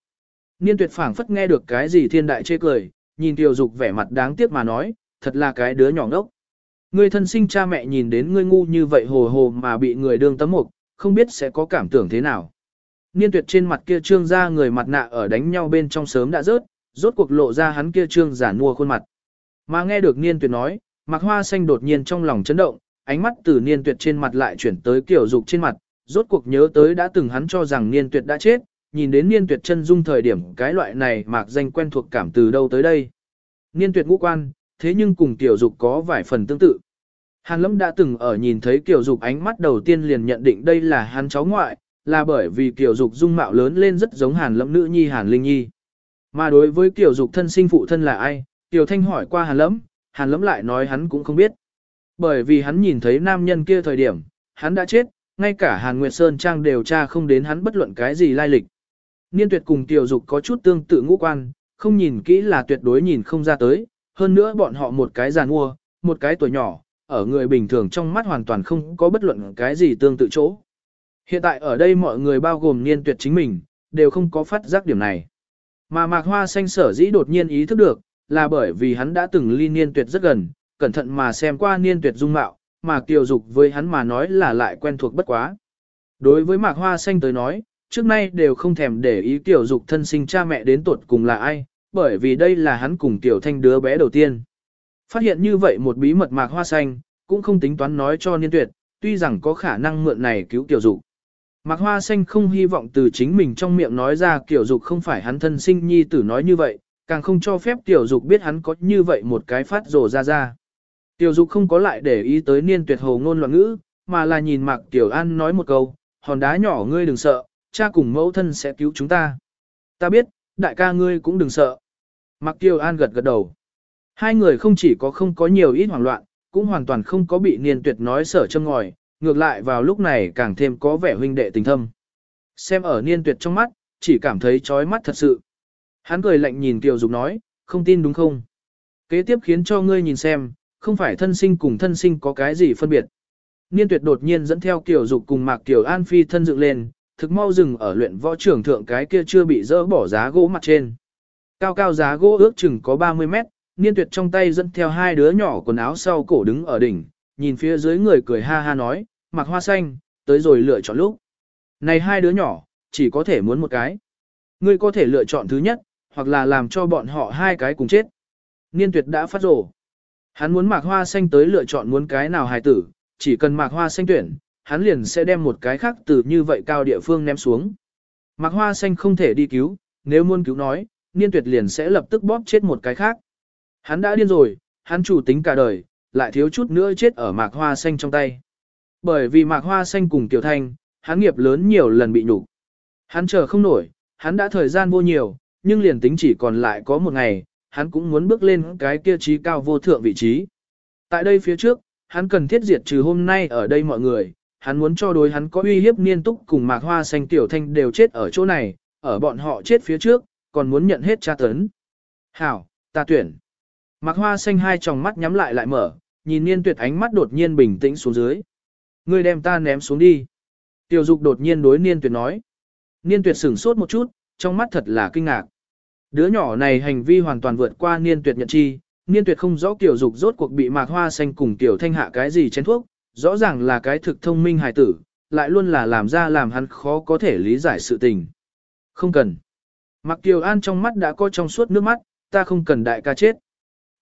Niên tuyệt phảng phất nghe được cái gì thiên đại chê cười, nhìn Tiểu Dục vẻ mặt đáng tiếc mà nói, thật là cái đứa nhỏ ngốc. Ngươi thân sinh cha mẹ nhìn đến ngươi ngu như vậy hồ hồ mà bị người đương tấm mục, không biết sẽ có cảm tưởng thế nào. Niên tuyệt trên mặt kia trương ra người mặt nạ ở đánh nhau bên trong sớm đã rớt, rốt cuộc lộ ra hắn kia trương giả mua khuôn mặt. Mà nghe được niên tuyệt nói, mặc hoa xanh đột nhiên trong lòng chấn động, ánh mắt từ niên tuyệt trên mặt lại chuyển tới kiểu dục trên mặt, rốt cuộc nhớ tới đã từng hắn cho rằng niên tuyệt đã chết, nhìn đến niên tuyệt chân dung thời điểm cái loại này mạc danh quen thuộc cảm từ đâu tới đây. Niên tuyệt ngũ quan, thế nhưng cùng tiểu dục có vài phần tương tự. Hàn lâm đã từng ở nhìn thấy kiểu dục ánh mắt đầu tiên liền nhận định đây là hắn cháu ngoại, là bởi vì kiểu dục dung mạo lớn lên rất giống hàn lẫm nữ nhi hàn linh nhi. Mà đối với kiểu dục thân sinh phụ thân là ai, tiểu thanh hỏi qua hàn lẫm, hàn lẫm lại nói hắn cũng không biết. Bởi vì hắn nhìn thấy nam nhân kia thời điểm, hắn đã chết, ngay cả hàn nguyệt sơn trang đều tra không đến hắn bất luận cái gì lai lịch. Niên tuyệt cùng tiểu dục có chút tương tự ngũ quan, không nhìn kỹ là tuyệt đối nhìn không ra tới, hơn nữa bọn họ một cái giàn mua, một cái tuổi nhỏ, ở người bình thường trong mắt hoàn toàn không có bất luận cái gì tương tự chỗ. Hiện tại ở đây mọi người bao gồm niên tuyệt chính mình, đều không có phát giác điểm này. Mà mạc hoa xanh sở dĩ đột nhiên ý thức được, là bởi vì hắn đã từng ly niên tuyệt rất gần, cẩn thận mà xem qua niên tuyệt dung mạo, mà kiều dục với hắn mà nói là lại quen thuộc bất quá. Đối với mạc hoa xanh tới nói, trước nay đều không thèm để ý kiều dục thân sinh cha mẹ đến tuột cùng là ai, bởi vì đây là hắn cùng tiểu thanh đứa bé đầu tiên. Phát hiện như vậy một bí mật mạc hoa xanh, cũng không tính toán nói cho niên tuyệt, tuy rằng có khả năng mượn này cứu tiểu dục. Mạc Hoa Xanh không hy vọng từ chính mình trong miệng nói ra kiểu dục không phải hắn thân sinh nhi tử nói như vậy, càng không cho phép tiểu dục biết hắn có như vậy một cái phát rồ ra ra. Tiểu dục không có lại để ý tới niên tuyệt hồ ngôn loạn ngữ, mà là nhìn Mạc Tiểu An nói một câu, hòn đá nhỏ ngươi đừng sợ, cha cùng mẫu thân sẽ cứu chúng ta. Ta biết, đại ca ngươi cũng đừng sợ. Mạc Tiểu An gật gật đầu. Hai người không chỉ có không có nhiều ít hoảng loạn, cũng hoàn toàn không có bị niên tuyệt nói sở châm ngòi, ngược lại vào lúc này càng thêm có vẻ huynh đệ tình thâm. Xem ở niên tuyệt trong mắt, chỉ cảm thấy chói mắt thật sự. Hắn cười lạnh nhìn Kiều Dục nói, không tin đúng không? Kế tiếp khiến cho ngươi nhìn xem, không phải thân sinh cùng thân sinh có cái gì phân biệt. Niên tuyệt đột nhiên dẫn theo Kiều Dục cùng Mạc Kiều An Phi thân dựng lên, thực mau dừng ở luyện võ trưởng thượng cái kia chưa bị dỡ bỏ giá gỗ mặt trên. Cao cao giá gỗ ước chừng có 30 mét, niên tuyệt trong tay dẫn theo hai đứa nhỏ quần áo sau cổ đứng ở đỉnh, nhìn phía dưới người cười ha ha nói, mặc hoa xanh, tới rồi lựa chọn lúc. Này hai đứa nhỏ, chỉ có thể muốn một cái. Ngươi có thể lựa chọn thứ nhất, hoặc là làm cho bọn họ hai cái cùng chết. Niên tuyệt đã phát rổ. Hắn muốn mạc hoa xanh tới lựa chọn muốn cái nào hài tử, chỉ cần mạc hoa xanh tuyển, hắn liền sẽ đem một cái khác từ như vậy cao địa phương ném xuống. Mạc hoa xanh không thể đi cứu, nếu muốn cứu nói, niên tuyệt liền sẽ lập tức bóp chết một cái khác. Hắn đã điên rồi, hắn chủ tính cả đời, lại thiếu chút nữa chết ở mạc hoa xanh trong tay. Bởi vì mạc hoa xanh cùng Tiểu Thanh, hắn nghiệp lớn nhiều lần bị nhục. Hắn chờ không nổi, hắn đã thời gian vô nhiều, nhưng liền tính chỉ còn lại có một ngày, hắn cũng muốn bước lên cái kia trí cao vô thượng vị trí. Tại đây phía trước, hắn cần thiết diệt trừ hôm nay ở đây mọi người, hắn muốn cho đối hắn có uy hiếp nghiêm túc cùng mạc hoa xanh Tiểu Thanh đều chết ở chỗ này, ở bọn họ chết phía trước, còn muốn nhận hết tra tấn. Hảo, ta tuyển. Mạc hoa xanh hai tròng mắt nhắm lại lại mở, nhìn niên tuyệt ánh mắt đột nhiên bình tĩnh xuống dưới. Ngươi đem ta ném xuống đi. Tiểu dục đột nhiên đối niên tuyệt nói. Niên tuyệt sửng sốt một chút, trong mắt thật là kinh ngạc. Đứa nhỏ này hành vi hoàn toàn vượt qua niên tuyệt nhận chi, niên tuyệt không rõ tiểu dục rốt cuộc bị mạc hoa xanh cùng tiểu thanh hạ cái gì chén thuốc, rõ ràng là cái thực thông minh hài tử, lại luôn là làm ra làm hắn khó có thể lý giải sự tình. Không cần. Mặc Kiều An trong mắt đã có trong suốt nước mắt, ta không cần đại ca chết.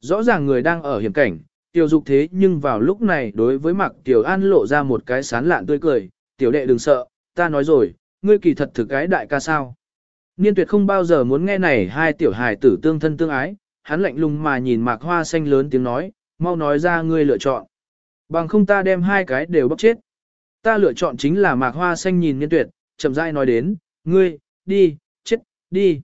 Rõ ràng người đang ở hiểm cảnh, Tiểu dục thế nhưng vào lúc này đối với Mặc Tiểu An lộ ra một cái sán lạn tươi cười, tiểu đệ đừng sợ, ta nói rồi, ngươi kỳ thật thực cái đại ca sao. Niên tuyệt không bao giờ muốn nghe này hai tiểu hài tử tương thân tương ái, hắn lạnh lùng mà nhìn Mạc Hoa xanh lớn tiếng nói, mau nói ra ngươi lựa chọn. Bằng không ta đem hai cái đều bóc chết. Ta lựa chọn chính là Mạc Hoa xanh nhìn niên tuyệt, chậm rãi nói đến, ngươi, đi, chết, đi.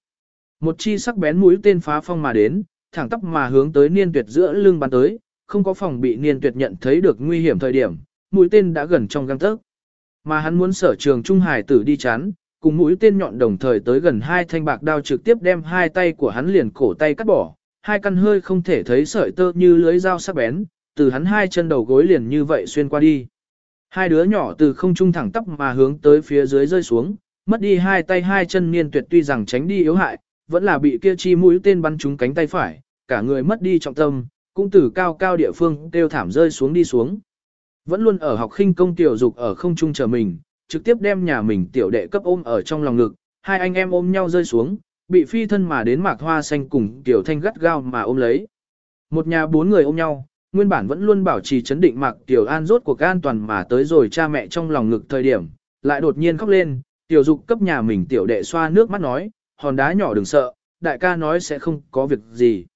Một chi sắc bén mũi tên phá phong mà đến, thẳng tắp mà hướng tới niên tuyệt giữa lưng bắn tới, không có phòng bị niên tuyệt nhận thấy được nguy hiểm thời điểm, mũi tên đã gần trong găng tấc. Mà hắn muốn sở trường trung hải tử đi chán, cùng mũi tên nhọn đồng thời tới gần hai thanh bạc đao trực tiếp đem hai tay của hắn liền cổ tay cắt bỏ, hai căn hơi không thể thấy sợi tơ như lưới dao sắc bén, từ hắn hai chân đầu gối liền như vậy xuyên qua đi. Hai đứa nhỏ từ không trung thẳng tắp mà hướng tới phía dưới rơi xuống, mất đi hai tay hai chân niên tuyệt tuy rằng tránh đi yếu hại, vẫn là bị kia chi mũi tên bắn trúng cánh tay phải, cả người mất đi trọng tâm, cũng từ cao cao địa phương kêu thảm rơi xuống đi xuống. Vẫn luôn ở học khinh công tiểu dục ở không trung chờ mình, trực tiếp đem nhà mình tiểu đệ cấp ôm ở trong lòng ngực, hai anh em ôm nhau rơi xuống, bị phi thân mà đến mạc hoa xanh cùng tiểu thanh gắt gao mà ôm lấy. Một nhà bốn người ôm nhau, nguyên bản vẫn luôn bảo trì chấn định mạc tiểu an rốt cuộc an toàn mà tới rồi cha mẹ trong lòng ngực thời điểm, lại đột nhiên khóc lên, tiểu dục cấp nhà mình tiểu đệ xoa nước mắt nói, hòn đá nhỏ đừng sợ, đại ca nói sẽ không có việc gì.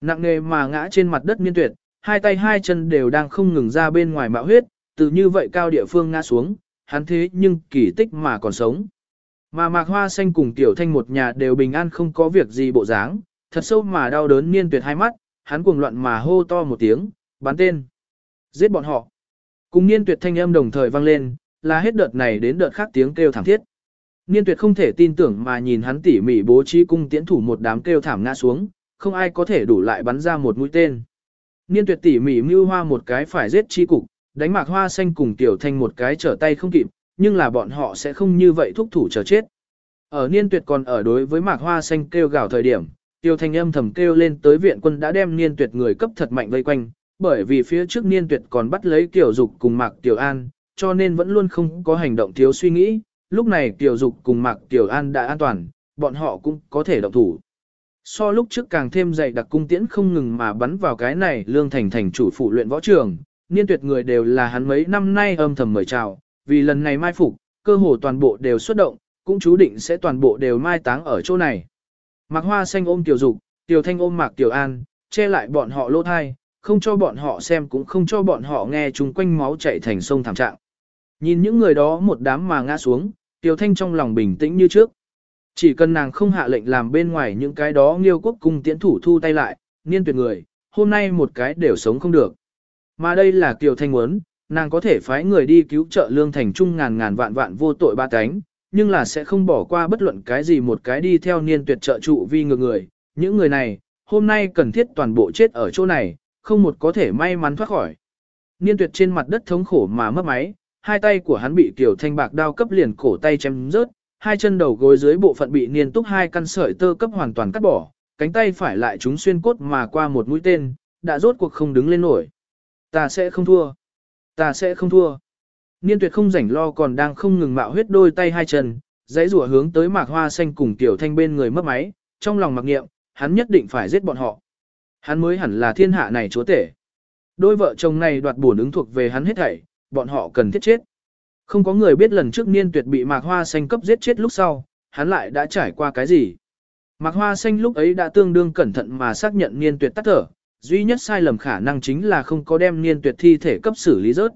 Nặng nề mà ngã trên mặt đất miên tuyệt, hai tay hai chân đều đang không ngừng ra bên ngoài mạo huyết, từ như vậy cao địa phương ngã xuống, hắn thế nhưng kỳ tích mà còn sống. Mà mạc hoa xanh cùng tiểu thanh một nhà đều bình an không có việc gì bộ dáng, thật sâu mà đau đớn miên tuyệt hai mắt, hắn cuồng loạn mà hô to một tiếng, bắn tên. Giết bọn họ. Cùng niên tuyệt thanh âm đồng thời vang lên, là hết đợt này đến đợt khác tiếng kêu thảm thiết. Niên tuyệt không thể tin tưởng mà nhìn hắn tỉ mỉ bố trí cung tiễn thủ một đám kêu thảm ngã xuống, không ai có thể đủ lại bắn ra một mũi tên. Niên tuyệt tỉ mỉ mưu hoa một cái phải giết chi cục, đánh mạc hoa xanh cùng tiểu thanh một cái trở tay không kịp, nhưng là bọn họ sẽ không như vậy thúc thủ chờ chết. Ở niên tuyệt còn ở đối với mạc hoa xanh kêu gào thời điểm, tiểu thanh âm thầm kêu lên tới viện quân đã đem niên tuyệt người cấp thật mạnh vây quanh, bởi vì phía trước niên tuyệt còn bắt lấy tiểu dục cùng mạc tiểu an, cho nên vẫn luôn không có hành động thiếu suy nghĩ, lúc này tiểu dục cùng mạc tiểu an đã an toàn, bọn họ cũng có thể động thủ. So lúc trước càng thêm dày đặc cung tiễn không ngừng mà bắn vào cái này lương thành thành chủ phụ luyện võ trường, niên tuyệt người đều là hắn mấy năm nay âm thầm mời chào, vì lần này mai phục, cơ hồ toàn bộ đều xuất động, cũng chú định sẽ toàn bộ đều mai táng ở chỗ này. Mạc Hoa xanh ôm Tiểu Dục, Tiểu Thanh ôm Mạc Tiểu An, che lại bọn họ lỗ thai, không cho bọn họ xem cũng không cho bọn họ nghe chung quanh máu chảy thành sông thảm trạng. Nhìn những người đó một đám mà ngã xuống, Tiểu Thanh trong lòng bình tĩnh như trước. Chỉ cần nàng không hạ lệnh làm bên ngoài những cái đó nghiêu quốc cung tiễn thủ thu tay lại, niên tuyệt người, hôm nay một cái đều sống không được. Mà đây là Kiều Thanh muốn, nàng có thể phái người đi cứu trợ lương thành trung ngàn ngàn vạn vạn vô tội ba cánh, nhưng là sẽ không bỏ qua bất luận cái gì một cái đi theo niên tuyệt trợ trụ vi ngược người. Những người này, hôm nay cần thiết toàn bộ chết ở chỗ này, không một có thể may mắn thoát khỏi. Niên tuyệt trên mặt đất thống khổ mà mất máy, hai tay của hắn bị Kiều Thanh bạc đao cấp liền cổ tay chém rớt, hai chân đầu gối dưới bộ phận bị niên túc hai căn sợi tơ cấp hoàn toàn cắt bỏ, cánh tay phải lại chúng xuyên cốt mà qua một mũi tên, đã rốt cuộc không đứng lên nổi. Ta sẽ không thua. Ta sẽ không thua. Niên tuyệt không rảnh lo còn đang không ngừng mạo huyết đôi tay hai chân, dãy rủa hướng tới mạc hoa xanh cùng tiểu thanh bên người mất máy, trong lòng mặc nghiệm, hắn nhất định phải giết bọn họ. Hắn mới hẳn là thiên hạ này chúa tể. Đôi vợ chồng này đoạt bổn ứng thuộc về hắn hết thảy, bọn họ cần thiết chết. Không có người biết lần trước niên tuyệt bị mạc hoa xanh cấp giết chết lúc sau, hắn lại đã trải qua cái gì. Mạc hoa xanh lúc ấy đã tương đương cẩn thận mà xác nhận niên tuyệt tắt thở, duy nhất sai lầm khả năng chính là không có đem niên tuyệt thi thể cấp xử lý rớt.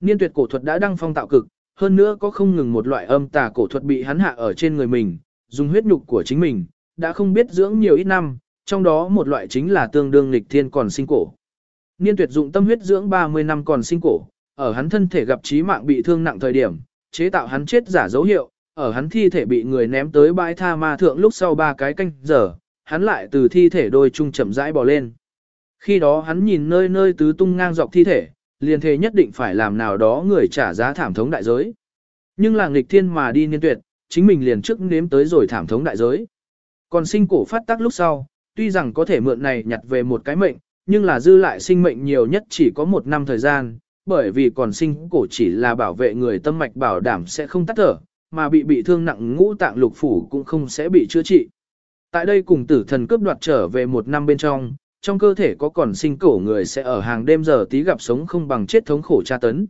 Niên tuyệt cổ thuật đã đăng phong tạo cực, hơn nữa có không ngừng một loại âm tà cổ thuật bị hắn hạ ở trên người mình, dùng huyết nhục của chính mình, đã không biết dưỡng nhiều ít năm, trong đó một loại chính là tương đương lịch thiên còn sinh cổ. Niên tuyệt dụng tâm huyết dưỡng 30 năm còn sinh cổ, ở hắn thân thể gặp chí mạng bị thương nặng thời điểm, chế tạo hắn chết giả dấu hiệu, ở hắn thi thể bị người ném tới bãi tha ma thượng lúc sau ba cái canh giờ, hắn lại từ thi thể đôi trung chậm rãi bò lên. Khi đó hắn nhìn nơi nơi tứ tung ngang dọc thi thể, liền thề nhất định phải làm nào đó người trả giá thảm thống đại giới. Nhưng là nghịch thiên mà đi niên tuyệt, chính mình liền trước nếm tới rồi thảm thống đại giới. Còn sinh cổ phát tác lúc sau, tuy rằng có thể mượn này nhặt về một cái mệnh, nhưng là dư lại sinh mệnh nhiều nhất chỉ có một năm thời gian, bởi vì còn sinh cổ chỉ là bảo vệ người tâm mạch bảo đảm sẽ không tắt thở, mà bị bị thương nặng ngũ tạng lục phủ cũng không sẽ bị chữa trị. Tại đây cùng tử thần cướp đoạt trở về một năm bên trong, trong cơ thể có còn sinh cổ người sẽ ở hàng đêm giờ tí gặp sống không bằng chết thống khổ tra tấn.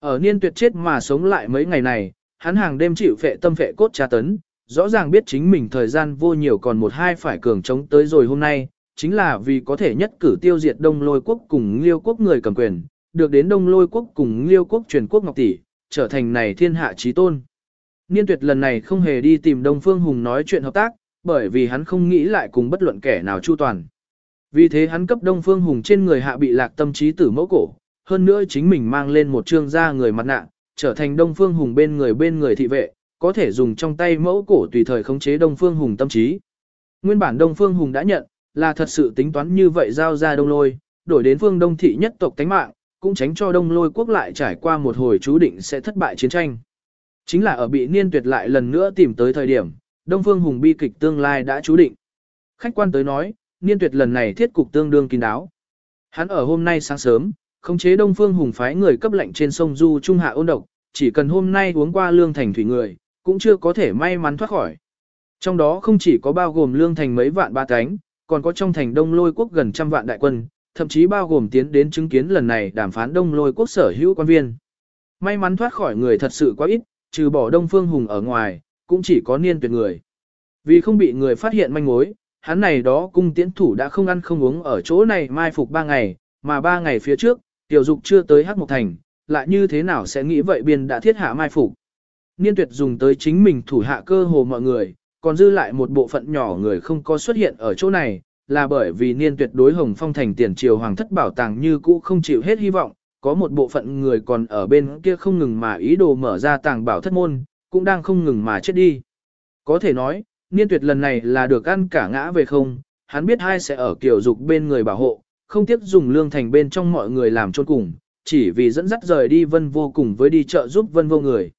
Ở niên tuyệt chết mà sống lại mấy ngày này, hắn hàng đêm chịu phệ tâm phệ cốt tra tấn, rõ ràng biết chính mình thời gian vô nhiều còn một hai phải cường chống tới rồi hôm nay, chính là vì có thể nhất cử tiêu diệt đông lôi quốc cùng liêu quốc người cầm quyền, được đến đông lôi quốc cùng liêu quốc truyền quốc ngọc tỷ, trở thành này thiên hạ trí tôn. Niên tuyệt lần này không hề đi tìm Đông Phương Hùng nói chuyện hợp tác, bởi vì hắn không nghĩ lại cùng bất luận kẻ nào chu toàn. Vì thế hắn cấp Đông Phương Hùng trên người hạ bị lạc tâm trí tử mẫu cổ, hơn nữa chính mình mang lên một trương da người mặt nạ, trở thành Đông Phương Hùng bên người bên người thị vệ, có thể dùng trong tay mẫu cổ tùy thời khống chế Đông Phương Hùng tâm trí. Nguyên bản Đông Phương Hùng đã nhận, là thật sự tính toán như vậy giao ra Đông Lôi, đổi đến phương Đông thị nhất tộc tánh mạng, cũng tránh cho Đông Lôi quốc lại trải qua một hồi chú định sẽ thất bại chiến tranh. Chính là ở bị niên tuyệt lại lần nữa tìm tới thời điểm, Đông Phương Hùng bi kịch tương lai đã chú định. Khách quan tới nói, niên tuyệt lần này thiết cục tương đương kín đáo. Hắn ở hôm nay sáng sớm, khống chế Đông Phương Hùng phái người cấp lệnh trên sông Du Trung Hạ ôn độc, chỉ cần hôm nay uống qua lương thành thủy người, cũng chưa có thể may mắn thoát khỏi. Trong đó không chỉ có bao gồm lương thành mấy vạn ba cánh, còn có trong thành đông lôi quốc gần trăm vạn đại quân, thậm chí bao gồm tiến đến chứng kiến lần này đàm phán đông lôi quốc sở hữu quan viên. May mắn thoát khỏi người thật sự quá ít, trừ bỏ đông phương hùng ở ngoài, cũng chỉ có niên tuyệt người. Vì không bị người phát hiện manh mối, hắn này đó cung tiễn thủ đã không ăn không uống ở chỗ này mai phục ba ngày, mà ba ngày phía trước, tiểu dục chưa tới hắc mộc thành, lại như thế nào sẽ nghĩ vậy biên đã thiết hạ mai phục. Niên tuyệt dùng tới chính mình thủ hạ cơ hồ mọi người, còn dư lại một bộ phận nhỏ người không có xuất hiện ở chỗ này, là bởi vì niên tuyệt đối hồng phong thành tiền triều hoàng thất bảo tàng như cũ không chịu hết hy vọng, có một bộ phận người còn ở bên kia không ngừng mà ý đồ mở ra tàng bảo thất môn, cũng đang không ngừng mà chết đi. Có thể nói, niên tuyệt lần này là được ăn cả ngã về không, hắn biết hai sẽ ở kiểu dục bên người bảo hộ, không tiếc dùng lương thành bên trong mọi người làm chôn cùng, chỉ vì dẫn dắt rời đi vân vô cùng với đi chợ giúp vân vô người.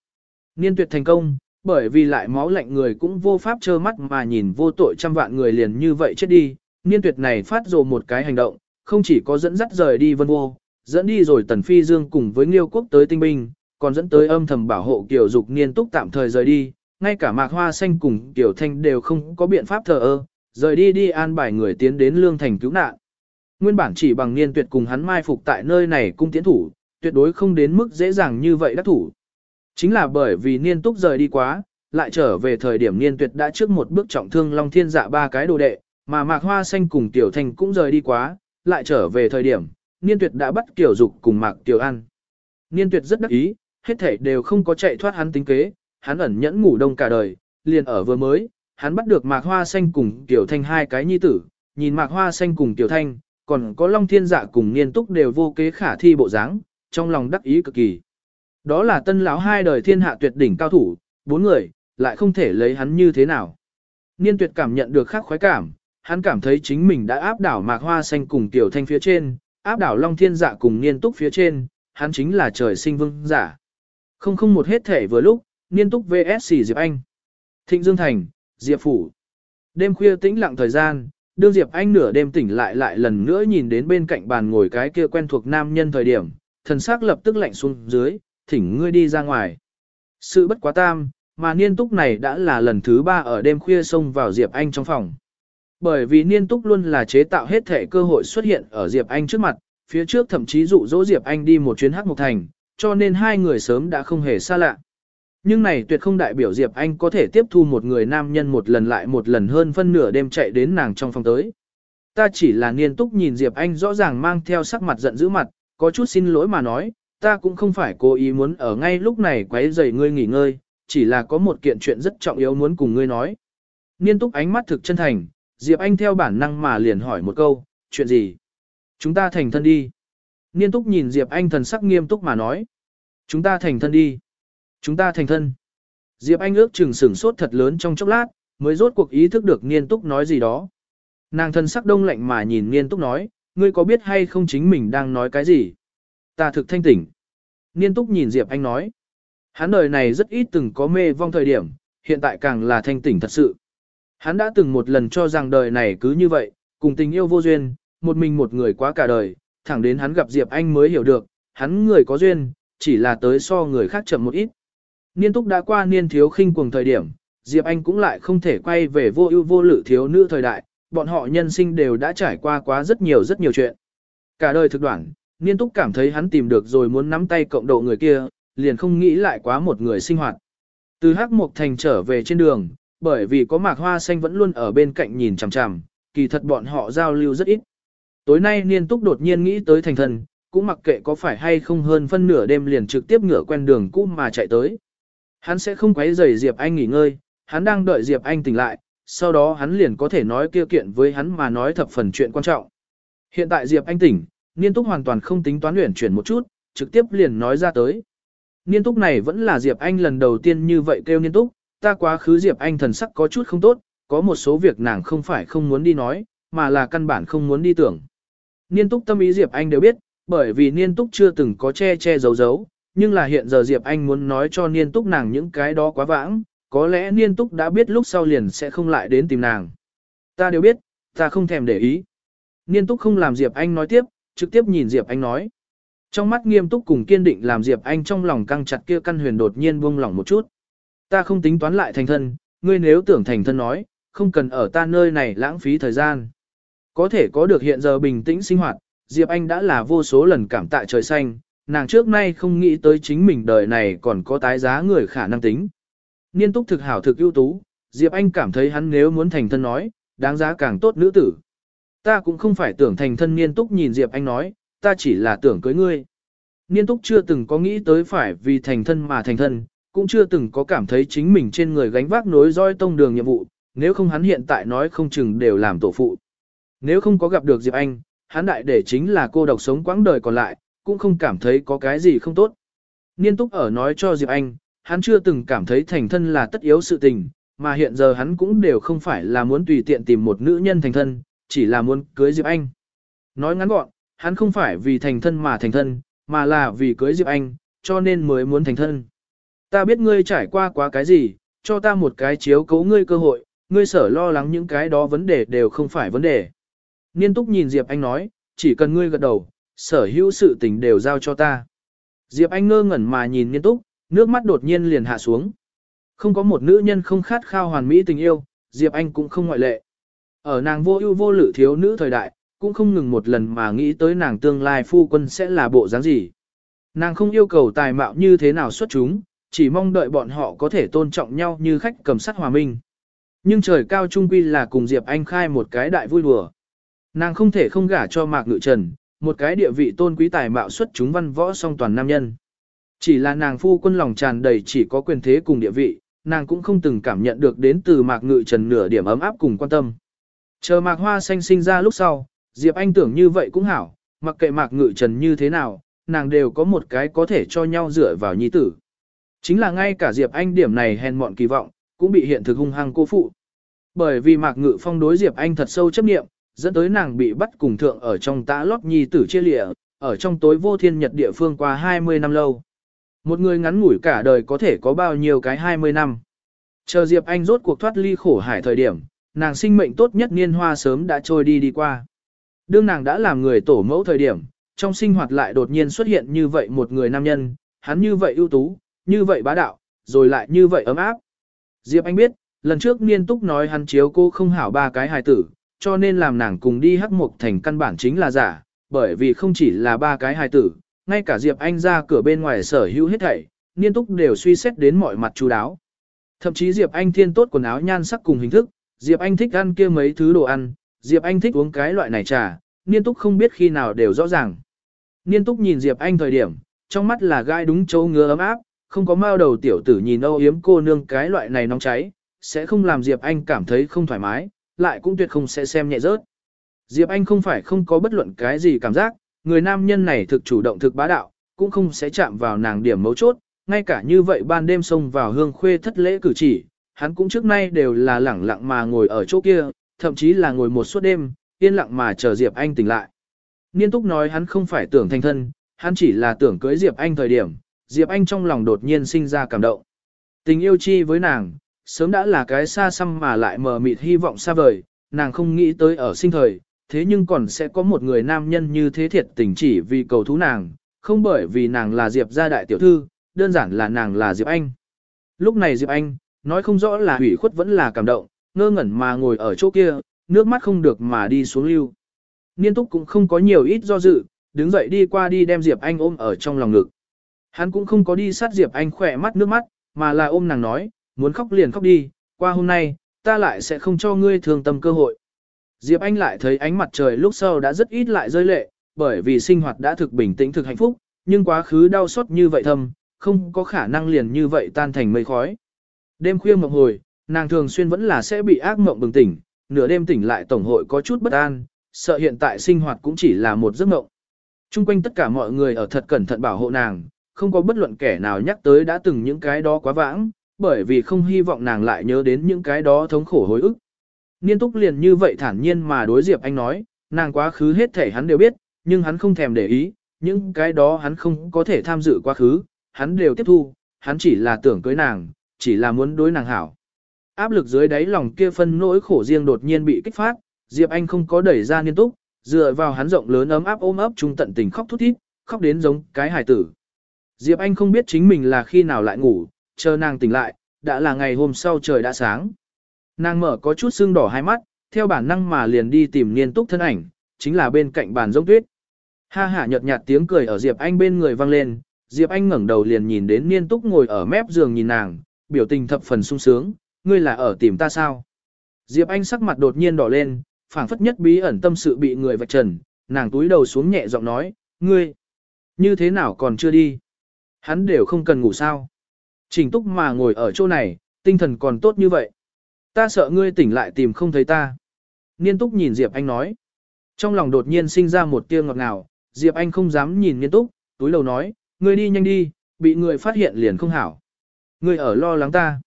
Niên tuyệt thành công, bởi vì lại máu lạnh người cũng vô pháp trơ mắt mà nhìn vô tội trăm vạn người liền như vậy chết đi. Niên tuyệt này phát rồ một cái hành động, không chỉ có dẫn dắt rời đi vân vô, dẫn đi rồi tần phi dương cùng với nghiêu quốc tới tinh binh, còn dẫn tới âm thầm bảo hộ kiểu dục niên túc tạm thời rời đi, ngay cả mạc hoa xanh cùng kiểu thanh đều không có biện pháp thờ ơ, rời đi đi an bài người tiến đến lương thành cứu nạn. Nguyên bản chỉ bằng niên tuyệt cùng hắn mai phục tại nơi này cung tiến thủ, tuyệt đối không đến mức dễ dàng như vậy đắc thủ. Chính là bởi vì niên túc rời đi quá, lại trở về thời điểm niên tuyệt đã trước một bước trọng thương Long Thiên dạ ba cái đồ đệ, mà Mạc Hoa Xanh cùng Tiểu Thành cũng rời đi quá, lại trở về thời điểm, niên tuyệt đã bắt Tiểu Dục cùng Mạc Tiểu An. Niên tuyệt rất đắc ý, hết thể đều không có chạy thoát hắn tính kế, hắn ẩn nhẫn ngủ đông cả đời, liền ở vừa mới, hắn bắt được Mạc Hoa Xanh cùng Tiểu Thanh hai cái nhi tử, nhìn Mạc Hoa Xanh cùng Tiểu Thanh, còn có Long Thiên Dạ cùng Niên Túc đều vô kế khả thi bộ dáng, trong lòng đắc ý cực kỳ. Đó là tân lão hai đời thiên hạ tuyệt đỉnh cao thủ, bốn người, lại không thể lấy hắn như thế nào. Niên tuyệt cảm nhận được khác khoái cảm, hắn cảm thấy chính mình đã áp đảo mạc hoa xanh cùng tiểu thanh phía trên, áp đảo long thiên dạ cùng niên túc phía trên, hắn chính là trời sinh vương giả. Không không một hết thể vừa lúc, niên túc VSC Diệp Anh. Thịnh Dương Thành, Diệp Phủ. Đêm khuya tĩnh lặng thời gian, đương Diệp Anh nửa đêm tỉnh lại lại lần nữa nhìn đến bên cạnh bàn ngồi cái kia quen thuộc nam nhân thời điểm, thần sắc lập tức lạnh xuống dưới, thỉnh ngươi đi ra ngoài. Sự bất quá tam, mà niên túc này đã là lần thứ ba ở đêm khuya xông vào Diệp Anh trong phòng. Bởi vì niên túc luôn là chế tạo hết thể cơ hội xuất hiện ở Diệp Anh trước mặt, phía trước thậm chí dụ dỗ Diệp Anh đi một chuyến hắc mục thành, cho nên hai người sớm đã không hề xa lạ. Nhưng này tuyệt không đại biểu Diệp Anh có thể tiếp thu một người nam nhân một lần lại một lần hơn phân nửa đêm chạy đến nàng trong phòng tới. Ta chỉ là niên túc nhìn Diệp Anh rõ ràng mang theo sắc mặt giận dữ mặt, có chút xin lỗi mà nói, ta cũng không phải cố ý muốn ở ngay lúc này quấy rầy ngươi nghỉ ngơi, chỉ là có một kiện chuyện rất trọng yếu muốn cùng ngươi nói. Niên túc ánh mắt thực chân thành, Diệp Anh theo bản năng mà liền hỏi một câu, chuyện gì? Chúng ta thành thân đi. Niên túc nhìn Diệp Anh thần sắc nghiêm túc mà nói. Chúng ta thành thân đi. Chúng ta thành thân. Diệp Anh ước chừng sửng sốt thật lớn trong chốc lát, mới rốt cuộc ý thức được Niên túc nói gì đó. Nàng thần sắc đông lạnh mà nhìn Niên túc nói, ngươi có biết hay không chính mình đang nói cái gì? Ta thực thanh tỉnh. Niên túc nhìn Diệp Anh nói. Hắn đời này rất ít từng có mê vong thời điểm, hiện tại càng là thanh tỉnh thật sự. Hắn đã từng một lần cho rằng đời này cứ như vậy, cùng tình yêu vô duyên, một mình một người quá cả đời, thẳng đến hắn gặp Diệp Anh mới hiểu được, hắn người có duyên, chỉ là tới so người khác chậm một ít. Niên túc đã qua niên thiếu khinh cuồng thời điểm, Diệp Anh cũng lại không thể quay về vô ưu vô lự thiếu nữ thời đại, bọn họ nhân sinh đều đã trải qua quá rất nhiều rất nhiều chuyện. Cả đời thực đoạn, Niên Túc cảm thấy hắn tìm được rồi muốn nắm tay cộng độ người kia, liền không nghĩ lại quá một người sinh hoạt. Từ Hắc Mộc Thành trở về trên đường, bởi vì có mạc hoa xanh vẫn luôn ở bên cạnh nhìn chằm chằm, kỳ thật bọn họ giao lưu rất ít. Tối nay Niên Túc đột nhiên nghĩ tới thành thần, cũng mặc kệ có phải hay không hơn phân nửa đêm liền trực tiếp ngửa quen đường cũ mà chạy tới. Hắn sẽ không quấy rầy Diệp Anh nghỉ ngơi, hắn đang đợi Diệp Anh tỉnh lại, sau đó hắn liền có thể nói kia kiện với hắn mà nói thập phần chuyện quan trọng. Hiện tại Diệp Anh tỉnh, Niên Túc hoàn toàn không tính toán luyện chuyển một chút, trực tiếp liền nói ra tới. Niên Túc này vẫn là Diệp Anh lần đầu tiên như vậy kêu Niên Túc, ta quá khứ Diệp Anh thần sắc có chút không tốt, có một số việc nàng không phải không muốn đi nói, mà là căn bản không muốn đi tưởng. Niên Túc tâm ý Diệp Anh đều biết, bởi vì Niên Túc chưa từng có che che giấu giấu, nhưng là hiện giờ Diệp Anh muốn nói cho Niên Túc nàng những cái đó quá vãng, có lẽ Niên Túc đã biết lúc sau liền sẽ không lại đến tìm nàng. Ta đều biết, ta không thèm để ý. Niên Túc không làm Diệp Anh nói tiếp, trực tiếp nhìn Diệp Anh nói. Trong mắt nghiêm túc cùng kiên định làm Diệp Anh trong lòng căng chặt kia căn huyền đột nhiên buông lỏng một chút. Ta không tính toán lại thành thân, ngươi nếu tưởng thành thân nói, không cần ở ta nơi này lãng phí thời gian. Có thể có được hiện giờ bình tĩnh sinh hoạt, Diệp Anh đã là vô số lần cảm tạ trời xanh, nàng trước nay không nghĩ tới chính mình đời này còn có tái giá người khả năng tính. Niên túc thực hảo thực ưu tú, Diệp Anh cảm thấy hắn nếu muốn thành thân nói, đáng giá càng tốt nữ tử. Ta cũng không phải tưởng thành thân niên túc nhìn Diệp Anh nói, ta chỉ là tưởng cưới ngươi. Niên túc chưa từng có nghĩ tới phải vì thành thân mà thành thân, cũng chưa từng có cảm thấy chính mình trên người gánh vác nối roi tông đường nhiệm vụ, nếu không hắn hiện tại nói không chừng đều làm tổ phụ. Nếu không có gặp được Diệp Anh, hắn đại để chính là cô độc sống quãng đời còn lại, cũng không cảm thấy có cái gì không tốt. Niên túc ở nói cho Diệp Anh, hắn chưa từng cảm thấy thành thân là tất yếu sự tình, mà hiện giờ hắn cũng đều không phải là muốn tùy tiện tìm một nữ nhân thành thân, chỉ là muốn cưới Diệp Anh. Nói ngắn gọn, hắn không phải vì thành thân mà thành thân, mà là vì cưới Diệp Anh, cho nên mới muốn thành thân. Ta biết ngươi trải qua quá cái gì, cho ta một cái chiếu cấu ngươi cơ hội, ngươi sở lo lắng những cái đó vấn đề đều không phải vấn đề. Niên túc nhìn Diệp Anh nói, chỉ cần ngươi gật đầu, sở hữu sự tình đều giao cho ta. Diệp Anh ngơ ngẩn mà nhìn Niên túc, nước mắt đột nhiên liền hạ xuống. Không có một nữ nhân không khát khao hoàn mỹ tình yêu, Diệp Anh cũng không ngoại lệ. Ở nàng vô ưu vô lự thiếu nữ thời đại, cũng không ngừng một lần mà nghĩ tới nàng tương lai phu quân sẽ là bộ dáng gì. Nàng không yêu cầu tài mạo như thế nào xuất chúng, chỉ mong đợi bọn họ có thể tôn trọng nhau như khách cầm sắt hòa minh. Nhưng trời cao trung quy là cùng Diệp Anh khai một cái đại vui đùa. Nàng không thể không gả cho Mạc Ngự Trần, một cái địa vị tôn quý tài mạo xuất chúng văn võ song toàn nam nhân. Chỉ là nàng phu quân lòng tràn đầy chỉ có quyền thế cùng địa vị, nàng cũng không từng cảm nhận được đến từ Mạc Ngự Trần nửa điểm ấm áp cùng quan tâm. Chờ Mạc Hoa Xanh sinh ra lúc sau, Diệp Anh tưởng như vậy cũng hảo, mặc kệ Mạc Ngự Trần như thế nào, nàng đều có một cái có thể cho nhau dựa vào nhi tử. Chính là ngay cả Diệp Anh điểm này hèn mọn kỳ vọng, cũng bị hiện thực hung hăng cô phụ. Bởi vì Mạc Ngự Phong đối Diệp Anh thật sâu chấp niệm, dẫn tới nàng bị bắt cùng thượng ở trong tã lót nhi tử chia lịa, ở trong tối vô thiên nhật địa phương qua 20 năm lâu. Một người ngắn ngủi cả đời có thể có bao nhiêu cái 20 năm. Chờ Diệp Anh rốt cuộc thoát ly khổ hải thời điểm, nàng sinh mệnh tốt nhất niên hoa sớm đã trôi đi đi qua. Đương nàng đã làm người tổ mẫu thời điểm, trong sinh hoạt lại đột nhiên xuất hiện như vậy một người nam nhân, hắn như vậy ưu tú, như vậy bá đạo, rồi lại như vậy ấm áp. Diệp Anh biết, lần trước niên túc nói hắn chiếu cô không hảo ba cái hài tử, cho nên làm nàng cùng đi hắc mục thành căn bản chính là giả, bởi vì không chỉ là ba cái hài tử, ngay cả Diệp Anh ra cửa bên ngoài sở hữu hết thảy, niên túc đều suy xét đến mọi mặt chú đáo. Thậm chí Diệp Anh thiên tốt quần áo nhan sắc cùng hình thức, Diệp Anh thích ăn kia mấy thứ đồ ăn, Diệp Anh thích uống cái loại này trà, niên túc không biết khi nào đều rõ ràng. Niên túc nhìn Diệp Anh thời điểm, trong mắt là gai đúng chỗ ngứa ấm áp, không có mao đầu tiểu tử nhìn âu yếm cô nương cái loại này nóng cháy, sẽ không làm Diệp Anh cảm thấy không thoải mái, lại cũng tuyệt không sẽ xem nhẹ rớt. Diệp Anh không phải không có bất luận cái gì cảm giác, người nam nhân này thực chủ động thực bá đạo, cũng không sẽ chạm vào nàng điểm mấu chốt, ngay cả như vậy ban đêm xông vào hương khuê thất lễ cử chỉ, hắn cũng trước nay đều là lẳng lặng mà ngồi ở chỗ kia, thậm chí là ngồi một suốt đêm, yên lặng mà chờ Diệp Anh tỉnh lại. Niên túc nói hắn không phải tưởng thành thân, hắn chỉ là tưởng cưới Diệp Anh thời điểm, Diệp Anh trong lòng đột nhiên sinh ra cảm động. Tình yêu chi với nàng, sớm đã là cái xa xăm mà lại mờ mịt hy vọng xa vời, nàng không nghĩ tới ở sinh thời, thế nhưng còn sẽ có một người nam nhân như thế thiệt tình chỉ vì cầu thú nàng, không bởi vì nàng là Diệp gia đại tiểu thư, đơn giản là nàng là Diệp Anh. Lúc này Diệp Anh, nói không rõ là hủy khuất vẫn là cảm động, ngơ ngẩn mà ngồi ở chỗ kia, nước mắt không được mà đi xuống lưu. Niên túc cũng không có nhiều ít do dự, đứng dậy đi qua đi đem Diệp Anh ôm ở trong lòng ngực. Hắn cũng không có đi sát Diệp Anh khỏe mắt nước mắt, mà là ôm nàng nói, muốn khóc liền khóc đi, qua hôm nay, ta lại sẽ không cho ngươi thường tâm cơ hội. Diệp Anh lại thấy ánh mặt trời lúc sau đã rất ít lại rơi lệ, bởi vì sinh hoạt đã thực bình tĩnh thực hạnh phúc, nhưng quá khứ đau xót như vậy thầm, không có khả năng liền như vậy tan thành mây khói. Đêm khuya mộng hồi, nàng thường xuyên vẫn là sẽ bị ác mộng bừng tỉnh, nửa đêm tỉnh lại tổng hội có chút bất an, sợ hiện tại sinh hoạt cũng chỉ là một giấc mộng. Trung quanh tất cả mọi người ở thật cẩn thận bảo hộ nàng, không có bất luận kẻ nào nhắc tới đã từng những cái đó quá vãng, bởi vì không hy vọng nàng lại nhớ đến những cái đó thống khổ hối ức. Niên túc liền như vậy thản nhiên mà đối Diệp Anh nói, nàng quá khứ hết thể hắn đều biết, nhưng hắn không thèm để ý, những cái đó hắn không có thể tham dự quá khứ, hắn đều tiếp thu, hắn chỉ là tưởng cưới nàng, chỉ là muốn đối nàng hảo. Áp lực dưới đáy lòng kia phân nỗi khổ riêng đột nhiên bị kích phát, Diệp Anh không có đẩy ra niên túc, dựa vào hắn rộng lớn ấm áp ôm ấp trung tận tình khóc thút thít, khóc đến giống cái hài tử. Diệp Anh không biết chính mình là khi nào lại ngủ, chờ nàng tỉnh lại, đã là ngày hôm sau trời đã sáng. Nàng mở có chút sưng đỏ hai mắt, theo bản năng mà liền đi tìm niên túc thân ảnh, chính là bên cạnh bàn giống tuyết. Ha ha nhợt nhạt tiếng cười ở Diệp Anh bên người vang lên, Diệp Anh ngẩng đầu liền nhìn đến niên túc ngồi ở mép giường nhìn nàng, biểu tình thập phần sung sướng, ngươi là ở tìm ta sao? Diệp Anh sắc mặt đột nhiên đỏ lên, phảng phất nhất bí ẩn tâm sự bị người vạch trần, nàng túi đầu xuống nhẹ giọng nói, ngươi, như thế nào còn chưa đi? Hắn đều không cần ngủ sao? Trình túc mà ngồi ở chỗ này, tinh thần còn tốt như vậy. Ta sợ ngươi tỉnh lại tìm không thấy ta. Niên túc nhìn Diệp Anh nói. Trong lòng đột nhiên sinh ra một tia ngọt ngào, Diệp Anh không dám nhìn Niên túc, túi lầu nói, ngươi đi nhanh đi, bị người phát hiện liền không hảo. Ngươi ở lo lắng ta.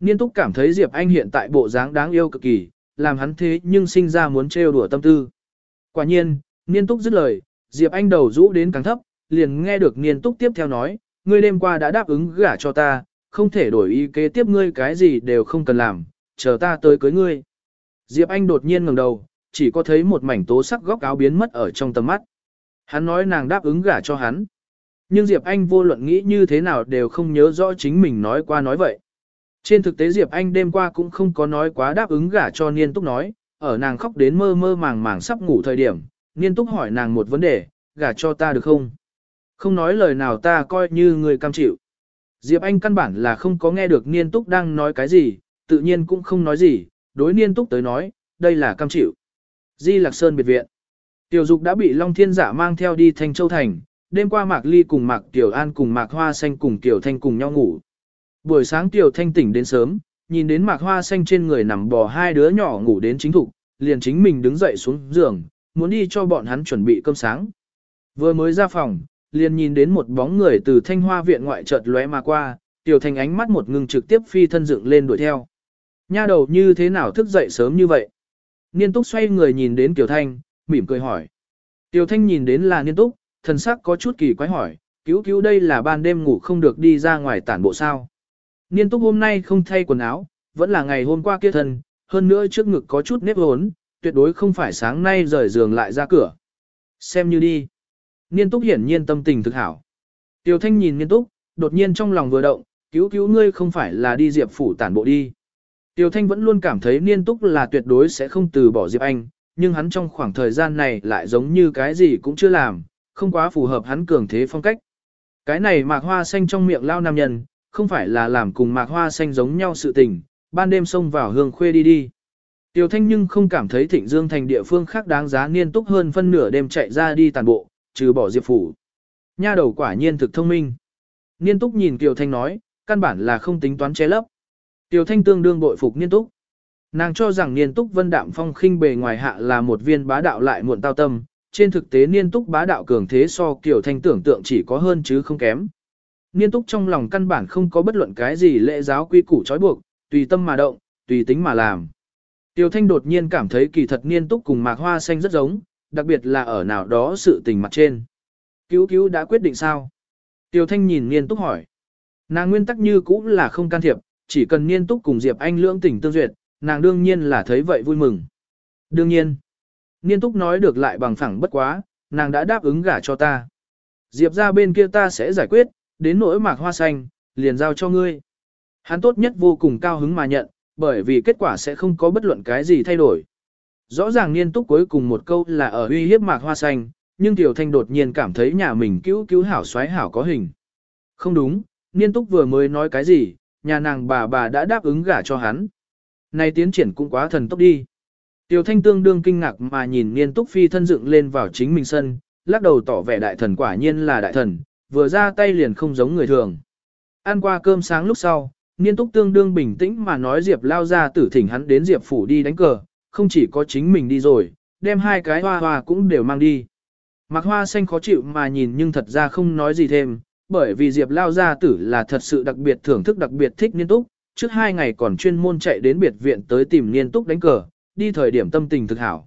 Niên túc cảm thấy Diệp Anh hiện tại bộ dáng đáng yêu cực kỳ, làm hắn thế nhưng sinh ra muốn trêu đùa tâm tư. Quả nhiên, Niên túc dứt lời, Diệp Anh đầu rũ đến càng thấp, liền nghe được Niên túc tiếp theo nói, ngươi đêm qua đã đáp ứng gả cho ta, không thể đổi ý kế tiếp ngươi cái gì đều không cần làm, chờ ta tới cưới ngươi. Diệp Anh đột nhiên ngẩng đầu, chỉ có thấy một mảnh tố sắc góc áo biến mất ở trong tầm mắt. Hắn nói nàng đáp ứng gả cho hắn. Nhưng Diệp Anh vô luận nghĩ như thế nào đều không nhớ rõ chính mình nói qua nói vậy. Trên thực tế Diệp Anh đêm qua cũng không có nói quá đáp ứng gả cho Niên Túc nói, ở nàng khóc đến mơ mơ màng màng sắp ngủ thời điểm, Niên Túc hỏi nàng một vấn đề, gả cho ta được không? Không nói lời nào ta coi như người cam chịu. Diệp Anh căn bản là không có nghe được Niên Túc đang nói cái gì, tự nhiên cũng không nói gì, đối Niên Túc tới nói, đây là cam chịu. Di Lạc Sơn biệt viện. Tiểu Dục đã bị Long Thiên Giả mang theo đi Thanh Châu Thành, đêm qua Mạc Ly cùng Mạc Tiểu An cùng Mạc Hoa Xanh cùng Tiểu Thanh cùng nhau ngủ. Buổi sáng Tiểu Thanh tỉnh đến sớm, nhìn đến Mạc Hoa Xanh trên người nằm bò hai đứa nhỏ ngủ đến chính thục, liền chính mình đứng dậy xuống giường, muốn đi cho bọn hắn chuẩn bị cơm sáng. Vừa mới ra phòng, liền nhìn đến một bóng người từ thanh hoa viện ngoại chợt lóe mà qua, tiểu thành ánh mắt một ngừng trực tiếp phi thân dựng lên đuổi theo. Nha đầu như thế nào thức dậy sớm như vậy? Niên túc xoay người nhìn đến tiểu thanh, mỉm cười hỏi. Tiểu thanh nhìn đến là niên túc, thần sắc có chút kỳ quái hỏi, cứu cứu đây là ban đêm ngủ không được đi ra ngoài tản bộ sao. Niên túc hôm nay không thay quần áo, vẫn là ngày hôm qua kia thân, hơn nữa trước ngực có chút nếp hốn, tuyệt đối không phải sáng nay rời giường lại ra cửa. Xem như đi. Niên túc hiển nhiên tâm tình thực hảo. Tiêu thanh nhìn niên túc, đột nhiên trong lòng vừa động, cứu cứu ngươi không phải là đi diệp phủ tản bộ đi. Tiêu thanh vẫn luôn cảm thấy niên túc là tuyệt đối sẽ không từ bỏ diệp anh, nhưng hắn trong khoảng thời gian này lại giống như cái gì cũng chưa làm, không quá phù hợp hắn cường thế phong cách. Cái này mạc hoa xanh trong miệng lao nam nhân, không phải là làm cùng mạc hoa xanh giống nhau sự tình, ban đêm xông vào hương khuê đi đi. Tiêu Thanh nhưng không cảm thấy Thịnh Dương thành địa phương khác đáng giá niên túc hơn phân nửa đêm chạy ra đi tàn bộ, trừ bỏ Diệp Phủ. Nha đầu quả nhiên thực thông minh. Niên túc nhìn Kiều Thanh nói, căn bản là không tính toán che lấp. Kiều Thanh tương đương bội phục Niên túc. Nàng cho rằng Niên túc vân đạm phong khinh bề ngoài hạ là một viên bá đạo lại muộn tao tâm, trên thực tế Niên túc bá đạo cường thế so Kiều Thanh tưởng tượng chỉ có hơn chứ không kém. Niên túc trong lòng căn bản không có bất luận cái gì lễ giáo quy củ trói buộc, tùy tâm mà động, tùy tính mà làm. Tiêu Thanh đột nhiên cảm thấy kỳ thật Niên túc cùng Mạc Hoa Xanh rất giống, đặc biệt là ở nào đó sự tình mặt trên. Cứu cứu đã quyết định sao? Tiêu Thanh nhìn Niên Túc hỏi. Nàng nguyên tắc như cũ là không can thiệp, chỉ cần Niên Túc cùng Diệp Anh lưỡng tình tương duyệt, nàng đương nhiên là thấy vậy vui mừng. Đương nhiên, Niên Túc nói được lại bằng phẳng bất quá, nàng đã đáp ứng gả cho ta. Diệp ra bên kia ta sẽ giải quyết, đến nỗi mạc hoa xanh, liền giao cho ngươi. Hắn tốt nhất vô cùng cao hứng mà nhận, bởi vì kết quả sẽ không có bất luận cái gì thay đổi. Rõ ràng niên túc cuối cùng một câu là ở uy hiếp mạc hoa xanh, nhưng Tiểu Thanh đột nhiên cảm thấy nhà mình cứu cứu hảo xoáy hảo có hình. Không đúng, niên túc vừa mới nói cái gì, nhà nàng bà bà đã đáp ứng gả cho hắn. Này tiến triển cũng quá thần tốc đi. Tiểu Thanh tương đương kinh ngạc mà nhìn niên túc phi thân dựng lên vào chính mình sân, lắc đầu tỏ vẻ đại thần quả nhiên là đại thần, vừa ra tay liền không giống người thường. Ăn qua cơm sáng lúc sau, niên túc tương đương bình tĩnh mà nói Diệp lao ra tử thỉnh hắn đến Diệp phủ đi đánh cờ, không chỉ có chính mình đi rồi, đem hai cái hoa hoa cũng đều mang đi. Mạc hoa xanh khó chịu mà nhìn nhưng thật ra không nói gì thêm, bởi vì Diệp lao gia tử là thật sự đặc biệt thưởng thức đặc biệt thích niên túc, trước hai ngày còn chuyên môn chạy đến biệt viện tới tìm niên túc đánh cờ, đi thời điểm tâm tình thực hảo.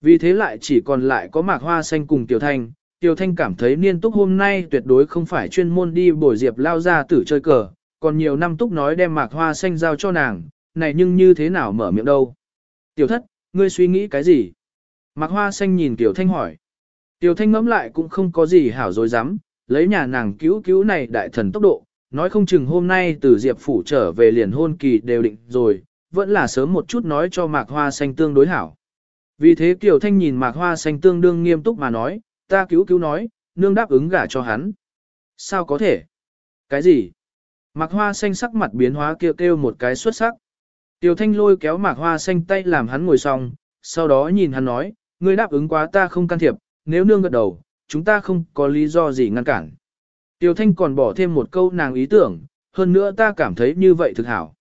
Vì thế lại chỉ còn lại có mạc hoa xanh cùng Tiểu Thanh, Tiểu Thanh cảm thấy niên túc hôm nay tuyệt đối không phải chuyên môn đi bồi Diệp lao gia tử chơi cờ, còn nhiều năm túc nói đem mạc hoa xanh giao cho nàng, này nhưng như thế nào mở miệng đâu. Tiểu thất, ngươi suy nghĩ cái gì? Mạc hoa xanh nhìn Tiểu Thanh hỏi. Tiểu Thanh ngẫm lại cũng không có gì hảo dối dám, lấy nhà nàng cứu cứu này đại thần tốc độ, nói không chừng hôm nay từ Diệp Phủ trở về liền hôn kỳ đều định rồi, vẫn là sớm một chút nói cho Mạc Hoa Xanh tương đối hảo. Vì thế Tiểu Thanh nhìn Mạc Hoa Xanh tương đương nghiêm túc mà nói, ta cứu cứu nói, nương đáp ứng gả cho hắn. Sao có thể? Cái gì? Mạc Hoa Xanh sắc mặt biến hóa kêu kêu một cái xuất sắc. Tiểu Thanh lôi kéo Mạc Hoa Xanh tay làm hắn ngồi xong, sau đó nhìn hắn nói, ngươi đáp ứng quá ta không can thiệp, nếu nương gật đầu, chúng ta không có lý do gì ngăn cản. Tiểu Thanh còn bỏ thêm một câu nàng ý tưởng, hơn nữa ta cảm thấy như vậy thực hảo.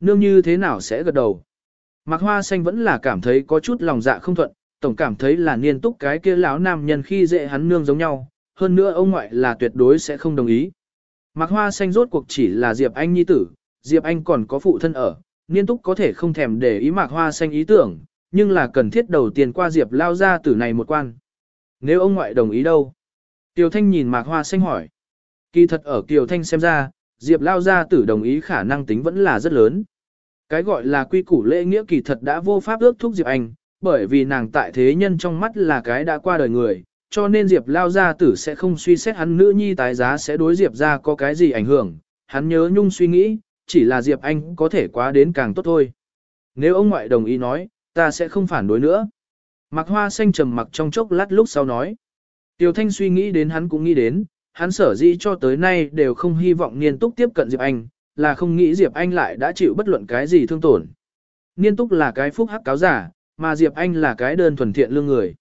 Nương như thế nào sẽ gật đầu? Mạc Hoa Xanh vẫn là cảm thấy có chút lòng dạ không thuận, tổng cảm thấy là niên túc cái kia lão nam nhân khi dễ hắn nương giống nhau, hơn nữa ông ngoại là tuyệt đối sẽ không đồng ý. Mạc Hoa Xanh rốt cuộc chỉ là Diệp Anh nhi tử, Diệp Anh còn có phụ thân ở, niên túc có thể không thèm để ý Mạc Hoa Xanh ý tưởng, nhưng là cần thiết đầu tiên qua Diệp lao ra tử này một quan. Nếu ông ngoại đồng ý đâu? Tiểu Thanh nhìn Mạc Hoa Xanh hỏi. Kỳ thật ở Kiều Thanh xem ra, Diệp lao gia tử đồng ý khả năng tính vẫn là rất lớn. Cái gọi là quy củ lễ nghĩa kỳ thật đã vô pháp ước thúc Diệp Anh, bởi vì nàng tại thế nhân trong mắt là cái đã qua đời người, cho nên Diệp lao gia tử sẽ không suy xét hắn nữ nhi tái giá sẽ đối Diệp ra có cái gì ảnh hưởng, hắn nhớ nhung suy nghĩ, chỉ là Diệp Anh có thể quá đến càng tốt thôi. Nếu ông ngoại đồng ý nói, ta sẽ không phản đối nữa. Mạc Hoa Xanh trầm mặc trong chốc lát lúc sau nói. Tiểu Thanh suy nghĩ đến hắn cũng nghĩ đến, hắn sở dĩ cho tới nay đều không hy vọng Niên Túc tiếp cận Diệp Anh, là không nghĩ Diệp Anh lại đã chịu bất luận cái gì thương tổn. Niên Túc là cái phúc hắc cáo giả, mà Diệp Anh là cái đơn thuần thiện lương người.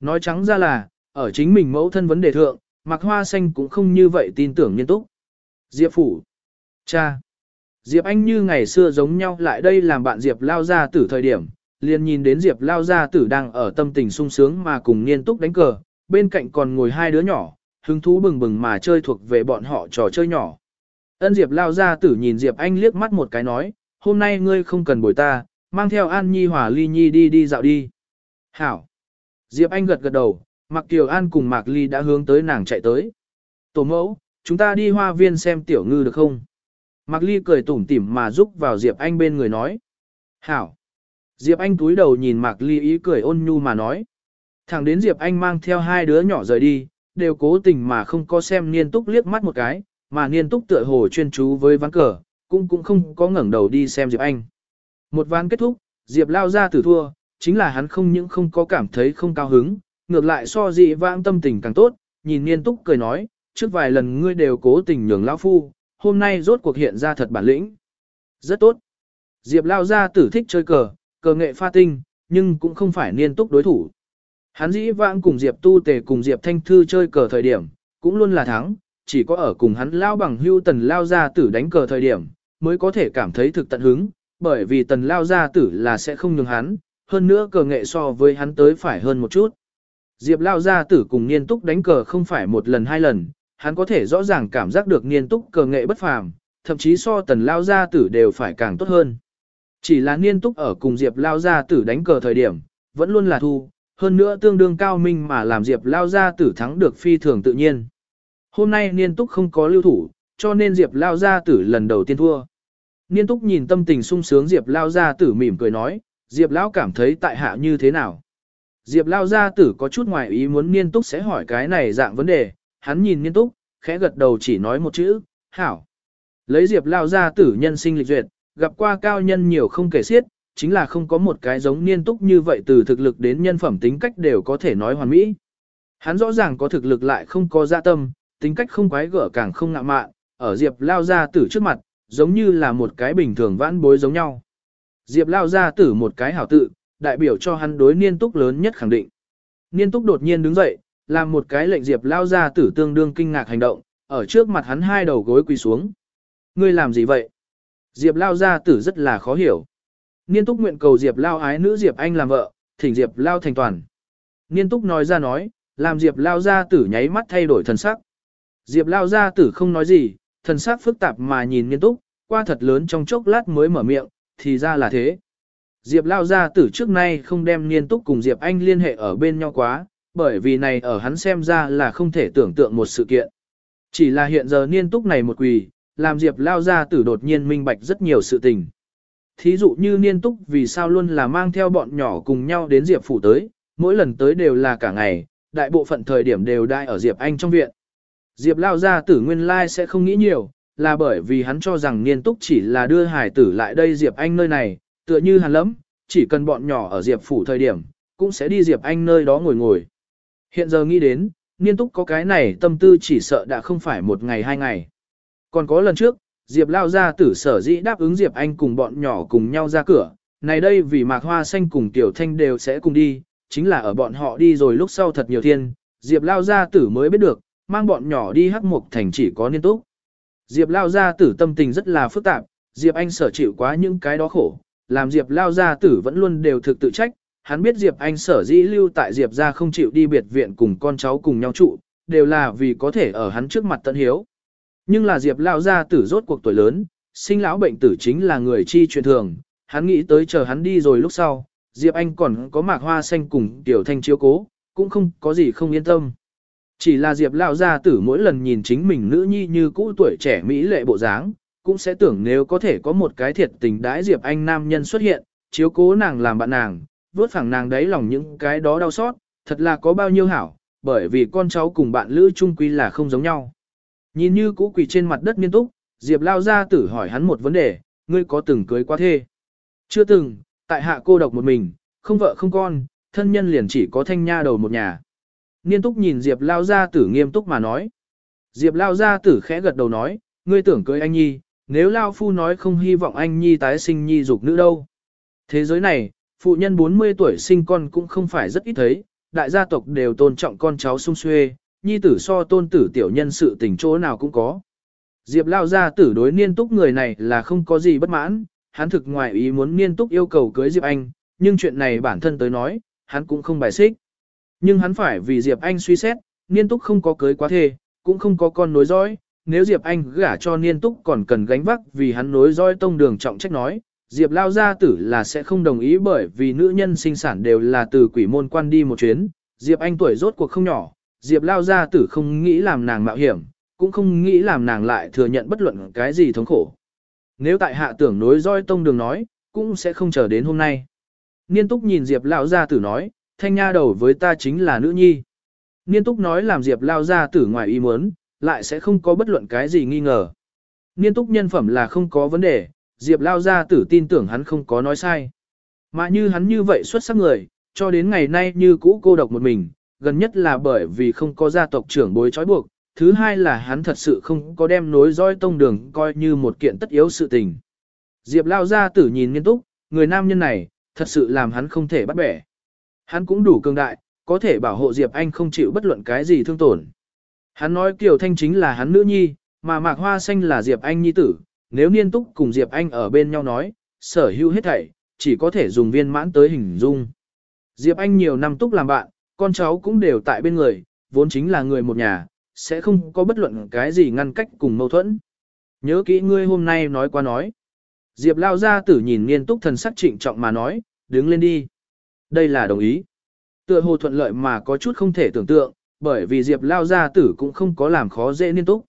Nói trắng ra là, ở chính mình mẫu thân vấn đề thượng, Mạc Hoa Xanh cũng không như vậy tin tưởng Niên Túc. Diệp Phủ. Cha. Diệp Anh như ngày xưa giống nhau lại đây làm bạn Diệp lao Gia Tử thời điểm, liền nhìn đến Diệp lao gia tử đang ở tâm tình sung sướng mà cùng niên túc đánh cờ, bên cạnh còn ngồi hai đứa nhỏ, hứng thú bừng bừng mà chơi thuộc về bọn họ trò chơi nhỏ. Ân Diệp lao gia tử nhìn Diệp Anh liếc mắt một cái nói, hôm nay ngươi không cần bồi ta, mang theo An Nhi Hòa Ly Nhi đi đi dạo đi. Hảo. Diệp Anh gật gật đầu, Mạc Kiều An cùng Mạc Ly đã hướng tới nàng chạy tới. Tổ mẫu, chúng ta đi hoa viên xem tiểu ngư được không? Mạc Ly cười tủm tỉm mà giúp vào Diệp Anh bên người nói. Hảo. Diệp Anh túi đầu nhìn Mạc Ly ý cười ôn nhu mà nói. Thẳng đến Diệp Anh mang theo hai đứa nhỏ rời đi, đều cố tình mà không có xem niên túc liếc mắt một cái, mà niên túc tựa hồ chuyên chú với ván cờ, cũng cũng không có ngẩng đầu đi xem Diệp Anh. Một ván kết thúc, Diệp lao ra tử thua, chính là hắn không những không có cảm thấy không cao hứng, ngược lại so dị vãng tâm tình càng tốt, nhìn niên túc cười nói, trước vài lần ngươi đều cố tình nhường lão phu, hôm nay rốt cuộc hiện ra thật bản lĩnh. Rất tốt. Diệp lao ra tử thích chơi cờ, cờ nghệ pha tinh, nhưng cũng không phải niên túc đối thủ. Hắn dĩ vãng cùng Diệp Tu Tề cùng Diệp Thanh Thư chơi cờ thời điểm, cũng luôn là thắng, chỉ có ở cùng hắn lao bằng hưu tần lao ra tử đánh cờ thời điểm, mới có thể cảm thấy thực tận hứng, bởi vì tần lao gia tử là sẽ không nhường hắn, hơn nữa cờ nghệ so với hắn tới phải hơn một chút. Diệp lao gia tử cùng niên túc đánh cờ không phải một lần hai lần, hắn có thể rõ ràng cảm giác được niên túc cờ nghệ bất phàm, thậm chí so tần lao gia tử đều phải càng tốt hơn. Chỉ là niên túc ở cùng Diệp Lao Gia tử đánh cờ thời điểm, vẫn luôn là thu, hơn nữa tương đương cao minh mà làm Diệp Lao Gia tử thắng được phi thường tự nhiên. Hôm nay niên túc không có lưu thủ, cho nên Diệp Lao Gia tử lần đầu tiên thua. Niên túc nhìn tâm tình sung sướng Diệp Lao Gia tử mỉm cười nói, Diệp Lão cảm thấy tại hạ như thế nào. Diệp Lao Gia tử có chút ngoài ý muốn niên túc sẽ hỏi cái này dạng vấn đề, hắn nhìn niên túc, khẽ gật đầu chỉ nói một chữ, hảo. Lấy Diệp Lao Gia tử nhân sinh lịch duyệt, gặp qua cao nhân nhiều không kể xiết, chính là không có một cái giống niên túc như vậy từ thực lực đến nhân phẩm tính cách đều có thể nói hoàn mỹ. Hắn rõ ràng có thực lực lại không có dạ tâm, tính cách không quái gở càng không ngạ mạn, ở Diệp lao ra tử trước mặt, giống như là một cái bình thường vãn bối giống nhau. Diệp lao ra tử một cái hảo tự, đại biểu cho hắn đối niên túc lớn nhất khẳng định. Niên túc đột nhiên đứng dậy, làm một cái lệnh Diệp lao ra tử tương đương kinh ngạc hành động, ở trước mặt hắn hai đầu gối quỳ xuống. Ngươi làm gì vậy? Diệp lao ra tử rất là khó hiểu. Niên túc nguyện cầu Diệp lao ái nữ Diệp Anh làm vợ, thỉnh Diệp lao thành toàn. Niên túc nói ra nói, làm Diệp lao ra tử nháy mắt thay đổi thần sắc. Diệp lao ra tử không nói gì, thần sắc phức tạp mà nhìn niên túc, qua thật lớn trong chốc lát mới mở miệng, thì ra là thế. Diệp lao ra tử trước nay không đem niên túc cùng Diệp Anh liên hệ ở bên nhau quá, bởi vì này ở hắn xem ra là không thể tưởng tượng một sự kiện. Chỉ là hiện giờ niên túc này một quỳ, làm Diệp lao ra tử đột nhiên minh bạch rất nhiều sự tình. Thí dụ như niên túc vì sao luôn là mang theo bọn nhỏ cùng nhau đến Diệp phủ tới, mỗi lần tới đều là cả ngày, đại bộ phận thời điểm đều đai ở Diệp Anh trong viện. Diệp lao ra tử nguyên lai sẽ không nghĩ nhiều, là bởi vì hắn cho rằng niên túc chỉ là đưa hải tử lại đây Diệp Anh nơi này, tựa như hàn lắm chỉ cần bọn nhỏ ở Diệp phủ thời điểm, cũng sẽ đi Diệp Anh nơi đó ngồi ngồi. Hiện giờ nghĩ đến, niên túc có cái này tâm tư chỉ sợ đã không phải một ngày hai ngày. Còn có lần trước, Diệp lao ra tử sở dĩ đáp ứng Diệp Anh cùng bọn nhỏ cùng nhau ra cửa, này đây vì mạc hoa xanh cùng tiểu thanh đều sẽ cùng đi, chính là ở bọn họ đi rồi lúc sau thật nhiều thiên, Diệp lao ra tử mới biết được, mang bọn nhỏ đi hắc mục thành chỉ có niên túc. Diệp lao ra tử tâm tình rất là phức tạp, Diệp Anh sở chịu quá những cái đó khổ, làm Diệp lao ra tử vẫn luôn đều thực tự trách, hắn biết Diệp Anh sở dĩ lưu tại Diệp ra không chịu đi biệt viện cùng con cháu cùng nhau trụ, đều là vì có thể ở hắn trước mặt tận hiếu. Nhưng là Diệp lao ra tử rốt cuộc tuổi lớn, sinh lão bệnh tử chính là người chi truyền thường, hắn nghĩ tới chờ hắn đi rồi lúc sau, Diệp Anh còn có mạc hoa xanh cùng tiểu thanh chiếu cố, cũng không có gì không yên tâm. Chỉ là Diệp lão gia tử mỗi lần nhìn chính mình nữ nhi như cũ tuổi trẻ mỹ lệ bộ dáng, cũng sẽ tưởng nếu có thể có một cái thiệt tình đãi Diệp Anh nam nhân xuất hiện, chiếu cố nàng làm bạn nàng, vớt phẳng nàng đấy lòng những cái đó đau xót, thật là có bao nhiêu hảo, bởi vì con cháu cùng bạn lữ chung quy là không giống nhau. Nhìn như cũ quỳ trên mặt đất nghiêm túc, Diệp lao gia tử hỏi hắn một vấn đề, ngươi có từng cưới qua thê? Chưa từng, tại hạ cô độc một mình, không vợ không con, thân nhân liền chỉ có thanh nha đầu một nhà. Niên túc nhìn Diệp lao gia tử nghiêm túc mà nói. Diệp lao gia tử khẽ gật đầu nói, ngươi tưởng cưới anh nhi, nếu lao phu nói không hy vọng anh nhi tái sinh nhi dục nữ đâu. Thế giới này, phụ nhân 40 tuổi sinh con cũng không phải rất ít thấy, đại gia tộc đều tôn trọng con cháu sung xuê, nhi tử so tôn tử tiểu nhân sự tình chỗ nào cũng có. Diệp lao gia tử đối niên túc người này là không có gì bất mãn, hắn thực ngoài ý muốn niên túc yêu cầu cưới Diệp Anh, nhưng chuyện này bản thân tới nói, hắn cũng không bài xích. Nhưng hắn phải vì Diệp Anh suy xét, niên túc không có cưới quá thề, cũng không có con nối dõi, nếu Diệp Anh gả cho niên túc còn cần gánh vác vì hắn nối dõi tông đường trọng trách nói, Diệp lao gia tử là sẽ không đồng ý bởi vì nữ nhân sinh sản đều là từ quỷ môn quan đi một chuyến, Diệp Anh tuổi rốt cuộc không nhỏ, Diệp lao gia tử không nghĩ làm nàng mạo hiểm, cũng không nghĩ làm nàng lại thừa nhận bất luận cái gì thống khổ. Nếu tại hạ tưởng nối roi tông đường nói, cũng sẽ không chờ đến hôm nay. Niên túc nhìn Diệp lao gia tử nói, thanh nha đầu với ta chính là nữ nhi. Niên túc nói làm Diệp lao gia tử ngoài ý muốn, lại sẽ không có bất luận cái gì nghi ngờ. Niên túc nhân phẩm là không có vấn đề, Diệp lao gia tử tin tưởng hắn không có nói sai. Mà như hắn như vậy xuất sắc người, cho đến ngày nay như cũ cô độc một mình, gần nhất là bởi vì không có gia tộc trưởng bối trói buộc, thứ hai là hắn thật sự không có đem nối dõi tông đường coi như một kiện tất yếu sự tình. Diệp lao gia tử nhìn nghiêm túc, người nam nhân này, thật sự làm hắn không thể bắt bẻ. Hắn cũng đủ cường đại, có thể bảo hộ Diệp Anh không chịu bất luận cái gì thương tổn. Hắn nói Kiều Thanh chính là hắn nữ nhi, mà Mạc Hoa Xanh là Diệp Anh nhi tử, nếu niên túc cùng Diệp Anh ở bên nhau nói, sở hữu hết thảy, chỉ có thể dùng viên mãn tới hình dung. Diệp Anh nhiều năm túc làm bạn, con cháu cũng đều tại bên người, vốn chính là người một nhà, sẽ không có bất luận cái gì ngăn cách cùng mâu thuẫn. Nhớ kỹ ngươi hôm nay nói qua nói. Diệp lao ra tử nhìn niên túc thần sắc trịnh trọng mà nói, đứng lên đi. Đây là đồng ý. Tựa hồ thuận lợi mà có chút không thể tưởng tượng, bởi vì Diệp lao gia tử cũng không có làm khó dễ niên túc.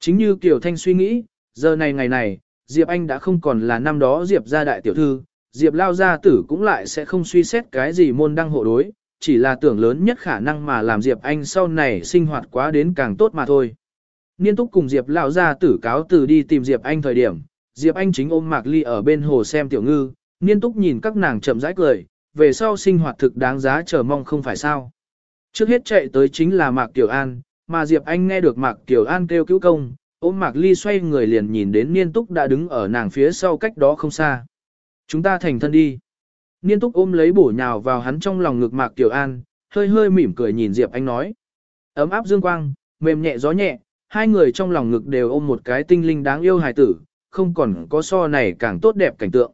Chính như Kiều Thanh suy nghĩ, giờ này ngày này, Diệp Anh đã không còn là năm đó Diệp gia đại tiểu thư, Diệp lao gia tử cũng lại sẽ không suy xét cái gì môn đăng hộ đối, chỉ là tưởng lớn nhất khả năng mà làm Diệp Anh sau này sinh hoạt quá đến càng tốt mà thôi. Niên túc cùng Diệp lao gia tử cáo từ đi tìm Diệp Anh thời điểm, Diệp Anh chính ôm Mạc Ly ở bên hồ xem tiểu ngư, Niên túc nhìn các nàng chậm rãi cười, về sau sinh hoạt thực đáng giá chờ mong không phải sao. Trước hết chạy tới chính là Mạc Tiểu An, mà Diệp Anh nghe được Mạc Tiểu An kêu cứu công, ôm Mạc Ly xoay người liền nhìn đến Niên Túc đã đứng ở nàng phía sau cách đó không xa. Chúng ta thành thân đi. Niên Túc ôm lấy bổ nhào vào hắn trong lòng ngực Mạc Tiểu An, hơi hơi mỉm cười nhìn Diệp Anh nói. Ấm áp dương quang, mềm nhẹ gió nhẹ, hai người trong lòng ngực đều ôm một cái tinh linh đáng yêu hài tử, không còn có so này càng tốt đẹp cảnh tượng.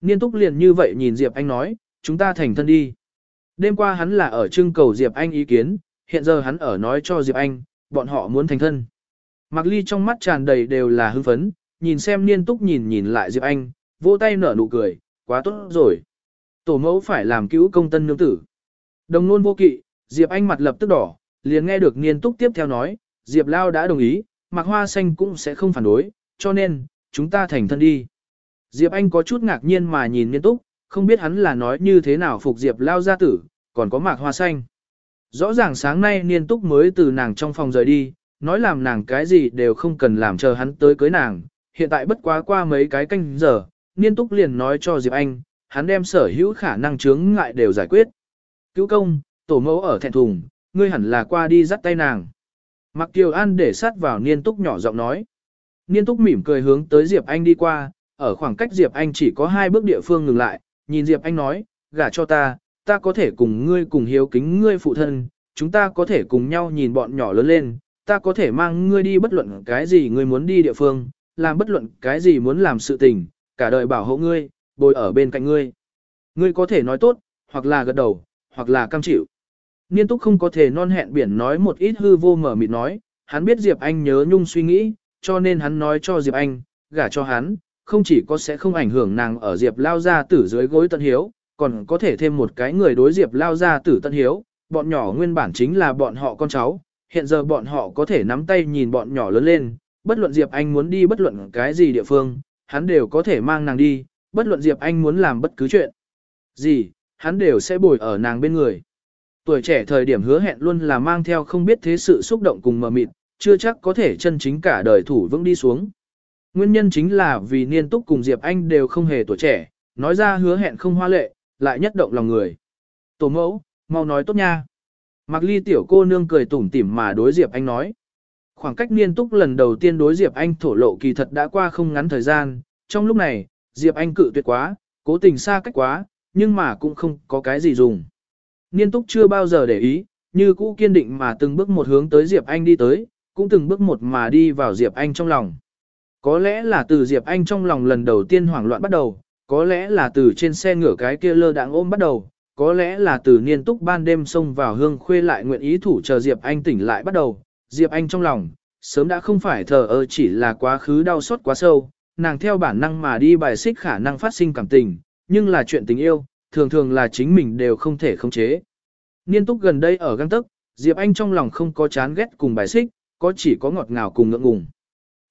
Niên Túc liền như vậy nhìn Diệp Anh nói, chúng ta thành thân đi. Đêm qua hắn là ở trưng cầu Diệp Anh ý kiến, hiện giờ hắn ở nói cho Diệp Anh, bọn họ muốn thành thân. Mạc Ly trong mắt tràn đầy đều là hưng phấn, nhìn xem niên túc nhìn nhìn lại Diệp Anh, vỗ tay nở nụ cười, quá tốt rồi. Tổ mẫu phải làm cứu công tân nương tử. Đồng nôn vô kỵ, Diệp Anh mặt lập tức đỏ, liền nghe được niên túc tiếp theo nói, Diệp Lao đã đồng ý, Mạc Hoa Xanh cũng sẽ không phản đối, cho nên, chúng ta thành thân đi. Diệp Anh có chút ngạc nhiên mà nhìn niên túc, không biết hắn là nói như thế nào phục Diệp Lao gia tử, còn có Mạc Hoa Xanh. Rõ ràng sáng nay niên túc mới từ nàng trong phòng rời đi, nói làm nàng cái gì đều không cần làm chờ hắn tới cưới nàng, hiện tại bất quá qua mấy cái canh giờ, niên túc liền nói cho Diệp Anh, hắn đem sở hữu khả năng chướng ngại đều giải quyết. Cứu công, tổ mẫu ở thẹn thùng, ngươi hẳn là qua đi dắt tay nàng. Mặc Kiều An để sát vào niên túc nhỏ giọng nói. Niên túc mỉm cười hướng tới Diệp Anh đi qua, ở khoảng cách Diệp Anh chỉ có hai bước địa phương ngừng lại, nhìn Diệp Anh nói, gả cho ta, ta có thể cùng ngươi cùng hiếu kính ngươi phụ thân, chúng ta có thể cùng nhau nhìn bọn nhỏ lớn lên, ta có thể mang ngươi đi bất luận cái gì ngươi muốn đi địa phương, làm bất luận cái gì muốn làm sự tình, cả đời bảo hộ ngươi, bồi ở bên cạnh ngươi. Ngươi có thể nói tốt, hoặc là gật đầu, hoặc là cam chịu. Niên túc không có thể non hẹn biển nói một ít hư vô mở mịt nói, hắn biết Diệp Anh nhớ nhung suy nghĩ, cho nên hắn nói cho Diệp Anh, gả cho hắn, không chỉ có sẽ không ảnh hưởng nàng ở Diệp lao ra tử dưới gối tận hiếu, còn có thể thêm một cái người đối Diệp lao ra tử tận hiếu, bọn nhỏ nguyên bản chính là bọn họ con cháu, hiện giờ bọn họ có thể nắm tay nhìn bọn nhỏ lớn lên, bất luận Diệp Anh muốn đi bất luận cái gì địa phương, hắn đều có thể mang nàng đi, bất luận Diệp Anh muốn làm bất cứ chuyện gì, hắn đều sẽ bồi ở nàng bên người. Tuổi trẻ thời điểm hứa hẹn luôn là mang theo không biết thế sự xúc động cùng mờ mịt, chưa chắc có thể chân chính cả đời thủ vững đi xuống. Nguyên nhân chính là vì niên túc cùng Diệp Anh đều không hề tuổi trẻ, nói ra hứa hẹn không hoa lệ, lại nhất động lòng người. Tổ mẫu, mau nói tốt nha. Mạc Ly tiểu cô nương cười tủm tỉm mà đối Diệp Anh nói. Khoảng cách niên túc lần đầu tiên đối Diệp Anh thổ lộ kỳ thật đã qua không ngắn thời gian, trong lúc này, Diệp Anh cự tuyệt quá, cố tình xa cách quá, nhưng mà cũng không có cái gì dùng. Niên túc chưa bao giờ để ý, như cũ kiên định mà từng bước một hướng tới Diệp Anh đi tới, cũng từng bước một mà đi vào Diệp Anh trong lòng. Có lẽ là từ Diệp Anh trong lòng lần đầu tiên hoảng loạn bắt đầu, có lẽ là từ trên xe ngửa cái kia lơ đãng ôm bắt đầu, có lẽ là từ niên túc ban đêm xông vào hương khuê lại nguyện ý thủ chờ Diệp Anh tỉnh lại bắt đầu, Diệp Anh trong lòng, sớm đã không phải thờ ơ chỉ là quá khứ đau xót quá sâu, nàng theo bản năng mà đi bài xích khả năng phát sinh cảm tình, nhưng là chuyện tình yêu, thường thường là chính mình đều không thể khống chế. Niên túc gần đây ở găng tức, Diệp Anh trong lòng không có chán ghét cùng bài xích, có chỉ có ngọt ngào cùng ngượng ngùng.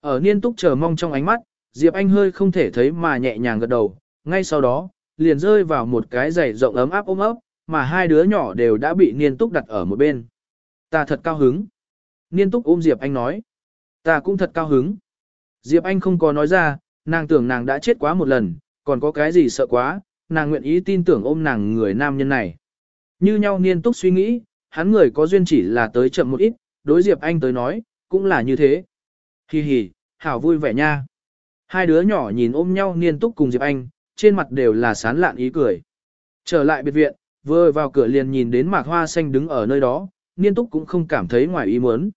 Ở niên túc chờ mong trong ánh mắt, Diệp Anh hơi không thể thấy mà nhẹ nhàng gật đầu, ngay sau đó, liền rơi vào một cái giày rộng ấm áp ôm ấp, mà hai đứa nhỏ đều đã bị niên túc đặt ở một bên. Ta thật cao hứng. Niên túc ôm Diệp Anh nói. Ta cũng thật cao hứng. Diệp Anh không có nói ra, nàng tưởng nàng đã chết quá một lần, còn có cái gì sợ quá, nàng nguyện ý tin tưởng ôm nàng người nam nhân này. Như nhau niên túc suy nghĩ, hắn người có duyên chỉ là tới chậm một ít, đối Diệp Anh tới nói, cũng là như thế. Hi hi, hảo vui vẻ nha. Hai đứa nhỏ nhìn ôm nhau niên túc cùng Diệp Anh, trên mặt đều là sán lạn ý cười. Trở lại biệt viện, vừa vào cửa liền nhìn đến mạc hoa xanh đứng ở nơi đó, niên túc cũng không cảm thấy ngoài ý muốn.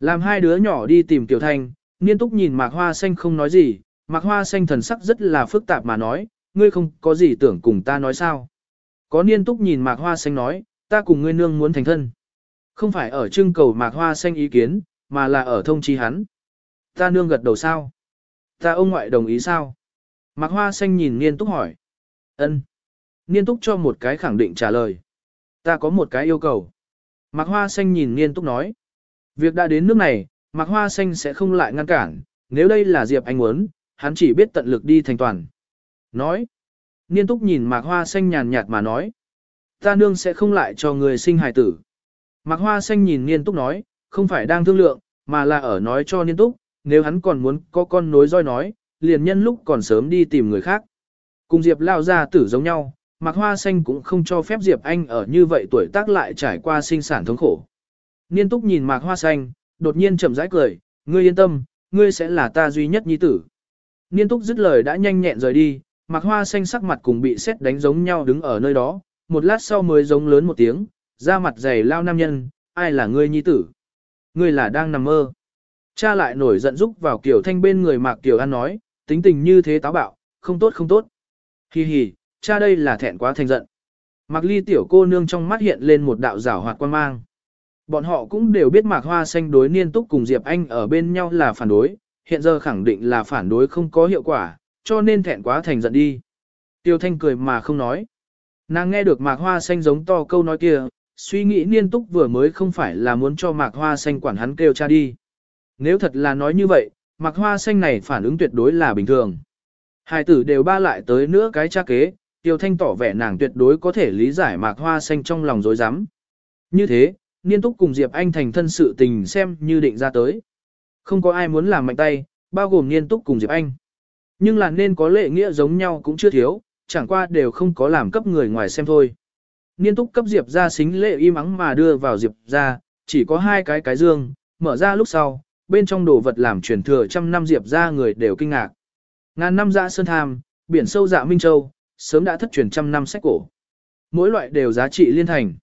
Làm hai đứa nhỏ đi tìm tiểu thanh, niên túc nhìn mạc hoa xanh không nói gì, mạc hoa xanh thần sắc rất là phức tạp mà nói, ngươi không có gì tưởng cùng ta nói sao. Có niên túc nhìn mạc hoa xanh nói, ta cùng ngươi nương muốn thành thân. Không phải ở trưng cầu mạc hoa xanh ý kiến, mà là ở thông chi hắn. Ta nương gật đầu sao? Ta ông ngoại đồng ý sao? Mạc Hoa Xanh nhìn Niên Túc hỏi. Ân. Niên Túc cho một cái khẳng định trả lời. Ta có một cái yêu cầu. Mạc Hoa Xanh nhìn Niên Túc nói. Việc đã đến nước này, Mạc Hoa Xanh sẽ không lại ngăn cản, nếu đây là Diệp Anh muốn, hắn chỉ biết tận lực đi thành toàn. Nói. Niên Túc nhìn Mạc Hoa Xanh nhàn nhạt mà nói. Ta nương sẽ không lại cho người sinh hài tử. Mạc Hoa Xanh nhìn Niên Túc nói, không phải đang thương lượng, mà là ở nói cho Niên Túc, nếu hắn còn muốn có con nối roi nói, liền nhân lúc còn sớm đi tìm người khác. Cùng Diệp lao ra tử giống nhau, Mạc Hoa Xanh cũng không cho phép Diệp Anh ở như vậy tuổi tác lại trải qua sinh sản thống khổ. Niên túc nhìn Mạc Hoa Xanh, đột nhiên chậm rãi cười, ngươi yên tâm, ngươi sẽ là ta duy nhất nhi tử. Niên túc dứt lời đã nhanh nhẹn rời đi, Mạc Hoa Xanh sắc mặt cùng bị xét đánh giống nhau đứng ở nơi đó, một lát sau mới giống lớn một tiếng, ra mặt dày lao nam nhân, ai là ngươi nhi tử? Ngươi là đang nằm mơ. Cha lại nổi giận rúc vào Kiều Thanh bên người Mạc Kiều An nói, tính tình như thế táo bạo, không tốt không tốt. Hi hi, cha đây là thẹn quá thành giận. Mạc Ly tiểu cô nương trong mắt hiện lên một đạo rảo hoạt quan mang. Bọn họ cũng đều biết Mạc Hoa Xanh đối niên túc cùng Diệp Anh ở bên nhau là phản đối, hiện giờ khẳng định là phản đối không có hiệu quả, cho nên thẹn quá thành giận đi. Tiêu Thanh cười mà không nói. Nàng nghe được Mạc Hoa Xanh giống to câu nói kia, suy nghĩ niên túc vừa mới không phải là muốn cho Mạc Hoa Xanh quản hắn kêu cha đi. Nếu thật là nói như vậy, mặc Hoa Xanh này phản ứng tuyệt đối là bình thường. Hai tử đều ba lại tới nữa cái cha kế, Tiêu Thanh tỏ vẻ nàng tuyệt đối có thể lý giải Mạc Hoa Xanh trong lòng dối rắm Như thế, Niên Túc cùng Diệp Anh thành thân sự tình xem như định ra tới. Không có ai muốn làm mạnh tay, bao gồm Niên Túc cùng Diệp Anh. Nhưng là nên có lệ nghĩa giống nhau cũng chưa thiếu, chẳng qua đều không có làm cấp người ngoài xem thôi. Niên Túc cấp Diệp ra xính lệ im ắng mà đưa vào Diệp ra, chỉ có hai cái cái dương, mở ra lúc sau, bên trong đồ vật làm truyền thừa trăm năm Diệp ra người đều kinh ngạc. Ngàn năm dã sơn tham, biển sâu dạ Minh Châu, sớm đã thất truyền trăm năm sách cổ. Mỗi loại đều giá trị liên thành.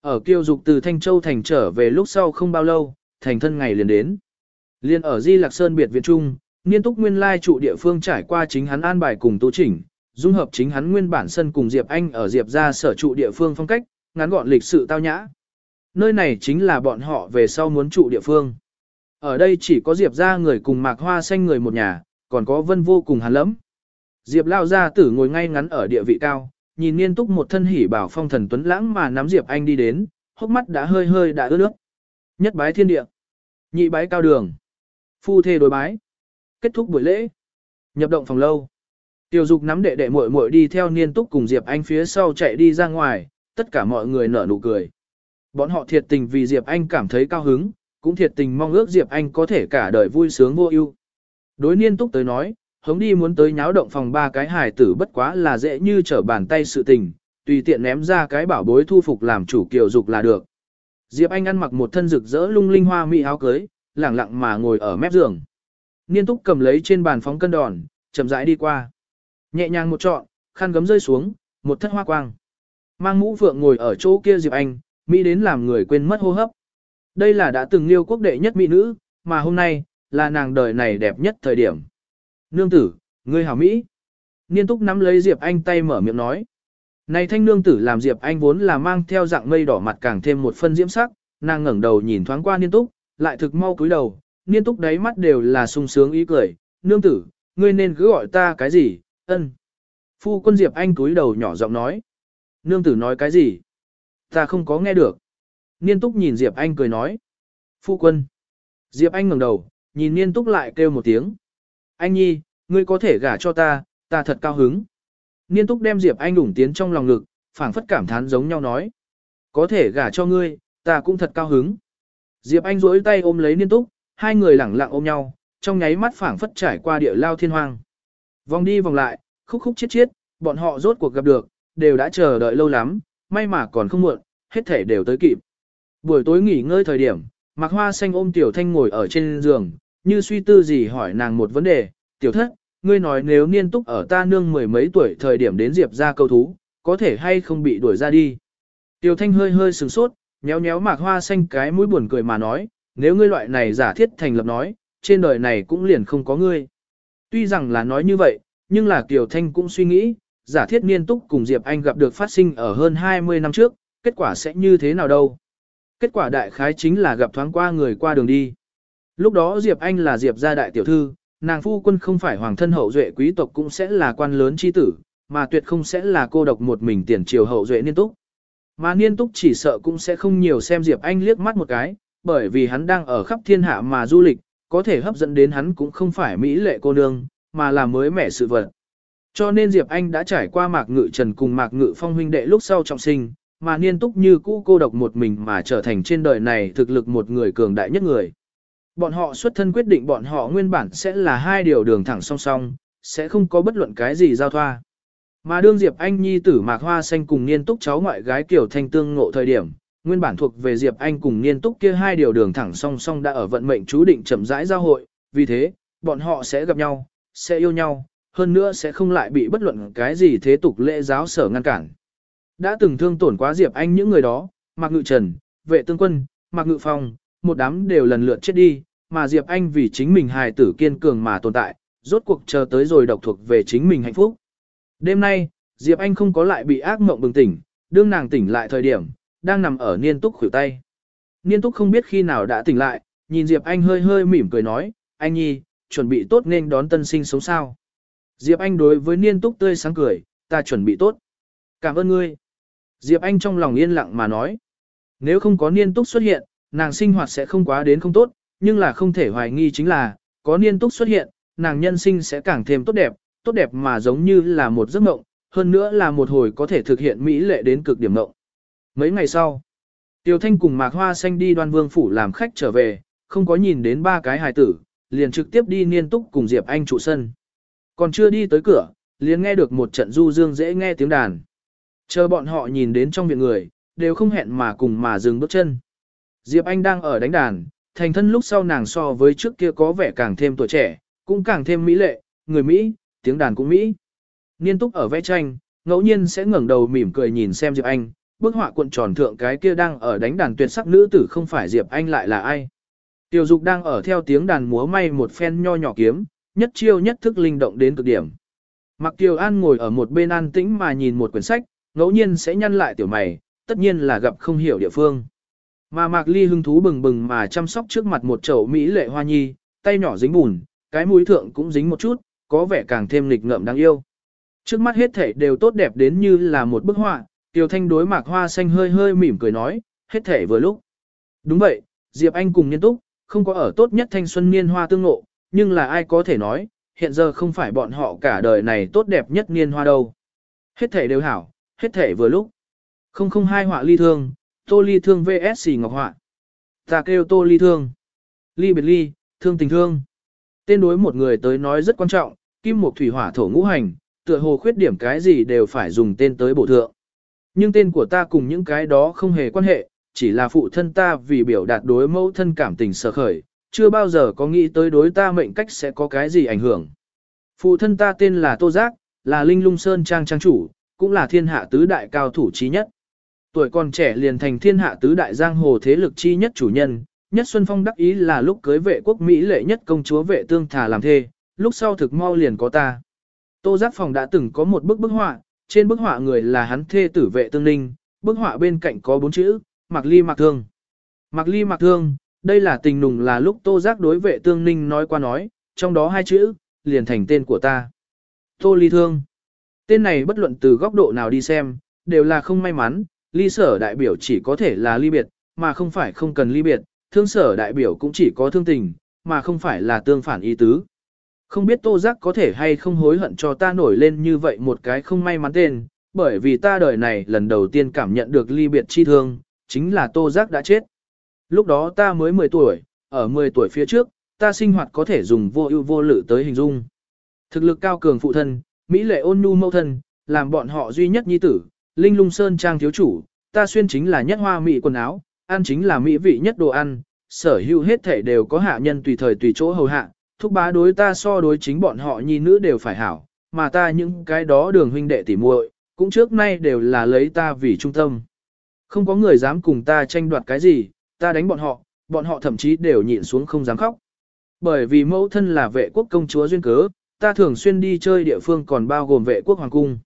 Ở kiêu dục từ Thanh Châu thành trở về lúc sau không bao lâu, thành thân ngày liền đến. Liên ở Di Lạc Sơn biệt viện trung, niên túc nguyên lai trụ địa phương trải qua chính hắn an bài cùng tu chỉnh, dung hợp chính hắn nguyên bản sân cùng Diệp Anh ở Diệp gia sở trụ địa phương phong cách, ngắn gọn lịch sự tao nhã. Nơi này chính là bọn họ về sau muốn trụ địa phương. Ở đây chỉ có Diệp ra người cùng mạc hoa xanh người một nhà, còn có vân vô cùng hàn lẫm. Diệp lao ra tử ngồi ngay ngắn ở địa vị cao, nhìn niên túc một thân hỉ bảo phong thần tuấn lãng mà nắm Diệp Anh đi đến, hốc mắt đã hơi hơi đã ướt nước. Nhất bái thiên địa, nhị bái cao đường, phu thê đối bái. Kết thúc buổi lễ, nhập động phòng lâu. Tiểu dục nắm đệ đệ muội muội đi theo niên túc cùng Diệp Anh phía sau chạy đi ra ngoài, tất cả mọi người nở nụ cười. Bọn họ thiệt tình vì Diệp Anh cảm thấy cao hứng, cũng thiệt tình mong ước Diệp Anh có thể cả đời vui sướng vô ưu. Đối niên túc tới nói, hống đi muốn tới nháo động phòng ba cái hài tử bất quá là dễ như trở bàn tay sự tình, tùy tiện ném ra cái bảo bối thu phục làm chủ kiều dục là được. Diệp Anh ăn mặc một thân rực rỡ lung linh hoa mỹ áo cưới, lẳng lặng mà ngồi ở mép giường. Niên túc cầm lấy trên bàn phóng cân đòn, chậm rãi đi qua. Nhẹ nhàng một trọn, khăn gấm rơi xuống, một thất hoa quang. Mang mũ phượng ngồi ở chỗ kia Diệp Anh, mỹ đến làm người quên mất hô hấp. Đây là đã từng liêu quốc đệ nhất mỹ nữ, mà hôm nay, là nàng đời này đẹp nhất thời điểm. Nương tử, ngươi hảo Mỹ. Niên túc nắm lấy Diệp Anh tay mở miệng nói. Này thanh nương tử làm Diệp Anh vốn là mang theo dạng mây đỏ mặt càng thêm một phân diễm sắc, nàng ngẩng đầu nhìn thoáng qua niên túc, lại thực mau cúi đầu, niên túc đáy mắt đều là sung sướng ý cười, nương tử, ngươi nên cứ gọi ta cái gì, ân. Phu quân Diệp Anh cúi đầu nhỏ giọng nói. Nương tử nói cái gì? Ta không có nghe được. Niên túc nhìn Diệp Anh cười nói. Phu quân. Diệp Anh ngẩng đầu, nhìn niên túc lại kêu một tiếng. Anh nhi, ngươi có thể gả cho ta, ta thật cao hứng. Niên túc đem Diệp Anh đủng tiến trong lòng ngực, phảng phất cảm thán giống nhau nói. Có thể gả cho ngươi, ta cũng thật cao hứng. Diệp Anh duỗi tay ôm lấy niên túc, hai người lẳng lặng ôm nhau, trong nháy mắt phảng phất trải qua địa lao thiên hoang. Vòng đi vòng lại, khúc khúc chiết chiết, bọn họ rốt cuộc gặp được, đều đã chờ đợi lâu lắm, may mà còn không muộn, hết thể đều tới kịp. Buổi tối nghỉ ngơi thời điểm, Mạc Hoa Xanh ôm Tiểu Thanh ngồi ở trên giường, như suy tư gì hỏi nàng một vấn đề, tiểu thất, ngươi nói nếu niên túc ở ta nương mười mấy tuổi thời điểm đến Diệp ra câu thú, có thể hay không bị đuổi ra đi. Tiểu thanh hơi hơi sừng sốt, nhéo nhéo mạc hoa xanh cái mũi buồn cười mà nói, nếu ngươi loại này giả thiết thành lập nói, trên đời này cũng liền không có ngươi. Tuy rằng là nói như vậy, nhưng là Tiểu Thanh cũng suy nghĩ, giả thiết niên túc cùng Diệp Anh gặp được phát sinh ở hơn 20 năm trước, kết quả sẽ như thế nào đâu. Kết quả đại khái chính là gặp thoáng qua người qua đường đi. Lúc đó Diệp Anh là Diệp gia đại tiểu thư, nàng phu quân không phải hoàng thân hậu duệ quý tộc cũng sẽ là quan lớn chi tử, mà tuyệt không sẽ là cô độc một mình tiền triều hậu duệ niên túc. Mà niên túc chỉ sợ cũng sẽ không nhiều xem Diệp Anh liếc mắt một cái, bởi vì hắn đang ở khắp thiên hạ mà du lịch, có thể hấp dẫn đến hắn cũng không phải mỹ lệ cô nương, mà là mới mẻ sự vật. Cho nên Diệp Anh đã trải qua mạc ngự trần cùng mạc ngự phong huynh đệ lúc sau trọng sinh, mà niên túc như cũ cô độc một mình mà trở thành trên đời này thực lực một người cường đại nhất người. Bọn họ xuất thân quyết định bọn họ nguyên bản sẽ là hai điều đường thẳng song song, sẽ không có bất luận cái gì giao thoa. Mà đương Diệp Anh nhi tử Mạc Hoa Xanh cùng niên túc cháu ngoại gái Kiều Thanh tương ngộ thời điểm, nguyên bản thuộc về Diệp Anh cùng niên túc kia hai điều đường thẳng song song đã ở vận mệnh chú định chậm rãi giao hội, vì thế, bọn họ sẽ gặp nhau, sẽ yêu nhau, hơn nữa sẽ không lại bị bất luận cái gì thế tục lễ giáo sở ngăn cản. Đã từng thương tổn quá Diệp Anh những người đó, Mạc Ngự Trần, Vệ Tương Quân, Mạc Ngự Phong, một đám đều lần lượt chết đi, mà Diệp Anh vì chính mình hài tử kiên cường mà tồn tại, rốt cuộc chờ tới rồi độc thuộc về chính mình hạnh phúc. Đêm nay, Diệp Anh không có lại bị ác mộng bừng tỉnh, đương nàng tỉnh lại thời điểm, đang nằm ở niên túc khuỷu tay. Niên túc không biết khi nào đã tỉnh lại, nhìn Diệp Anh hơi hơi mỉm cười nói, anh nhi, chuẩn bị tốt nên đón tân sinh sống sao. Diệp Anh đối với niên túc tươi sáng cười, ta chuẩn bị tốt. Cảm ơn ngươi. Diệp Anh trong lòng yên lặng mà nói. Nếu không có niên túc xuất hiện, nàng sinh hoạt sẽ không quá đến không tốt, nhưng là không thể hoài nghi chính là, có niên túc xuất hiện, nàng nhân sinh sẽ càng thêm tốt đẹp, tốt đẹp mà giống như là một giấc mộng, hơn nữa là một hồi có thể thực hiện mỹ lệ đến cực điểm mộng. Mấy ngày sau, Tiêu Thanh cùng Mạc Hoa Xanh đi đoan vương phủ làm khách trở về, không có nhìn đến ba cái hài tử, liền trực tiếp đi niên túc cùng Diệp Anh trụ sân. Còn chưa đi tới cửa, liền nghe được một trận du dương dễ nghe tiếng đàn. Chờ bọn họ nhìn đến trong viện người, đều không hẹn mà cùng mà dừng bước chân. Diệp Anh đang ở đánh đàn, thành thân lúc sau nàng so với trước kia có vẻ càng thêm tuổi trẻ, cũng càng thêm mỹ lệ, người Mỹ, tiếng đàn cũng Mỹ. Niên túc ở vẽ tranh, ngẫu nhiên sẽ ngẩng đầu mỉm cười nhìn xem Diệp Anh, bức họa cuộn tròn thượng cái kia đang ở đánh đàn tuyệt sắc nữ tử không phải Diệp Anh lại là ai. Tiểu dục đang ở theo tiếng đàn múa may một phen nho nhỏ kiếm, nhất chiêu nhất thức linh động đến cực điểm. Mặc Kiều An ngồi ở một bên an tĩnh mà nhìn một quyển sách, ngẫu nhiên sẽ nhăn lại tiểu mày, tất nhiên là gặp không hiểu địa phương. Mà Mạc Ly hứng thú bừng bừng mà chăm sóc trước mặt một chậu mỹ lệ hoa nhi, tay nhỏ dính bùn, cái mũi thượng cũng dính một chút, có vẻ càng thêm lịch ngợm đáng yêu. Trước mắt hết thể đều tốt đẹp đến như là một bức họa, Tiểu Thanh đối Mạc Hoa xanh hơi hơi mỉm cười nói, hết thể vừa lúc. Đúng vậy, Diệp Anh cùng Niên Túc, không có ở tốt nhất thanh xuân niên hoa tương ngộ, nhưng là ai có thể nói, hiện giờ không phải bọn họ cả đời này tốt đẹp nhất niên hoa đâu. Hết thể đều hảo, hết thể vừa lúc. Không không hai họa ly thương, tô ly thương vs ngọc họa. Ta kêu tô ly thương. Ly biệt ly, thương tình thương. Tên đối một người tới nói rất quan trọng, kim mục thủy hỏa thổ ngũ hành, tựa hồ khuyết điểm cái gì đều phải dùng tên tới bổ thượng. Nhưng tên của ta cùng những cái đó không hề quan hệ, chỉ là phụ thân ta vì biểu đạt đối mẫu thân cảm tình sở khởi, chưa bao giờ có nghĩ tới đối ta mệnh cách sẽ có cái gì ảnh hưởng. Phụ thân ta tên là Tô Giác, là Linh Lung Sơn Trang Trang chủ, cũng là thiên hạ tứ đại cao thủ trí nhất. Tuổi còn trẻ liền thành thiên hạ tứ đại giang hồ thế lực chi nhất chủ nhân, nhất Xuân Phong đắc ý là lúc cưới vệ quốc Mỹ lệ nhất công chúa vệ tương thả làm thê, lúc sau thực mau liền có ta. Tô Giác Phòng đã từng có một bức bức họa, trên bức họa người là hắn thê tử vệ tương ninh, bức họa bên cạnh có bốn chữ, Mạc Ly Mạc Thương. Mạc Ly Mạc Thương, đây là tình nùng là lúc Tô Giác đối vệ tương ninh nói qua nói, trong đó hai chữ, liền thành tên của ta. Tô Ly Thương. Tên này bất luận từ góc độ nào đi xem, đều là không may mắn, ly sở đại biểu chỉ có thể là ly biệt, mà không phải không cần ly biệt, thương sở đại biểu cũng chỉ có thương tình, mà không phải là tương phản ý tứ. Không biết tô giác có thể hay không hối hận cho ta nổi lên như vậy một cái không may mắn tên, bởi vì ta đời này lần đầu tiên cảm nhận được ly biệt chi thương, chính là tô giác đã chết. Lúc đó ta mới 10 tuổi, ở 10 tuổi phía trước, ta sinh hoạt có thể dùng vô ưu vô lự tới hình dung. Thực lực cao cường phụ thân, Mỹ lệ ôn nhu mâu thân, làm bọn họ duy nhất nhi tử, Linh Lung Sơn Trang thiếu chủ, ta xuyên chính là nhất hoa mỹ quần áo, ăn chính là mỹ vị nhất đồ ăn, sở hữu hết thể đều có hạ nhân tùy thời tùy chỗ hầu hạ, thúc bá đối ta so đối chính bọn họ nhi nữ đều phải hảo, mà ta những cái đó đường huynh đệ tỉ muội, cũng trước nay đều là lấy ta vì trung tâm. Không có người dám cùng ta tranh đoạt cái gì, ta đánh bọn họ, bọn họ thậm chí đều nhịn xuống không dám khóc. Bởi vì mẫu thân là vệ quốc công chúa duyên cớ, ta thường xuyên đi chơi địa phương còn bao gồm vệ quốc hoàng cung.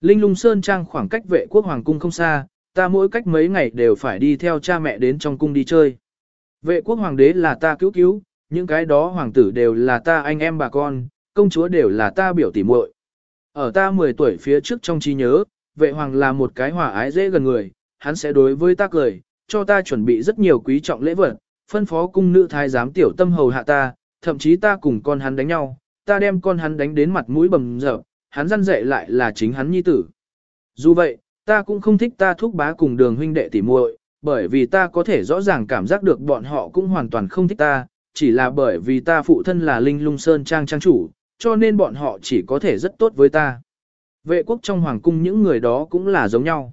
Linh lung sơn trang khoảng cách vệ quốc hoàng cung không xa, ta mỗi cách mấy ngày đều phải đi theo cha mẹ đến trong cung đi chơi. Vệ quốc hoàng đế là ta cứu cứu, những cái đó hoàng tử đều là ta anh em bà con, công chúa đều là ta biểu tỉ muội. Ở ta 10 tuổi phía trước trong trí nhớ, vệ hoàng là một cái hòa ái dễ gần người, hắn sẽ đối với ta cười, cho ta chuẩn bị rất nhiều quý trọng lễ vật, phân phó cung nữ thái giám tiểu tâm hầu hạ ta, thậm chí ta cùng con hắn đánh nhau, ta đem con hắn đánh đến mặt mũi bầm dập, hắn răn dạy lại là chính hắn nhi tử. Dù vậy, ta cũng không thích ta thúc bá cùng đường huynh đệ tỉ muội, bởi vì ta có thể rõ ràng cảm giác được bọn họ cũng hoàn toàn không thích ta, chỉ là bởi vì ta phụ thân là Linh Lung Sơn Trang Trang chủ, cho nên bọn họ chỉ có thể rất tốt với ta. Vệ quốc trong hoàng cung những người đó cũng là giống nhau.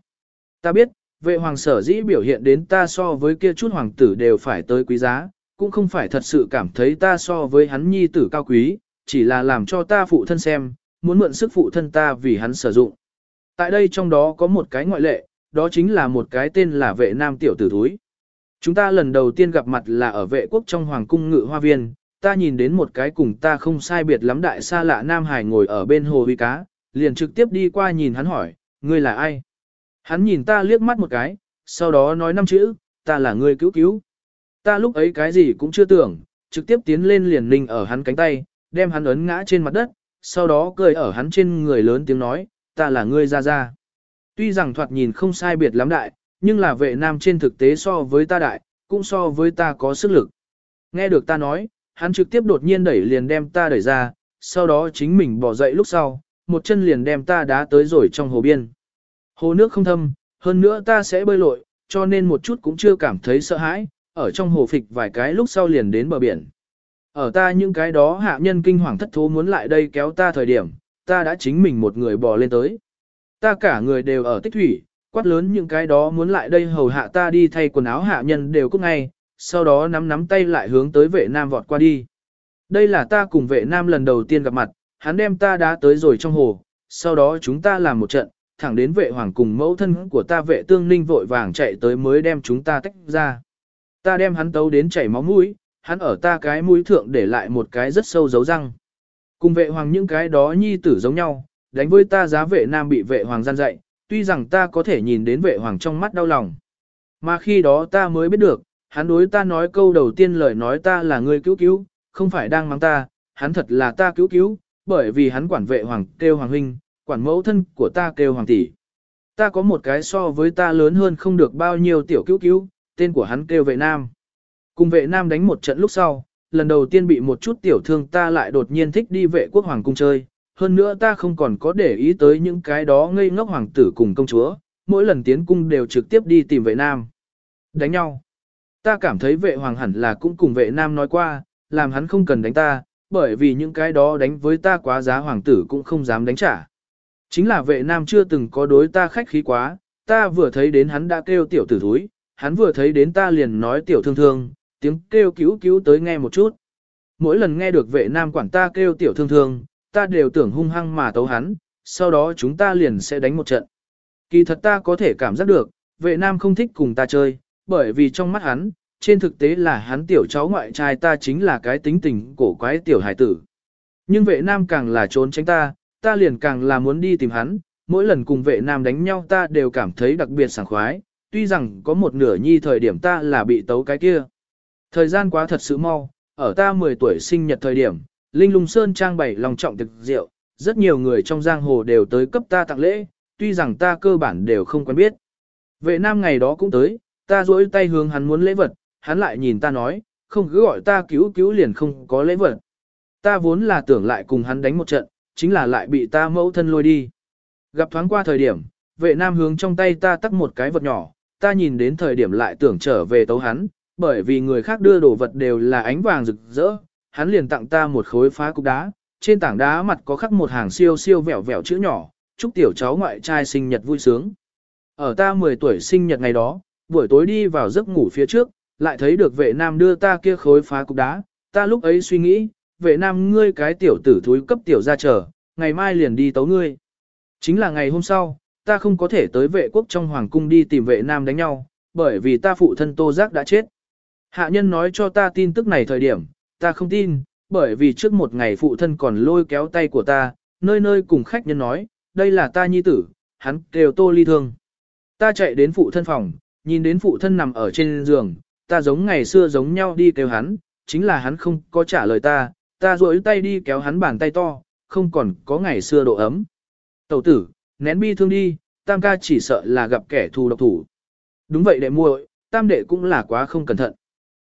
Ta biết, vệ hoàng sở dĩ biểu hiện đến ta so với kia chút hoàng tử đều phải tới quý giá, cũng không phải thật sự cảm thấy ta so với hắn nhi tử cao quý, chỉ là làm cho ta phụ thân xem, muốn mượn sức phụ thân ta vì hắn sử dụng. Tại đây trong đó có một cái ngoại lệ, đó chính là một cái tên là vệ nam tiểu tử thúi. Chúng ta lần đầu tiên gặp mặt là ở vệ quốc trong hoàng cung ngự hoa viên, ta nhìn đến một cái cùng ta không sai biệt lắm đại xa lạ Nam Hải ngồi ở bên hồ huy cá, liền trực tiếp đi qua nhìn hắn hỏi, ngươi là ai? Hắn nhìn ta liếc mắt một cái, sau đó nói năm chữ, ta là người cứu cứu. Ta lúc ấy cái gì cũng chưa tưởng, trực tiếp tiến lên liền ninh ở hắn cánh tay, đem hắn ấn ngã trên mặt đất, sau đó cười ở hắn trên người lớn tiếng nói, ta là ngươi ra ra. Tuy rằng thoạt nhìn không sai biệt lắm đại, nhưng là vệ nam trên thực tế so với ta đại, cũng so với ta có sức lực. Nghe được ta nói, hắn trực tiếp đột nhiên đẩy liền đem ta đẩy ra, sau đó chính mình bỏ dậy lúc sau, một chân liền đem ta đá tới rồi trong hồ biên. Hồ nước không thâm, hơn nữa ta sẽ bơi lội, cho nên một chút cũng chưa cảm thấy sợ hãi, ở trong hồ phịch vài cái lúc sau liền đến bờ biển. Ở ta những cái đó hạ nhân kinh hoàng thất thố muốn lại đây kéo ta thời điểm, ta đã chính mình một người bò lên tới. Ta cả người đều ở tích thủy, quát lớn những cái đó muốn lại đây hầu hạ ta đi thay quần áo hạ nhân đều cút ngay, sau đó nắm nắm tay lại hướng tới vệ nam vọt qua đi. Đây là ta cùng vệ nam lần đầu tiên gặp mặt, hắn đem ta đá tới rồi trong hồ, sau đó chúng ta làm một trận, thẳng đến vệ hoàng cùng mẫu thân của ta vệ tương ninh vội vàng chạy tới mới đem chúng ta tách ra. Ta đem hắn tấu đến chảy máu mũi, hắn ở ta cái mũi thượng để lại một cái rất sâu dấu răng. Cùng vệ hoàng những cái đó nhi tử giống nhau, đánh với ta giá vệ nam bị vệ hoàng gian dạy, tuy rằng ta có thể nhìn đến vệ hoàng trong mắt đau lòng. Mà khi đó ta mới biết được, hắn đối ta nói câu đầu tiên lời nói ta là người cứu cứu, không phải đang mang ta, hắn thật là ta cứu cứu, bởi vì hắn quản vệ hoàng kêu hoàng huynh, quản mẫu thân của ta kêu hoàng tỷ. Ta có một cái so với ta lớn hơn không được bao nhiêu tiểu cứu cứu, tên của hắn kêu vệ nam. Cùng vệ nam đánh một trận lúc sau, lần đầu tiên bị một chút tiểu thương ta lại đột nhiên thích đi vệ quốc hoàng cung chơi. Hơn nữa ta không còn có để ý tới những cái đó ngây ngốc hoàng tử cùng công chúa, mỗi lần tiến cung đều trực tiếp đi tìm vệ nam. Đánh nhau. Ta cảm thấy vệ hoàng hẳn là cũng cùng vệ nam nói qua, làm hắn không cần đánh ta, bởi vì những cái đó đánh với ta quá giá hoàng tử cũng không dám đánh trả. Chính là vệ nam chưa từng có đối ta khách khí quá, ta vừa thấy đến hắn đã kêu tiểu tử thúi, hắn vừa thấy đến ta liền nói tiểu thương thương, tiếng kêu cứu cứu tới nghe một chút. Mỗi lần nghe được vệ nam quản ta kêu tiểu thương thương, ta đều tưởng hung hăng mà tấu hắn, sau đó chúng ta liền sẽ đánh một trận. Kỳ thật ta có thể cảm giác được, vệ nam không thích cùng ta chơi, bởi vì trong mắt hắn, trên thực tế là hắn tiểu cháu ngoại trai ta chính là cái tính tình cổ quái tiểu hải tử. Nhưng vệ nam càng là trốn tránh ta, ta liền càng là muốn đi tìm hắn, mỗi lần cùng vệ nam đánh nhau ta đều cảm thấy đặc biệt sảng khoái, tuy rằng có một nửa nhi thời điểm ta là bị tấu cái kia. Thời gian quá thật sự mau, ở ta 10 tuổi sinh nhật thời điểm, Linh Lung Sơn trang bày lòng trọng thực rượu, rất nhiều người trong giang hồ đều tới cấp ta tặng lễ, tuy rằng ta cơ bản đều không quen biết. Vệ nam ngày đó cũng tới, ta duỗi tay hướng hắn muốn lễ vật, hắn lại nhìn ta nói, không cứ gọi ta cứu cứu liền không có lễ vật. Ta vốn là tưởng lại cùng hắn đánh một trận, chính là lại bị ta mẫu thân lôi đi. Gặp thoáng qua thời điểm, vệ nam hướng trong tay ta tắt một cái vật nhỏ, ta nhìn đến thời điểm lại tưởng trở về tấu hắn, bởi vì người khác đưa đồ vật đều là ánh vàng rực rỡ, hắn liền tặng ta một khối phá cục đá, trên tảng đá mặt có khắc một hàng siêu siêu vẹo vẹo chữ nhỏ, chúc tiểu cháu ngoại trai sinh nhật vui sướng. Ở ta 10 tuổi sinh nhật ngày đó, buổi tối đi vào giấc ngủ phía trước, lại thấy được vệ nam đưa ta kia khối phá cục đá, ta lúc ấy suy nghĩ, vệ nam ngươi cái tiểu tử thúi cấp tiểu ra chờ, ngày mai liền đi tấu ngươi. Chính là ngày hôm sau, ta không có thể tới vệ quốc trong hoàng cung đi tìm vệ nam đánh nhau, bởi vì ta phụ thân tô giác đã chết. Hạ nhân nói cho ta tin tức này thời điểm, ta không tin, bởi vì trước một ngày phụ thân còn lôi kéo tay của ta, nơi nơi cùng khách nhân nói, đây là ta nhi tử, hắn kêu tô ly thương. Ta chạy đến phụ thân phòng, nhìn đến phụ thân nằm ở trên giường, ta giống ngày xưa giống nhau đi kêu hắn, chính là hắn không có trả lời ta, ta duỗi tay đi kéo hắn bàn tay to, không còn có ngày xưa độ ấm. Tẩu tử, nén bi thương đi, tam ca chỉ sợ là gặp kẻ thù độc thủ. Đúng vậy đệ muội, tam đệ cũng là quá không cẩn thận.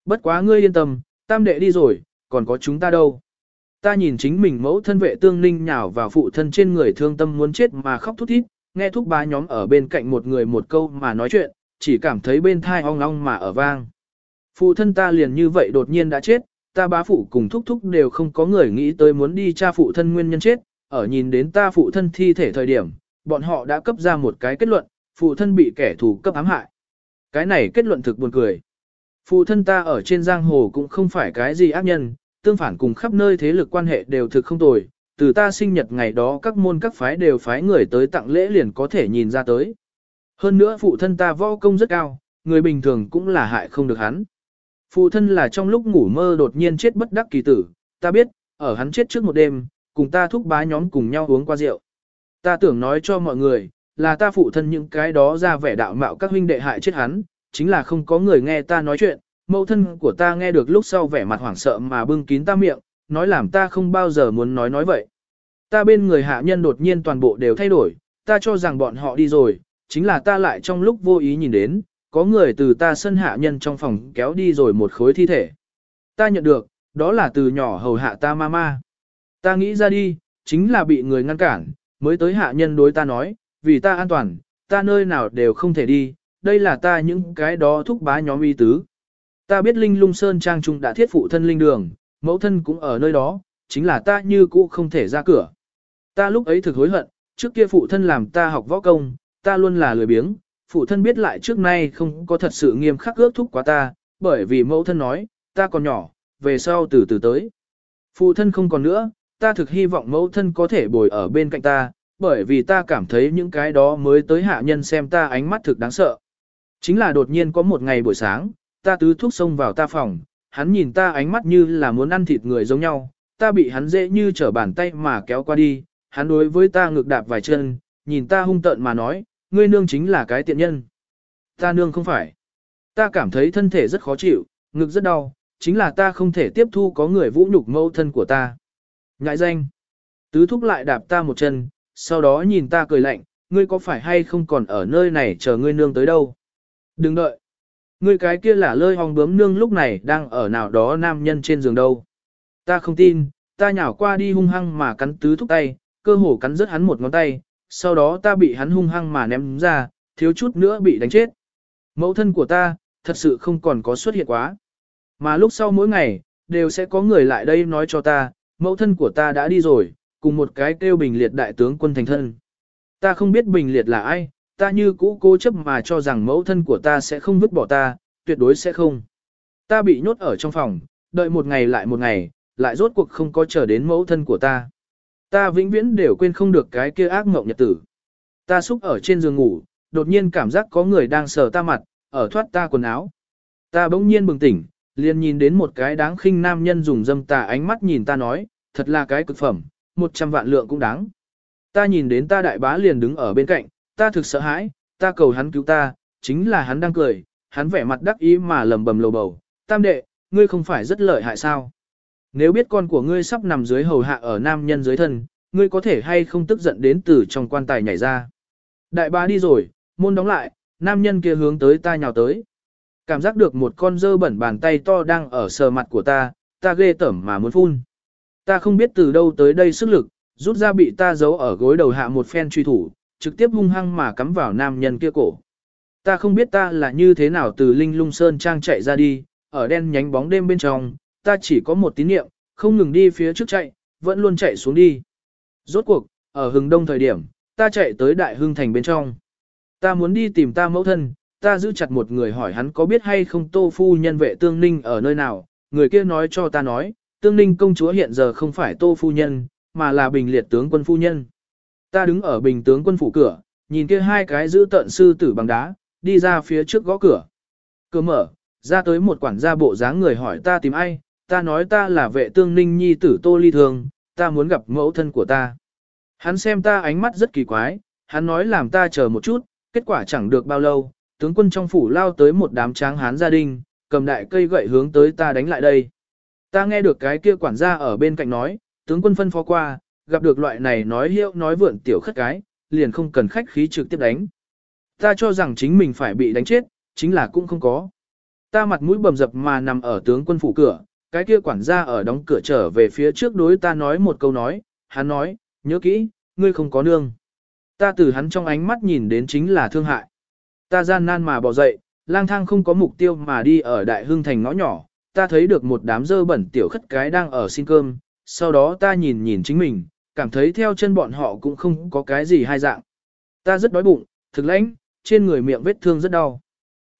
Bất quá ngươi yên tâm, tam đệ đi rồi, còn có chúng ta đâu. Ta nhìn chính mình mẫu thân vệ tương ninh nhào vào phụ thân trên người thương tâm muốn chết mà khóc thút thít, nghe thúc ba nhóm ở bên cạnh một người một câu mà nói chuyện, chỉ cảm thấy bên thai ong ong mà ở vang. Phụ thân ta liền như vậy đột nhiên đã chết, ta bá phụ cùng thúc thúc đều không có người nghĩ tới muốn đi tra phụ thân nguyên nhân chết, ở nhìn đến ta phụ thân thi thể thời điểm, bọn họ đã cấp ra một cái kết luận, phụ thân bị kẻ thù cấp ám hại. Cái này kết luận thực buồn cười. Phụ thân ta ở trên giang hồ cũng không phải cái gì ác nhân, tương phản cùng khắp nơi thế lực quan hệ đều thực không tồi, từ ta sinh nhật ngày đó các môn các phái đều phái người tới tặng lễ liền có thể nhìn ra tới. Hơn nữa phụ thân ta võ công rất cao, người bình thường cũng là hại không được hắn. Phụ thân là trong lúc ngủ mơ đột nhiên chết bất đắc kỳ tử, ta biết, ở hắn chết trước một đêm, cùng ta thúc bá nhóm cùng nhau uống qua rượu. Ta tưởng nói cho mọi người, là ta phụ thân những cái đó ra vẻ đạo mạo các huynh đệ hại chết hắn, chính là không có người nghe ta nói chuyện, mẫu thân của ta nghe được lúc sau vẻ mặt hoảng sợ mà bưng kín ta miệng, nói làm ta không bao giờ muốn nói nói vậy. Ta bên người hạ nhân đột nhiên toàn bộ đều thay đổi, ta cho rằng bọn họ đi rồi, chính là ta lại trong lúc vô ý nhìn đến, có người từ ta sân hạ nhân trong phòng kéo đi rồi một khối thi thể. Ta nhận được, đó là từ nhỏ hầu hạ ta mama. Ta nghĩ ra đi, chính là bị người ngăn cản, mới tới hạ nhân đối ta nói, vì ta an toàn, ta nơi nào đều không thể đi, đây là ta những cái đó thúc bá nhóm y tứ. Ta biết Linh Lung Sơn Trang Trung đã thiết phụ thân linh đường, mẫu thân cũng ở nơi đó, chính là ta như cũ không thể ra cửa. Ta lúc ấy thực hối hận, trước kia phụ thân làm ta học võ công, ta luôn là lười biếng, phụ thân biết lại trước nay không có thật sự nghiêm khắc ước thúc quá ta, bởi vì mẫu thân nói, ta còn nhỏ, về sau từ từ tới. Phụ thân không còn nữa, ta thực hy vọng mẫu thân có thể bồi ở bên cạnh ta, bởi vì ta cảm thấy những cái đó mới tới hạ nhân xem ta ánh mắt thực đáng sợ. Chính là đột nhiên có một ngày buổi sáng, ta tứ thuốc xông vào ta phòng, hắn nhìn ta ánh mắt như là muốn ăn thịt người giống nhau, ta bị hắn dễ như trở bàn tay mà kéo qua đi, hắn đối với ta ngược đạp vài chân, nhìn ta hung tợn mà nói, ngươi nương chính là cái tiện nhân. Ta nương không phải. Ta cảm thấy thân thể rất khó chịu, ngực rất đau, chính là ta không thể tiếp thu có người vũ nhục mẫu thân của ta. Ngại danh. Tứ thúc lại đạp ta một chân, sau đó nhìn ta cười lạnh, ngươi có phải hay không còn ở nơi này chờ ngươi nương tới đâu? Đừng đợi. người cái kia là lơi hong bướm nương lúc này đang ở nào đó nam nhân trên giường đâu. Ta không tin, ta nhào qua đi hung hăng mà cắn tứ thúc tay, cơ hồ cắn rớt hắn một ngón tay, sau đó ta bị hắn hung hăng mà ném ra, thiếu chút nữa bị đánh chết. Mẫu thân của ta, thật sự không còn có xuất hiện quá. Mà lúc sau mỗi ngày, đều sẽ có người lại đây nói cho ta, mẫu thân của ta đã đi rồi, cùng một cái kêu bình liệt đại tướng quân thành thân. Ta không biết bình liệt là ai, ta như cũ cố chấp mà cho rằng mẫu thân của ta sẽ không vứt bỏ ta, tuyệt đối sẽ không. Ta bị nhốt ở trong phòng, đợi một ngày lại một ngày, lại rốt cuộc không có chờ đến mẫu thân của ta. Ta vĩnh viễn đều quên không được cái kia ác mộng nhật tử. Ta xúc ở trên giường ngủ, đột nhiên cảm giác có người đang sờ ta mặt, ở thoát ta quần áo. Ta bỗng nhiên bừng tỉnh, liền nhìn đến một cái đáng khinh nam nhân dùng dâm tà ánh mắt nhìn ta nói, thật là cái cực phẩm, một trăm vạn lượng cũng đáng. Ta nhìn đến ta đại bá liền đứng ở bên cạnh, ta thực sợ hãi, ta cầu hắn cứu ta, chính là hắn đang cười, hắn vẻ mặt đắc ý mà lầm bầm lầu bầu, tam đệ, ngươi không phải rất lợi hại sao? Nếu biết con của ngươi sắp nằm dưới hầu hạ ở nam nhân dưới thân, ngươi có thể hay không tức giận đến từ trong quan tài nhảy ra. Đại bá đi rồi, môn đóng lại, nam nhân kia hướng tới ta nhào tới. Cảm giác được một con dơ bẩn bàn tay to đang ở sờ mặt của ta, ta ghê tởm mà muốn phun. Ta không biết từ đâu tới đây sức lực, rút ra bị ta giấu ở gối đầu hạ một phen truy thủ, trực tiếp hung hăng mà cắm vào nam nhân kia cổ. Ta không biết ta là như thế nào từ Linh Lung Sơn Trang chạy ra đi, ở đen nhánh bóng đêm bên trong, ta chỉ có một tín niệm, không ngừng đi phía trước chạy, vẫn luôn chạy xuống đi. Rốt cuộc, ở hừng đông thời điểm, ta chạy tới đại hưng thành bên trong. Ta muốn đi tìm ta mẫu thân, ta giữ chặt một người hỏi hắn có biết hay không tô phu nhân vệ tương ninh ở nơi nào, người kia nói cho ta nói, tương ninh công chúa hiện giờ không phải tô phu nhân, mà là bình liệt tướng quân phu nhân. Ta đứng ở bình tướng quân phủ cửa, nhìn kia hai cái giữ tận sư tử bằng đá, đi ra phía trước gõ cửa. Cửa mở, ra tới một quản gia bộ dáng người hỏi ta tìm ai, ta nói ta là vệ tương ninh nhi tử tô ly thường, ta muốn gặp mẫu thân của ta. Hắn xem ta ánh mắt rất kỳ quái, hắn nói làm ta chờ một chút, kết quả chẳng được bao lâu, tướng quân trong phủ lao tới một đám tráng hán gia đình, cầm đại cây gậy hướng tới ta đánh lại đây. Ta nghe được cái kia quản gia ở bên cạnh nói, tướng quân phân phó qua, gặp được loại này nói hiệu nói vượn tiểu khất cái, liền không cần khách khí trực tiếp đánh. Ta cho rằng chính mình phải bị đánh chết, chính là cũng không có. Ta mặt mũi bầm dập mà nằm ở tướng quân phủ cửa, cái kia quản gia ở đóng cửa trở về phía trước đối ta nói một câu nói, hắn nói, nhớ kỹ, ngươi không có nương. Ta từ hắn trong ánh mắt nhìn đến chính là thương hại. Ta gian nan mà bỏ dậy, lang thang không có mục tiêu mà đi ở đại hương thành ngõ nhỏ, ta thấy được một đám dơ bẩn tiểu khất cái đang ở xin cơm, sau đó ta nhìn nhìn chính mình, cảm thấy theo chân bọn họ cũng không có cái gì hai dạng. Ta rất đói bụng, thực lãnh, trên người miệng vết thương rất đau.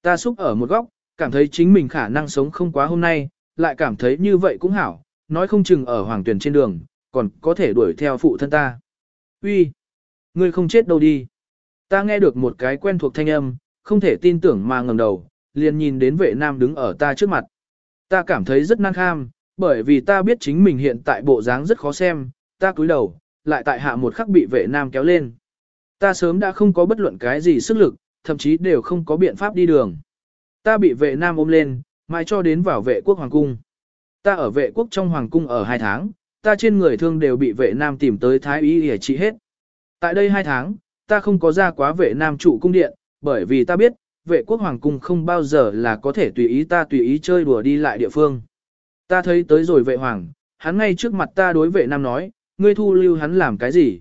Ta xúc ở một góc, cảm thấy chính mình khả năng sống không quá hôm nay, lại cảm thấy như vậy cũng hảo, nói không chừng ở hoàng tuyển trên đường, còn có thể đuổi theo phụ thân ta. Uy, Ngươi không chết đâu đi. Ta nghe được một cái quen thuộc thanh âm, không thể tin tưởng mà ngầm đầu, liền nhìn đến vệ nam đứng ở ta trước mặt. Ta cảm thấy rất năng kham, bởi vì ta biết chính mình hiện tại bộ dáng rất khó xem, ta cúi đầu, lại tại hạ một khắc bị vệ nam kéo lên. Ta sớm đã không có bất luận cái gì sức lực, thậm chí đều không có biện pháp đi đường. Ta bị vệ nam ôm lên, mai cho đến vào vệ quốc hoàng cung. Ta ở vệ quốc trong hoàng cung ở hai tháng, ta trên người thương đều bị vệ nam tìm tới thái y để trị hết. Tại đây hai tháng, ta không có ra quá vệ nam trụ cung điện, bởi vì ta biết, vệ quốc hoàng cung không bao giờ là có thể tùy ý ta tùy ý chơi đùa đi lại địa phương. Ta thấy tới rồi vệ hoàng, hắn ngay trước mặt ta đối vệ nam nói, ngươi thu lưu hắn làm cái gì?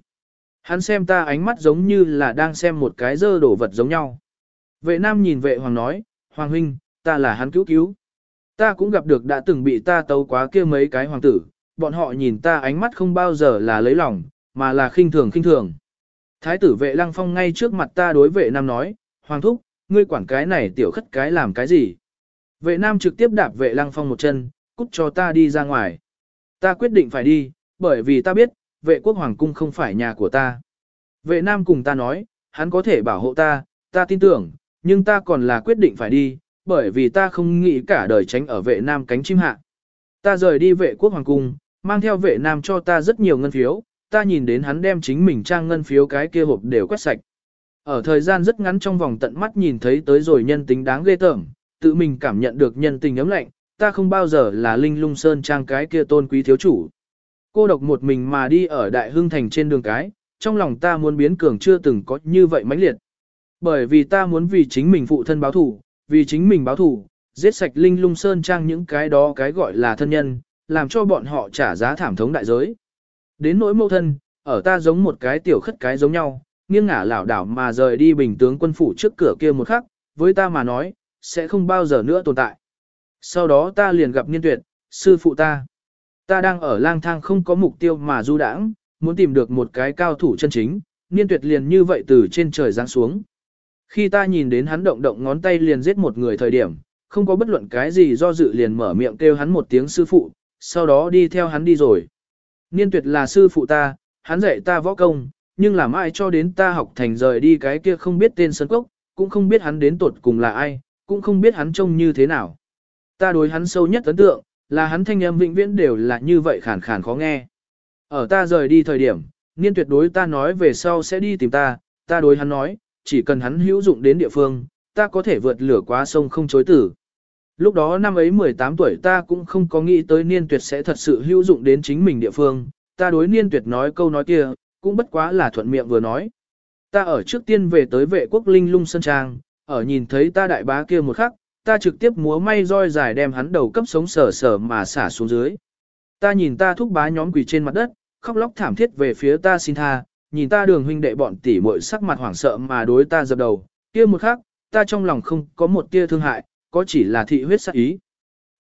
Hắn xem ta ánh mắt giống như là đang xem một cái dơ đổ vật giống nhau. Vệ nam nhìn vệ hoàng nói, Hoàng huynh, ta là hắn cứu cứu. Ta cũng gặp được đã từng bị ta tấu quá kia mấy cái hoàng tử, bọn họ nhìn ta ánh mắt không bao giờ là lấy lòng, mà là khinh thường khinh thường. Thái tử vệ lăng phong ngay trước mặt ta đối vệ nam nói, Hoàng thúc, ngươi quản cái này tiểu khất cái làm cái gì? Vệ nam trực tiếp đạp vệ lăng phong một chân, cút cho ta đi ra ngoài. Ta quyết định phải đi, bởi vì ta biết, vệ quốc hoàng cung không phải nhà của ta. Vệ nam cùng ta nói, hắn có thể bảo hộ ta, ta tin tưởng, nhưng ta còn là quyết định phải đi, bởi vì ta không nghĩ cả đời tránh ở vệ nam cánh chim hạ. Ta rời đi vệ quốc hoàng cung, mang theo vệ nam cho ta rất nhiều ngân phiếu, ta nhìn đến hắn đem chính mình trang ngân phiếu cái kia hộp đều quét sạch. Ở thời gian rất ngắn trong vòng tận mắt nhìn thấy tới rồi nhân tính đáng ghê tởm, tự mình cảm nhận được nhân tình ấm lạnh, ta không bao giờ là linh lung sơn trang cái kia tôn quý thiếu chủ. Cô độc một mình mà đi ở đại Hương thành trên đường cái, trong lòng ta muốn biến cường chưa từng có như vậy mãnh liệt. Bởi vì ta muốn vì chính mình phụ thân báo thù, vì chính mình báo thù, giết sạch linh lung sơn trang những cái đó cái gọi là thân nhân, làm cho bọn họ trả giá thảm thống đại giới. Đến nỗi mâu thân, ở ta giống một cái tiểu khất cái giống nhau, nghiêng ngả lảo đảo mà rời đi bình tướng quân phủ trước cửa kia một khắc, với ta mà nói, sẽ không bao giờ nữa tồn tại. Sau đó ta liền gặp niên tuyệt, sư phụ ta. Ta đang ở lang thang không có mục tiêu mà du đãng, muốn tìm được một cái cao thủ chân chính, niên tuyệt liền như vậy từ trên trời giáng xuống. Khi ta nhìn đến hắn động động ngón tay liền giết một người thời điểm, không có bất luận cái gì do dự liền mở miệng kêu hắn một tiếng sư phụ, sau đó đi theo hắn đi rồi. Niên tuyệt là sư phụ ta, hắn dạy ta võ công, nhưng làm ai cho đến ta học thành rời đi cái kia không biết tên sân cốc, cũng không biết hắn đến tuột cùng là ai, cũng không biết hắn trông như thế nào. Ta đối hắn sâu nhất ấn tượng, là hắn thanh âm vĩnh viễn đều là như vậy khàn khàn khó nghe. Ở ta rời đi thời điểm, niên tuyệt đối ta nói về sau sẽ đi tìm ta, ta đối hắn nói, chỉ cần hắn hữu dụng đến địa phương, ta có thể vượt lửa qua sông không chối tử. Lúc đó năm ấy 18 tuổi ta cũng không có nghĩ tới niên tuyệt sẽ thật sự hữu dụng đến chính mình địa phương, ta đối niên tuyệt nói câu nói kia, cũng bất quá là thuận miệng vừa nói. Ta ở trước tiên về tới vệ quốc linh lung sân trang, ở nhìn thấy ta đại bá kia một khắc, ta trực tiếp múa may roi dài đem hắn đầu cấp sống sờ sờ mà xả xuống dưới. Ta nhìn ta thúc bá nhóm quỳ trên mặt đất, khóc lóc thảm thiết về phía ta xin tha, nhìn ta đường huynh đệ bọn tỷ muội sắc mặt hoảng sợ mà đối ta dập đầu, kia một khắc, ta trong lòng không có một tia thương hại, có chỉ là thị huyết sắc ý.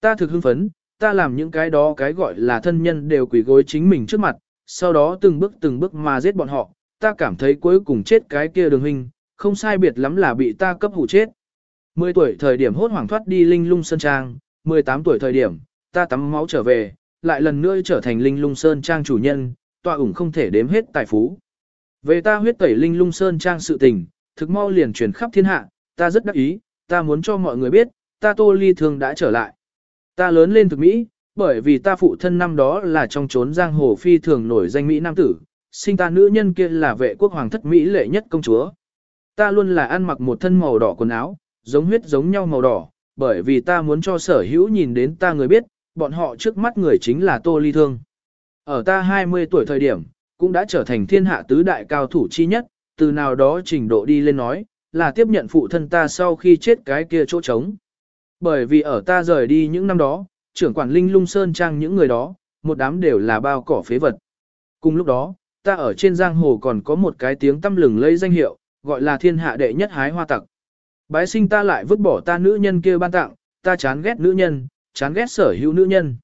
Ta thực hưng phấn, ta làm những cái đó cái gọi là thân nhân đều quỳ gối chính mình trước mặt, sau đó từng bước từng bước mà giết bọn họ, ta cảm thấy cuối cùng chết cái kia đường huynh, không sai biệt lắm là bị ta cấp hủ chết. 10 tuổi thời điểm hốt hoảng thoát đi linh lung sơn trang, 18 tuổi thời điểm, ta tắm máu trở về, lại lần nữa trở thành linh lung sơn trang chủ nhân, tọa ủng không thể đếm hết tài phú. Về ta huyết tẩy linh lung sơn trang sự tình, thực mau liền truyền khắp thiên hạ, ta rất đắc ý, ta muốn cho mọi người biết, ta tô ly thường đã trở lại. Ta lớn lên thực Mỹ, bởi vì ta phụ thân năm đó là trong trốn giang hồ phi thường nổi danh Mỹ Nam tử, sinh ta nữ nhân kia là vệ quốc hoàng thất Mỹ lệ nhất công chúa. Ta luôn là ăn mặc một thân màu đỏ quần áo, giống huyết giống nhau màu đỏ, bởi vì ta muốn cho sở hữu nhìn đến ta người biết, bọn họ trước mắt người chính là Tô Ly Thương. Ở ta 20 tuổi thời điểm, cũng đã trở thành thiên hạ tứ đại cao thủ chi nhất, từ nào đó trình độ đi lên nói, là tiếp nhận phụ thân ta sau khi chết cái kia chỗ trống. Bởi vì ở ta rời đi những năm đó, trưởng quản linh lung sơn trang những người đó, một đám đều là bao cỏ phế vật. Cùng lúc đó, ta ở trên giang hồ còn có một cái tiếng tâm lừng lấy danh hiệu, gọi là thiên hạ đệ nhất hái hoa tặc. Bái sinh ta lại vứt bỏ ta nữ nhân kia ban tặng, ta chán ghét nữ nhân, chán ghét sở hữu nữ nhân.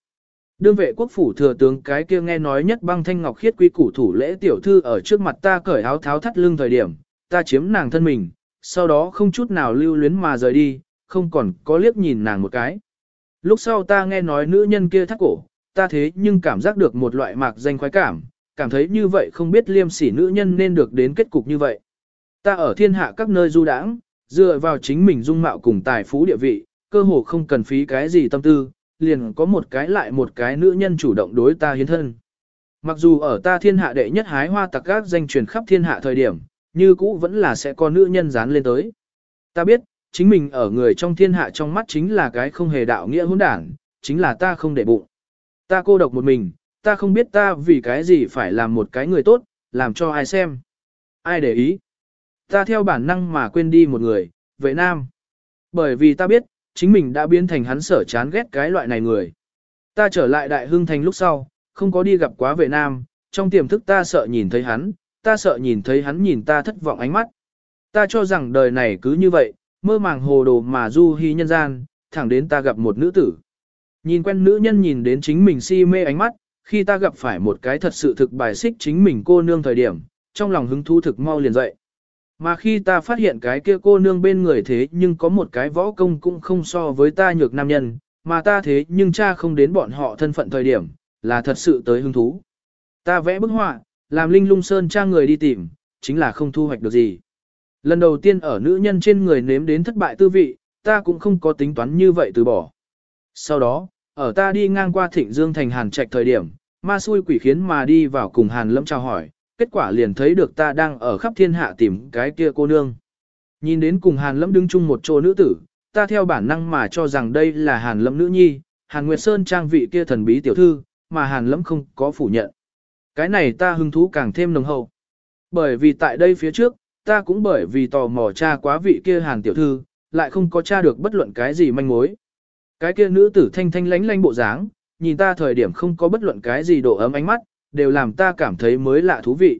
Đương vệ quốc phủ thừa tướng cái kia nghe nói nhất băng thanh ngọc khiết quy củ thủ lễ tiểu thư ở trước mặt ta cởi áo tháo thắt lưng thời điểm, ta chiếm nàng thân mình, sau đó không chút nào lưu luyến mà rời đi, không còn có liếc nhìn nàng một cái. Lúc sau ta nghe nói nữ nhân kia thắt cổ, ta thế nhưng cảm giác được một loại mạc danh khoái cảm, cảm thấy như vậy không biết liêm sỉ nữ nhân nên được đến kết cục như vậy. Ta ở thiên hạ các nơi du đãng, dựa vào chính mình dung mạo cùng tài phú địa vị, cơ hồ không cần phí cái gì tâm tư, liền có một cái lại một cái nữ nhân chủ động đối ta hiến thân. Mặc dù ở ta thiên hạ đệ nhất hái hoa tặc gác danh truyền khắp thiên hạ thời điểm, như cũ vẫn là sẽ có nữ nhân dán lên tới. Ta biết, chính mình ở người trong thiên hạ trong mắt chính là cái không hề đạo nghĩa hỗn đảng, chính là ta không để bụng. Ta cô độc một mình, ta không biết ta vì cái gì phải làm một cái người tốt, làm cho ai xem. Ai để ý. Ta theo bản năng mà quên đi một người, vệ nam. Bởi vì ta biết, chính mình đã biến thành hắn sở chán ghét cái loại này người. Ta trở lại đại hương thành lúc sau, không có đi gặp quá vệ nam, trong tiềm thức ta sợ nhìn thấy hắn, ta sợ nhìn thấy hắn nhìn ta thất vọng ánh mắt. Ta cho rằng đời này cứ như vậy, mơ màng hồ đồ mà du hy nhân gian, thẳng đến ta gặp một nữ tử. Nhìn quen nữ nhân nhìn đến chính mình si mê ánh mắt, khi ta gặp phải một cái thật sự thực bài xích chính mình cô nương thời điểm, trong lòng hứng thú thực mau liền dậy. Mà khi ta phát hiện cái kia cô nương bên người thế nhưng có một cái võ công cũng không so với ta nhược nam nhân, mà ta thế nhưng cha không đến bọn họ thân phận thời điểm, là thật sự tới hứng thú. Ta vẽ bức họa, làm linh lung sơn cha người đi tìm, chính là không thu hoạch được gì. Lần đầu tiên ở nữ nhân trên người nếm đến thất bại tư vị, ta cũng không có tính toán như vậy từ bỏ. Sau đó, ở ta đi ngang qua thịnh dương thành hàn trạch thời điểm, ma xui quỷ khiến mà đi vào cùng hàn lâm chào hỏi, kết quả liền thấy được ta đang ở khắp thiên hạ tìm cái kia cô nương. Nhìn đến cùng hàn lâm đứng chung một chỗ nữ tử, ta theo bản năng mà cho rằng đây là hàn lâm nữ nhi, hàn nguyệt sơn trang vị kia thần bí tiểu thư, mà hàn lâm không có phủ nhận. Cái này ta hứng thú càng thêm nồng hậu. Bởi vì tại đây phía trước, ta cũng bởi vì tò mò cha quá vị kia hàn tiểu thư, lại không có tra được bất luận cái gì manh mối. Cái kia nữ tử thanh thanh lánh lánh bộ dáng, nhìn ta thời điểm không có bất luận cái gì độ ấm ánh mắt, đều làm ta cảm thấy mới lạ thú vị.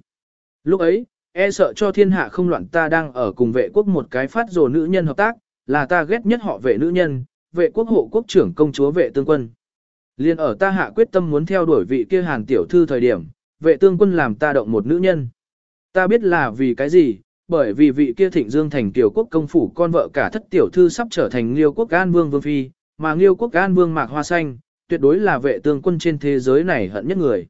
Lúc ấy, e sợ cho thiên hạ không loạn ta đang ở cùng vệ quốc một cái phát rồ nữ nhân hợp tác, là ta ghét nhất họ vệ nữ nhân, vệ quốc hộ quốc trưởng công chúa vệ tương quân. Liên ở ta hạ quyết tâm muốn theo đuổi vị kia hàn tiểu thư thời điểm, vệ tương quân làm ta động một nữ nhân. Ta biết là vì cái gì, bởi vì vị kia thịnh dương thành tiểu quốc công phủ con vợ cả thất tiểu thư sắp trở thành liêu quốc an vương vương phi, mà liêu quốc an vương mạc hoa xanh, tuyệt đối là vệ tương quân trên thế giới này hận nhất người.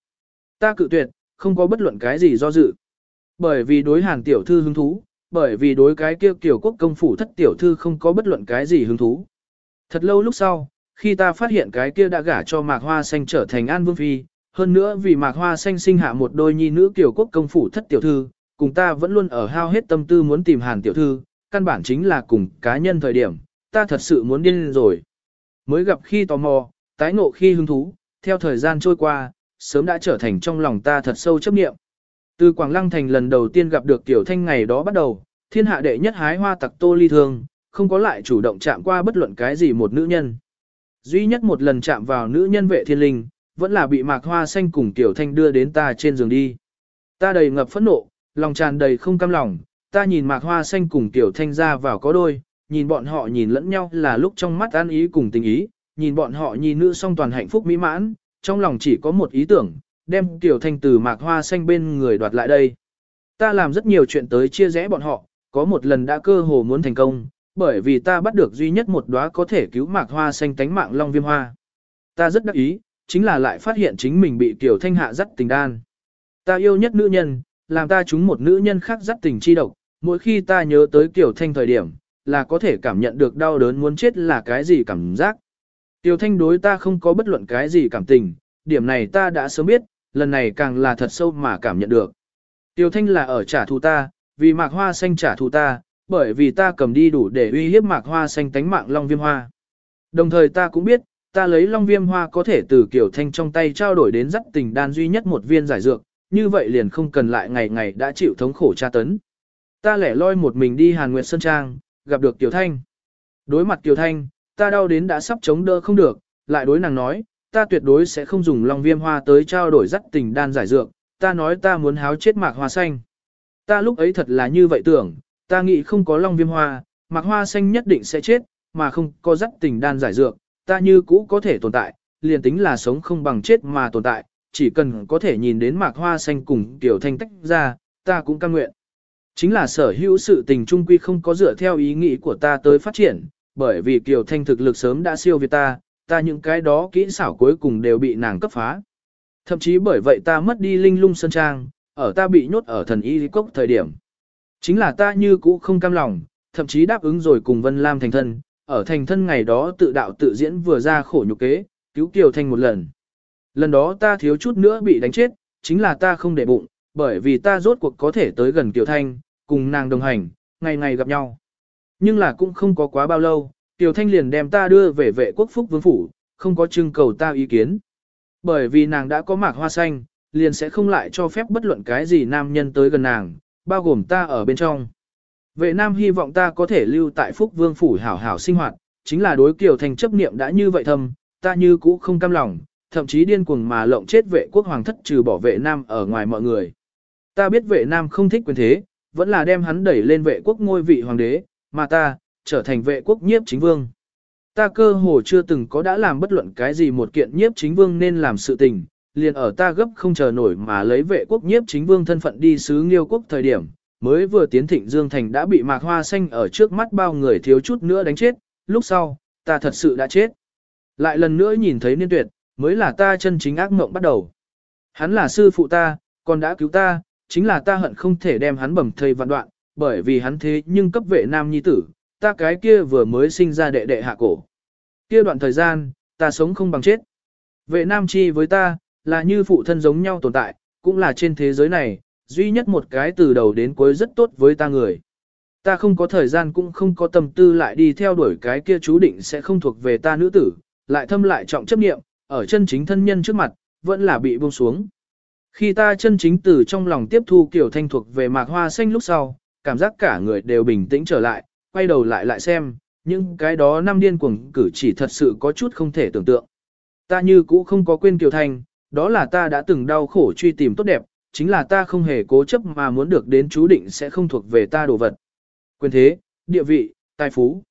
Ta cự tuyệt, không có bất luận cái gì do dự. Bởi vì đối hàn tiểu thư hứng thú, bởi vì đối cái kia tiểu quốc công phủ thất tiểu thư không có bất luận cái gì hứng thú. Thật lâu lúc sau, khi ta phát hiện cái kia đã gả cho mạc hoa xanh trở thành an vương phi, hơn nữa vì mạc hoa xanh sinh hạ một đôi nhi nữ tiểu quốc công phủ thất tiểu thư, cùng ta vẫn luôn ở hao hết tâm tư muốn tìm hàn tiểu thư, căn bản chính là cùng cá nhân thời điểm, ta thật sự muốn điên rồi. Mới gặp khi tò mò, tái ngộ khi hứng thú, theo thời gian trôi qua, sớm đã trở thành trong lòng ta thật sâu chấp niệm. Từ Quảng Lăng thành lần đầu tiên gặp được Tiểu Thanh ngày đó bắt đầu, thiên hạ đệ nhất hái hoa tặc tô ly thương, không có lại chủ động chạm qua bất luận cái gì một nữ nhân. Duy nhất một lần chạm vào nữ nhân vệ thiên linh, vẫn là bị mạc hoa xanh cùng Tiểu Thanh đưa đến ta trên giường đi. Ta đầy ngập phẫn nộ, lòng tràn đầy không cam lòng, ta nhìn mạc hoa xanh cùng Tiểu Thanh ra vào có đôi, nhìn bọn họ nhìn lẫn nhau là lúc trong mắt an ý cùng tình ý, nhìn bọn họ nhìn nữ song toàn hạnh phúc mỹ mãn, trong lòng chỉ có một ý tưởng, đem Tiểu Thanh từ mạc hoa xanh bên người đoạt lại đây. Ta làm rất nhiều chuyện tới chia rẽ bọn họ, có một lần đã cơ hồ muốn thành công, bởi vì ta bắt được duy nhất một đóa có thể cứu mạc hoa xanh tánh mạng long viêm hoa. Ta rất đắc ý, chính là lại phát hiện chính mình bị Tiểu Thanh hạ dắt tình đan. Ta yêu nhất nữ nhân, làm ta chúng một nữ nhân khác dắt tình chi độc, mỗi khi ta nhớ tới Tiểu Thanh thời điểm, là có thể cảm nhận được đau đớn muốn chết là cái gì cảm giác. Tiểu Thanh đối ta không có bất luận cái gì cảm tình, điểm này ta đã sớm biết, lần này càng là thật sâu mà cảm nhận được. Tiểu Thanh là ở trả thù ta, vì mạc hoa xanh trả thù ta, bởi vì ta cầm đi đủ để uy hiếp mạc hoa xanh tánh mạng long viêm hoa. Đồng thời ta cũng biết, ta lấy long viêm hoa có thể từ kiểu Thanh trong tay trao đổi đến dắt tình đan duy nhất một viên giải dược, như vậy liền không cần lại ngày ngày đã chịu thống khổ tra tấn. Ta lẻ loi một mình đi Hàn Nguyệt Sơn Trang, gặp được Tiểu Thanh. Đối mặt Tiểu Thanh, ta đau đến đã sắp chống đỡ không được, lại đối nàng nói, ta tuyệt đối sẽ không dùng long viêm hoa tới trao đổi dắt tình đan giải dược, ta nói ta muốn háo chết mạc hoa xanh. Ta lúc ấy thật là như vậy tưởng, ta nghĩ không có long viêm hoa, mạc hoa xanh nhất định sẽ chết, mà không có dắt tình đan giải dược, ta như cũ có thể tồn tại, liền tính là sống không bằng chết mà tồn tại, chỉ cần có thể nhìn đến mạc hoa xanh cùng tiểu thanh tách ra, ta cũng cam nguyện. Chính là sở hữu sự tình trung quy không có dựa theo ý nghĩ của ta tới phát triển, bởi vì Kiều Thanh thực lực sớm đã siêu việt ta, ta những cái đó kỹ xảo cuối cùng đều bị nàng cấp phá. Thậm chí bởi vậy ta mất đi linh lung sơn trang, ở ta bị nhốt ở thần y cốc thời điểm. Chính là ta như cũ không cam lòng, thậm chí đáp ứng rồi cùng Vân Lam thành thân, ở thành thân ngày đó tự đạo tự diễn vừa ra khổ nhục kế, cứu Kiều Thanh một lần. Lần đó ta thiếu chút nữa bị đánh chết, chính là ta không để bụng, bởi vì ta rốt cuộc có thể tới gần Kiều Thanh, cùng nàng đồng hành, ngày ngày gặp nhau. Nhưng là cũng không có quá bao lâu, Tiểu Thanh liền đem ta đưa về vệ quốc phúc vương phủ, không có trưng cầu ta ý kiến. Bởi vì nàng đã có mạc hoa xanh, liền sẽ không lại cho phép bất luận cái gì nam nhân tới gần nàng, bao gồm ta ở bên trong. Vệ nam hy vọng ta có thể lưu tại phúc vương phủ hảo hảo sinh hoạt, chính là đối Kiều Thanh chấp niệm đã như vậy thâm, ta như cũ không cam lòng, thậm chí điên cuồng mà lộng chết vệ quốc hoàng thất trừ bỏ vệ nam ở ngoài mọi người. Ta biết vệ nam không thích quyền thế, vẫn là đem hắn đẩy lên vệ quốc ngôi vị hoàng đế, mà ta, trở thành vệ quốc nhiếp chính vương. Ta cơ hồ chưa từng có đã làm bất luận cái gì một kiện nhiếp chính vương nên làm sự tình, liền ở ta gấp không chờ nổi mà lấy vệ quốc nhiếp chính vương thân phận đi sứ nghiêu quốc thời điểm, mới vừa tiến thịnh Dương Thành đã bị mạc hoa xanh ở trước mắt bao người thiếu chút nữa đánh chết, lúc sau, ta thật sự đã chết. Lại lần nữa nhìn thấy niên tuyệt, mới là ta chân chính ác mộng bắt đầu. Hắn là sư phụ ta, còn đã cứu ta, chính là ta hận không thể đem hắn bầm thây vạn đoạn, bởi vì hắn thế nhưng cấp vệ nam nhi tử, ta cái kia vừa mới sinh ra đệ đệ hạ cổ. Kia đoạn thời gian, ta sống không bằng chết. Vệ nam chi với ta, là như phụ thân giống nhau tồn tại, cũng là trên thế giới này, duy nhất một cái từ đầu đến cuối rất tốt với ta người. Ta không có thời gian cũng không có tâm tư lại đi theo đuổi cái kia chú định sẽ không thuộc về ta nữ tử, lại thâm lại trọng chấp niệm, ở chân chính thân nhân trước mặt, vẫn là bị buông xuống. Khi ta chân chính từ trong lòng tiếp thu kiểu thanh thuộc về mạc hoa xanh lúc sau, cảm giác cả người đều bình tĩnh trở lại, quay đầu lại lại xem, những cái đó năm điên cuồng cử chỉ thật sự có chút không thể tưởng tượng. Ta như cũ không có quên Kiều Thanh, đó là ta đã từng đau khổ truy tìm tốt đẹp, chính là ta không hề cố chấp mà muốn được đến chú định sẽ không thuộc về ta đồ vật. Quyền thế, địa vị, tài phú,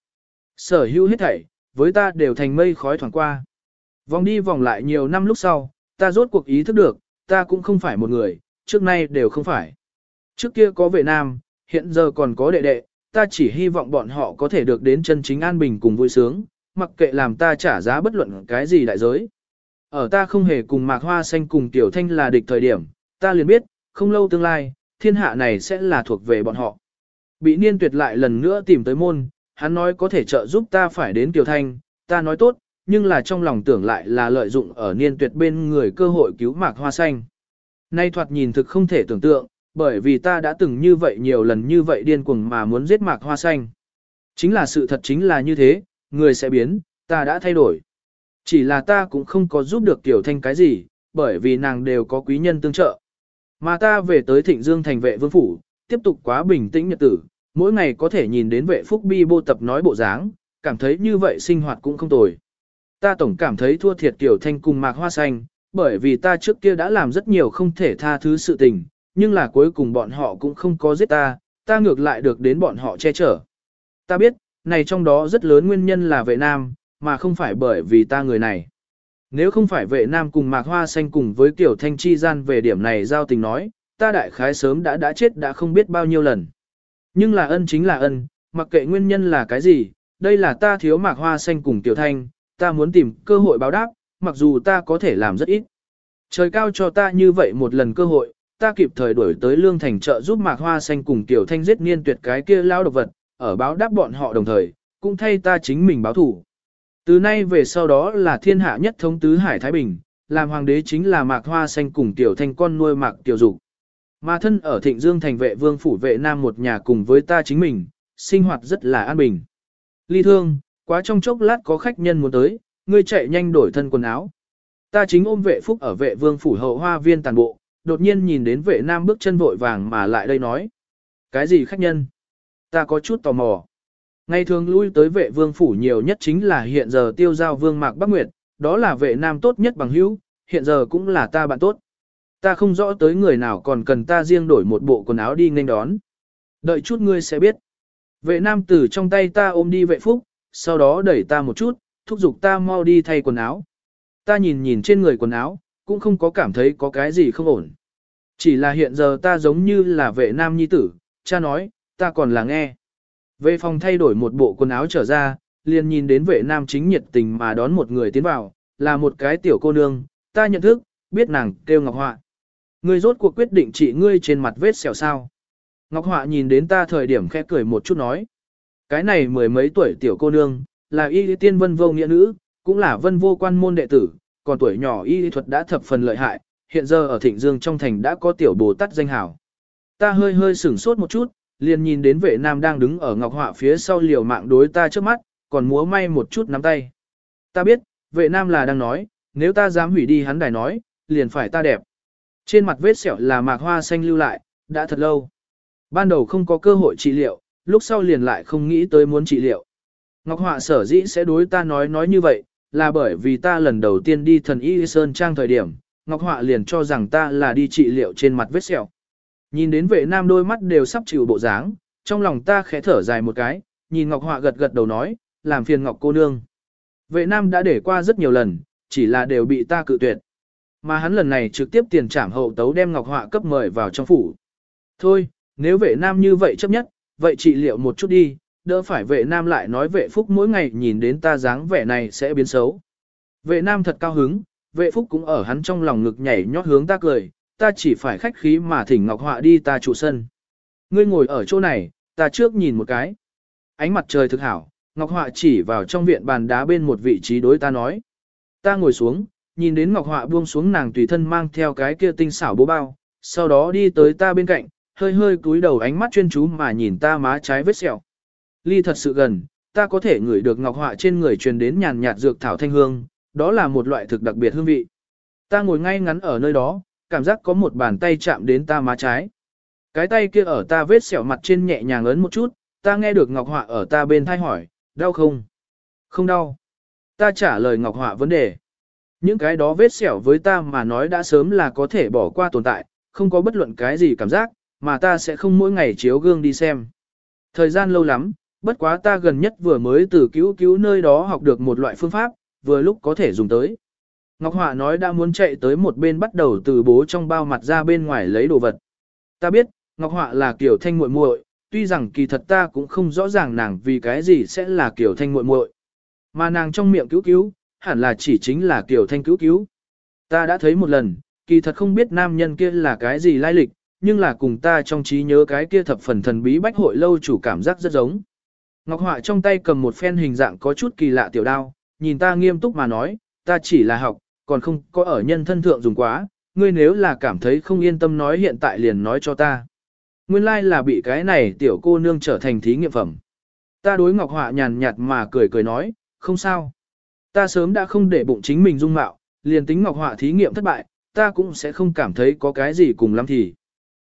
sở hữu hết thảy, với ta đều thành mây khói thoảng qua. Vòng đi vòng lại nhiều năm lúc sau, ta rốt cuộc ý thức được, ta cũng không phải một người, trước nay đều không phải. Trước kia có vệ nam, hiện giờ còn có đệ đệ, ta chỉ hy vọng bọn họ có thể được đến chân chính an bình cùng vui sướng, mặc kệ làm ta trả giá bất luận cái gì đại giới. Ở ta không hề cùng mạc hoa xanh cùng tiểu thanh là địch thời điểm, ta liền biết, không lâu tương lai, thiên hạ này sẽ là thuộc về bọn họ. Bị niên tuyệt lại lần nữa tìm tới môn, hắn nói có thể trợ giúp ta phải đến tiểu thanh, ta nói tốt, nhưng là trong lòng tưởng lại là lợi dụng ở niên tuyệt bên người cơ hội cứu mạc hoa xanh. Nay thoạt nhìn thực không thể tưởng tượng, bởi vì ta đã từng như vậy nhiều lần như vậy điên cuồng mà muốn giết mạc hoa xanh. Chính là sự thật chính là như thế, người sẽ biến, ta đã thay đổi. Chỉ là ta cũng không có giúp được Tiểu Thanh cái gì, bởi vì nàng đều có quý nhân tương trợ. Mà ta về tới Thịnh Dương thành vệ vương phủ, tiếp tục quá bình tĩnh nhật tử, mỗi ngày có thể nhìn đến vệ phúc bi bô tập nói bộ dáng, cảm thấy như vậy sinh hoạt cũng không tồi. Ta tổng cảm thấy thua thiệt Tiểu Thanh cùng mạc hoa xanh, bởi vì ta trước kia đã làm rất nhiều không thể tha thứ sự tình, nhưng là cuối cùng bọn họ cũng không có giết ta, ta ngược lại được đến bọn họ che chở. Ta biết, này trong đó rất lớn nguyên nhân là vệ nam, mà không phải bởi vì ta người này. Nếu không phải vệ nam cùng mạc hoa xanh cùng với kiểu thanh chi gian về điểm này giao tình nói, ta đại khái sớm đã đã chết đã không biết bao nhiêu lần. Nhưng là ân chính là ân, mặc kệ nguyên nhân là cái gì, đây là ta thiếu mạc hoa xanh cùng tiểu thanh, ta muốn tìm cơ hội báo đáp, mặc dù ta có thể làm rất ít. Trời cao cho ta như vậy một lần cơ hội, ta kịp thời đuổi tới lương thành trợ giúp mạc hoa xanh cùng tiểu thanh giết niên tuyệt cái kia lao độc vật, ở báo đáp bọn họ đồng thời, cũng thay ta chính mình báo thủ. Từ nay về sau đó là thiên hạ nhất thống tứ hải Thái Bình, làm hoàng đế chính là mạc hoa xanh cùng tiểu thanh con nuôi mạc tiểu dục. Mà thân ở thịnh dương thành vệ vương phủ vệ nam một nhà cùng với ta chính mình, sinh hoạt rất là an bình. Ly thương, quá trong chốc lát có khách nhân muốn tới, ngươi chạy nhanh đổi thân quần áo. Ta chính ôm vệ phúc ở vệ vương phủ hậu hoa viên tàn bộ, đột nhiên nhìn đến vệ nam bước chân vội vàng mà lại đây nói. Cái gì khách nhân? Ta có chút tò mò. Ngày thường lui tới vệ vương phủ nhiều nhất chính là hiện giờ tiêu giao vương mạc Bắc Nguyệt, đó là vệ nam tốt nhất bằng hữu, hiện giờ cũng là ta bạn tốt. Ta không rõ tới người nào còn cần ta riêng đổi một bộ quần áo đi nên đón. Đợi chút ngươi sẽ biết. Vệ nam từ trong tay ta ôm đi vệ phúc, sau đó đẩy ta một chút, thúc giục ta mau đi thay quần áo. Ta nhìn nhìn trên người quần áo, cũng không có cảm thấy có cái gì không ổn. Chỉ là hiện giờ ta giống như là vệ nam nhi tử, cha nói, ta còn là nghe. Về phòng thay đổi một bộ quần áo trở ra, liền nhìn đến vệ nam chính nhiệt tình mà đón một người tiến vào, là một cái tiểu cô nương, ta nhận thức, biết nàng kêu Ngọc Họa. Ngươi rốt cuộc quyết định trị ngươi trên mặt vết sẹo sao. Ngọc Họa nhìn đến ta thời điểm khẽ cười một chút nói. Cái này mười mấy tuổi tiểu cô nương, là y tiên vân vô nghĩa nữ, cũng là vân vô quan môn đệ tử, còn tuổi nhỏ y thuật đã thập phần lợi hại, hiện giờ ở Thịnh Dương trong thành đã có tiểu Bồ Tát danh hảo. Ta hơi hơi sửng sốt một chút, liền nhìn đến vệ nam đang đứng ở ngọc họa phía sau liều mạng đối ta trước mắt, còn múa may một chút nắm tay. Ta biết, vệ nam là đang nói, nếu ta dám hủy đi hắn đài nói, liền phải ta đẹp. Trên mặt vết sẹo là mạc hoa xanh lưu lại, đã thật lâu. Ban đầu không có cơ hội trị liệu, lúc sau liền lại không nghĩ tới muốn trị liệu. Ngọc Họa sở dĩ sẽ đối ta nói nói như vậy, là bởi vì ta lần đầu tiên đi thần y Sơn Trang thời điểm, Ngọc Họa liền cho rằng ta là đi trị liệu trên mặt vết sẹo. Nhìn đến vệ nam đôi mắt đều sắp chịu bộ dáng, trong lòng ta khẽ thở dài một cái, nhìn Ngọc Họa gật gật đầu nói, làm phiền Ngọc cô nương. Vệ nam đã để qua rất nhiều lần, chỉ là đều bị ta cự tuyệt. Mà hắn lần này trực tiếp tiền trảm hậu tấu đem Ngọc Họa cấp mời vào trong phủ. Thôi, nếu vệ nam như vậy chấp nhất, vậy trị liệu một chút đi, đỡ phải vệ nam lại nói vệ phúc mỗi ngày nhìn đến ta dáng vẻ này sẽ biến xấu. Vệ nam thật cao hứng, vệ phúc cũng ở hắn trong lòng ngực nhảy nhót hướng ta cười, ta chỉ phải khách khí mà thỉnh Ngọc Họa đi ta trụ sân. Ngươi ngồi ở chỗ này, ta trước nhìn một cái. Ánh mặt trời thực hảo, Ngọc Họa chỉ vào trong viện bàn đá bên một vị trí đối ta nói. Ta ngồi xuống, nhìn đến Ngọc Họa buông xuống nàng tùy thân mang theo cái kia tinh xảo bố bao, sau đó đi tới ta bên cạnh, hơi hơi cúi đầu ánh mắt chuyên chú mà nhìn ta má trái vết sẹo. Ly thật sự gần, ta có thể ngửi được Ngọc Họa trên người truyền đến nhàn nhạt dược thảo thanh hương, đó là một loại thực đặc biệt hương vị. Ta ngồi ngay ngắn ở nơi đó, cảm giác có một bàn tay chạm đến ta má trái. Cái tay kia ở ta vết sẹo mặt trên nhẹ nhàng ấn một chút, ta nghe được Ngọc Họa ở ta bên thai hỏi, đau không? Không đau. Ta trả lời Ngọc Họa vấn đề. Những cái đó vết sẹo với ta mà nói đã sớm là có thể bỏ qua tồn tại, không có bất luận cái gì cảm giác, mà ta sẽ không mỗi ngày chiếu gương đi xem. Thời gian lâu lắm, bất quá ta gần nhất vừa mới từ cứu cứu nơi đó học được một loại phương pháp, vừa lúc có thể dùng tới. Ngọc Họa nói đã muốn chạy tới một bên bắt đầu từ bố trong bao mặt ra bên ngoài lấy đồ vật. Ta biết, Ngọc Họa là kiểu thanh muội muội, tuy rằng kỳ thật ta cũng không rõ ràng nàng vì cái gì sẽ là kiểu thanh muội muội. Mà nàng trong miệng cứu cứu, hẳn là chỉ chính là kiểu thanh cứu cứu. Ta đã thấy một lần, kỳ thật không biết nam nhân kia là cái gì lai lịch, nhưng là cùng ta trong trí nhớ cái kia thập phần thần bí bách hội lâu chủ cảm giác rất giống. Ngọc Họa trong tay cầm một phen hình dạng có chút kỳ lạ tiểu đao, nhìn ta nghiêm túc mà nói, ta chỉ là học, còn không có ở nhân thân thượng dùng quá, ngươi nếu là cảm thấy không yên tâm nói hiện tại liền nói cho ta. Nguyên lai like là bị cái này tiểu cô nương trở thành thí nghiệm phẩm. Ta đối Ngọc Họa nhàn nhạt mà cười cười nói, không sao. Ta sớm đã không để bụng chính mình dung mạo, liền tính Ngọc Họa thí nghiệm thất bại, ta cũng sẽ không cảm thấy có cái gì cùng lắm thì.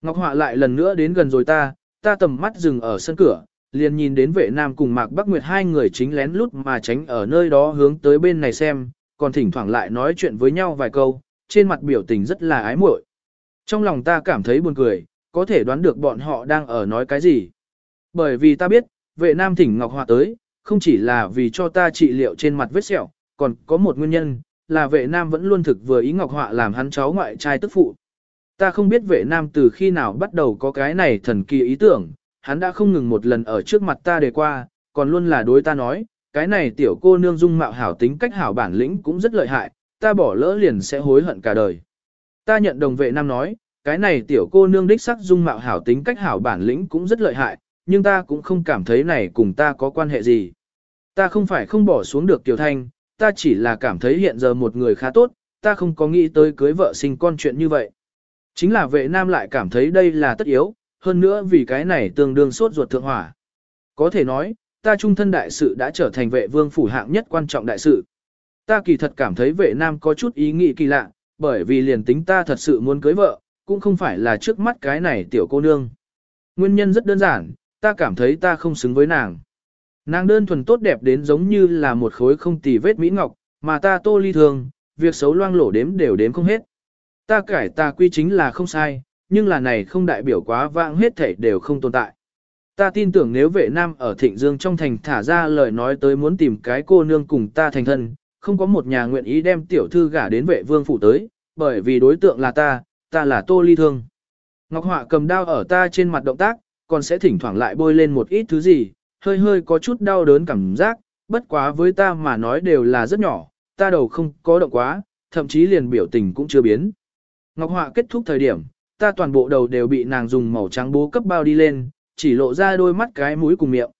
Ngọc Họa lại lần nữa đến gần rồi ta, ta tầm mắt dừng ở sân cửa, liền nhìn đến vệ nam cùng Mạc Bắc Nguyệt hai người chính lén lút mà tránh ở nơi đó hướng tới bên này xem, còn thỉnh thoảng lại nói chuyện với nhau vài câu, trên mặt biểu tình rất là ái muội. Trong lòng ta cảm thấy buồn cười, có thể đoán được bọn họ đang ở nói cái gì. Bởi vì ta biết, vệ nam thỉnh Ngọc Họa tới, không chỉ là vì cho ta trị liệu trên mặt vết sẹo, còn có một nguyên nhân, là vệ nam vẫn luôn thực vừa ý Ngọc Họa làm hắn cháu ngoại trai tức phụ. Ta không biết vệ nam từ khi nào bắt đầu có cái này thần kỳ ý tưởng, hắn đã không ngừng một lần ở trước mặt ta đề qua, còn luôn là đối ta nói, cái này tiểu cô nương dung mạo hảo tính cách hảo bản lĩnh cũng rất lợi hại, ta bỏ lỡ liền sẽ hối hận cả đời. Ta nhận đồng vệ nam nói, cái này tiểu cô nương đích sắc dung mạo hảo tính cách hảo bản lĩnh cũng rất lợi hại, nhưng ta cũng không cảm thấy này cùng ta có quan hệ gì. Ta không phải không bỏ xuống được tiểu thanh, ta chỉ là cảm thấy hiện giờ một người khá tốt, ta không có nghĩ tới cưới vợ sinh con chuyện như vậy. Chính là vệ nam lại cảm thấy đây là tất yếu, hơn nữa vì cái này tương đương sốt ruột thượng hỏa. Có thể nói, ta trung thân đại sự đã trở thành vệ vương phủ hạng nhất quan trọng đại sự. Ta kỳ thật cảm thấy vệ nam có chút ý nghĩ kỳ lạ, bởi vì liền tính ta thật sự muốn cưới vợ, cũng không phải là trước mắt cái này tiểu cô nương. Nguyên nhân rất đơn giản, ta cảm thấy ta không xứng với nàng. Nàng đơn thuần tốt đẹp đến giống như là một khối không tì vết mỹ ngọc, mà ta tô ly thường, việc xấu loang lổ đếm đều đếm không hết. Ta cải ta quy chính là không sai, nhưng là này không đại biểu quá vãng hết thảy đều không tồn tại. Ta tin tưởng nếu vệ nam ở thịnh dương trong thành thả ra lời nói tới muốn tìm cái cô nương cùng ta thành thân, không có một nhà nguyện ý đem tiểu thư gả đến vệ vương phủ tới, bởi vì đối tượng là ta, ta là tô ly thương. Ngọc Họa cầm đao ở ta trên mặt động tác, còn sẽ thỉnh thoảng lại bôi lên một ít thứ gì, hơi hơi có chút đau đớn cảm giác, bất quá với ta mà nói đều là rất nhỏ, ta đầu không có động quá, thậm chí liền biểu tình cũng chưa biến. Ngọc Họa kết thúc thời điểm, ta toàn bộ đầu đều bị nàng dùng màu trắng bố cấp bao đi lên, chỉ lộ ra đôi mắt cái mũi cùng miệng.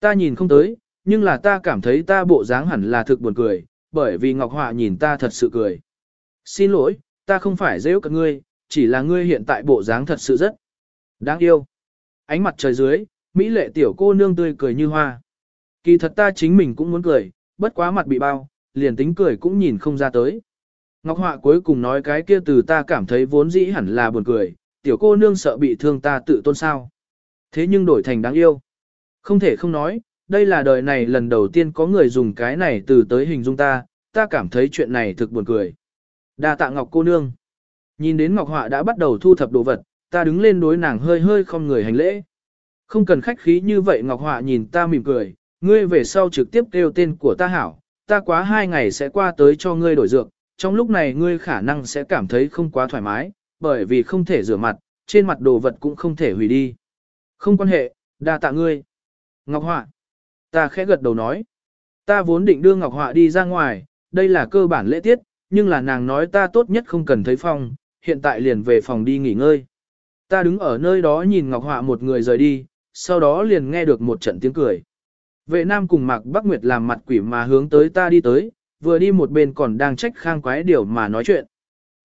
Ta nhìn không tới, nhưng là ta cảm thấy ta bộ dáng hẳn là thực buồn cười, bởi vì Ngọc Họa nhìn ta thật sự cười. Xin lỗi, ta không phải dễ cả ngươi, chỉ là ngươi hiện tại bộ dáng thật sự rất đáng yêu. Ánh mặt trời dưới, Mỹ lệ tiểu cô nương tươi cười như hoa. Kỳ thật ta chính mình cũng muốn cười, bất quá mặt bị bao, liền tính cười cũng nhìn không ra tới. Ngọc Họa cuối cùng nói cái kia từ ta cảm thấy vốn dĩ hẳn là buồn cười, tiểu cô nương sợ bị thương ta tự tôn sao. Thế nhưng đổi thành đáng yêu. Không thể không nói, đây là đời này lần đầu tiên có người dùng cái này từ tới hình dung ta, ta cảm thấy chuyện này thực buồn cười. Đa tạ Ngọc cô nương. Nhìn đến Ngọc Họa đã bắt đầu thu thập đồ vật, ta đứng lên đối nàng hơi hơi không người hành lễ. Không cần khách khí như vậy Ngọc Họa nhìn ta mỉm cười, ngươi về sau trực tiếp kêu tên của ta hảo, ta quá hai ngày sẽ qua tới cho ngươi đổi dược, trong lúc này ngươi khả năng sẽ cảm thấy không quá thoải mái, bởi vì không thể rửa mặt, trên mặt đồ vật cũng không thể hủy đi. Không quan hệ, đa tạ ngươi. Ngọc Họa. Ta khẽ gật đầu nói. Ta vốn định đưa Ngọc Họa đi ra ngoài, đây là cơ bản lễ tiết, nhưng là nàng nói ta tốt nhất không cần thấy phong, hiện tại liền về phòng đi nghỉ ngơi. Ta đứng ở nơi đó nhìn Ngọc Họa một người rời đi, sau đó liền nghe được một trận tiếng cười. Vệ nam cùng Mạc Bắc Nguyệt làm mặt quỷ mà hướng tới ta đi tới, vừa đi một bên còn đang trách khang quái điều mà nói chuyện.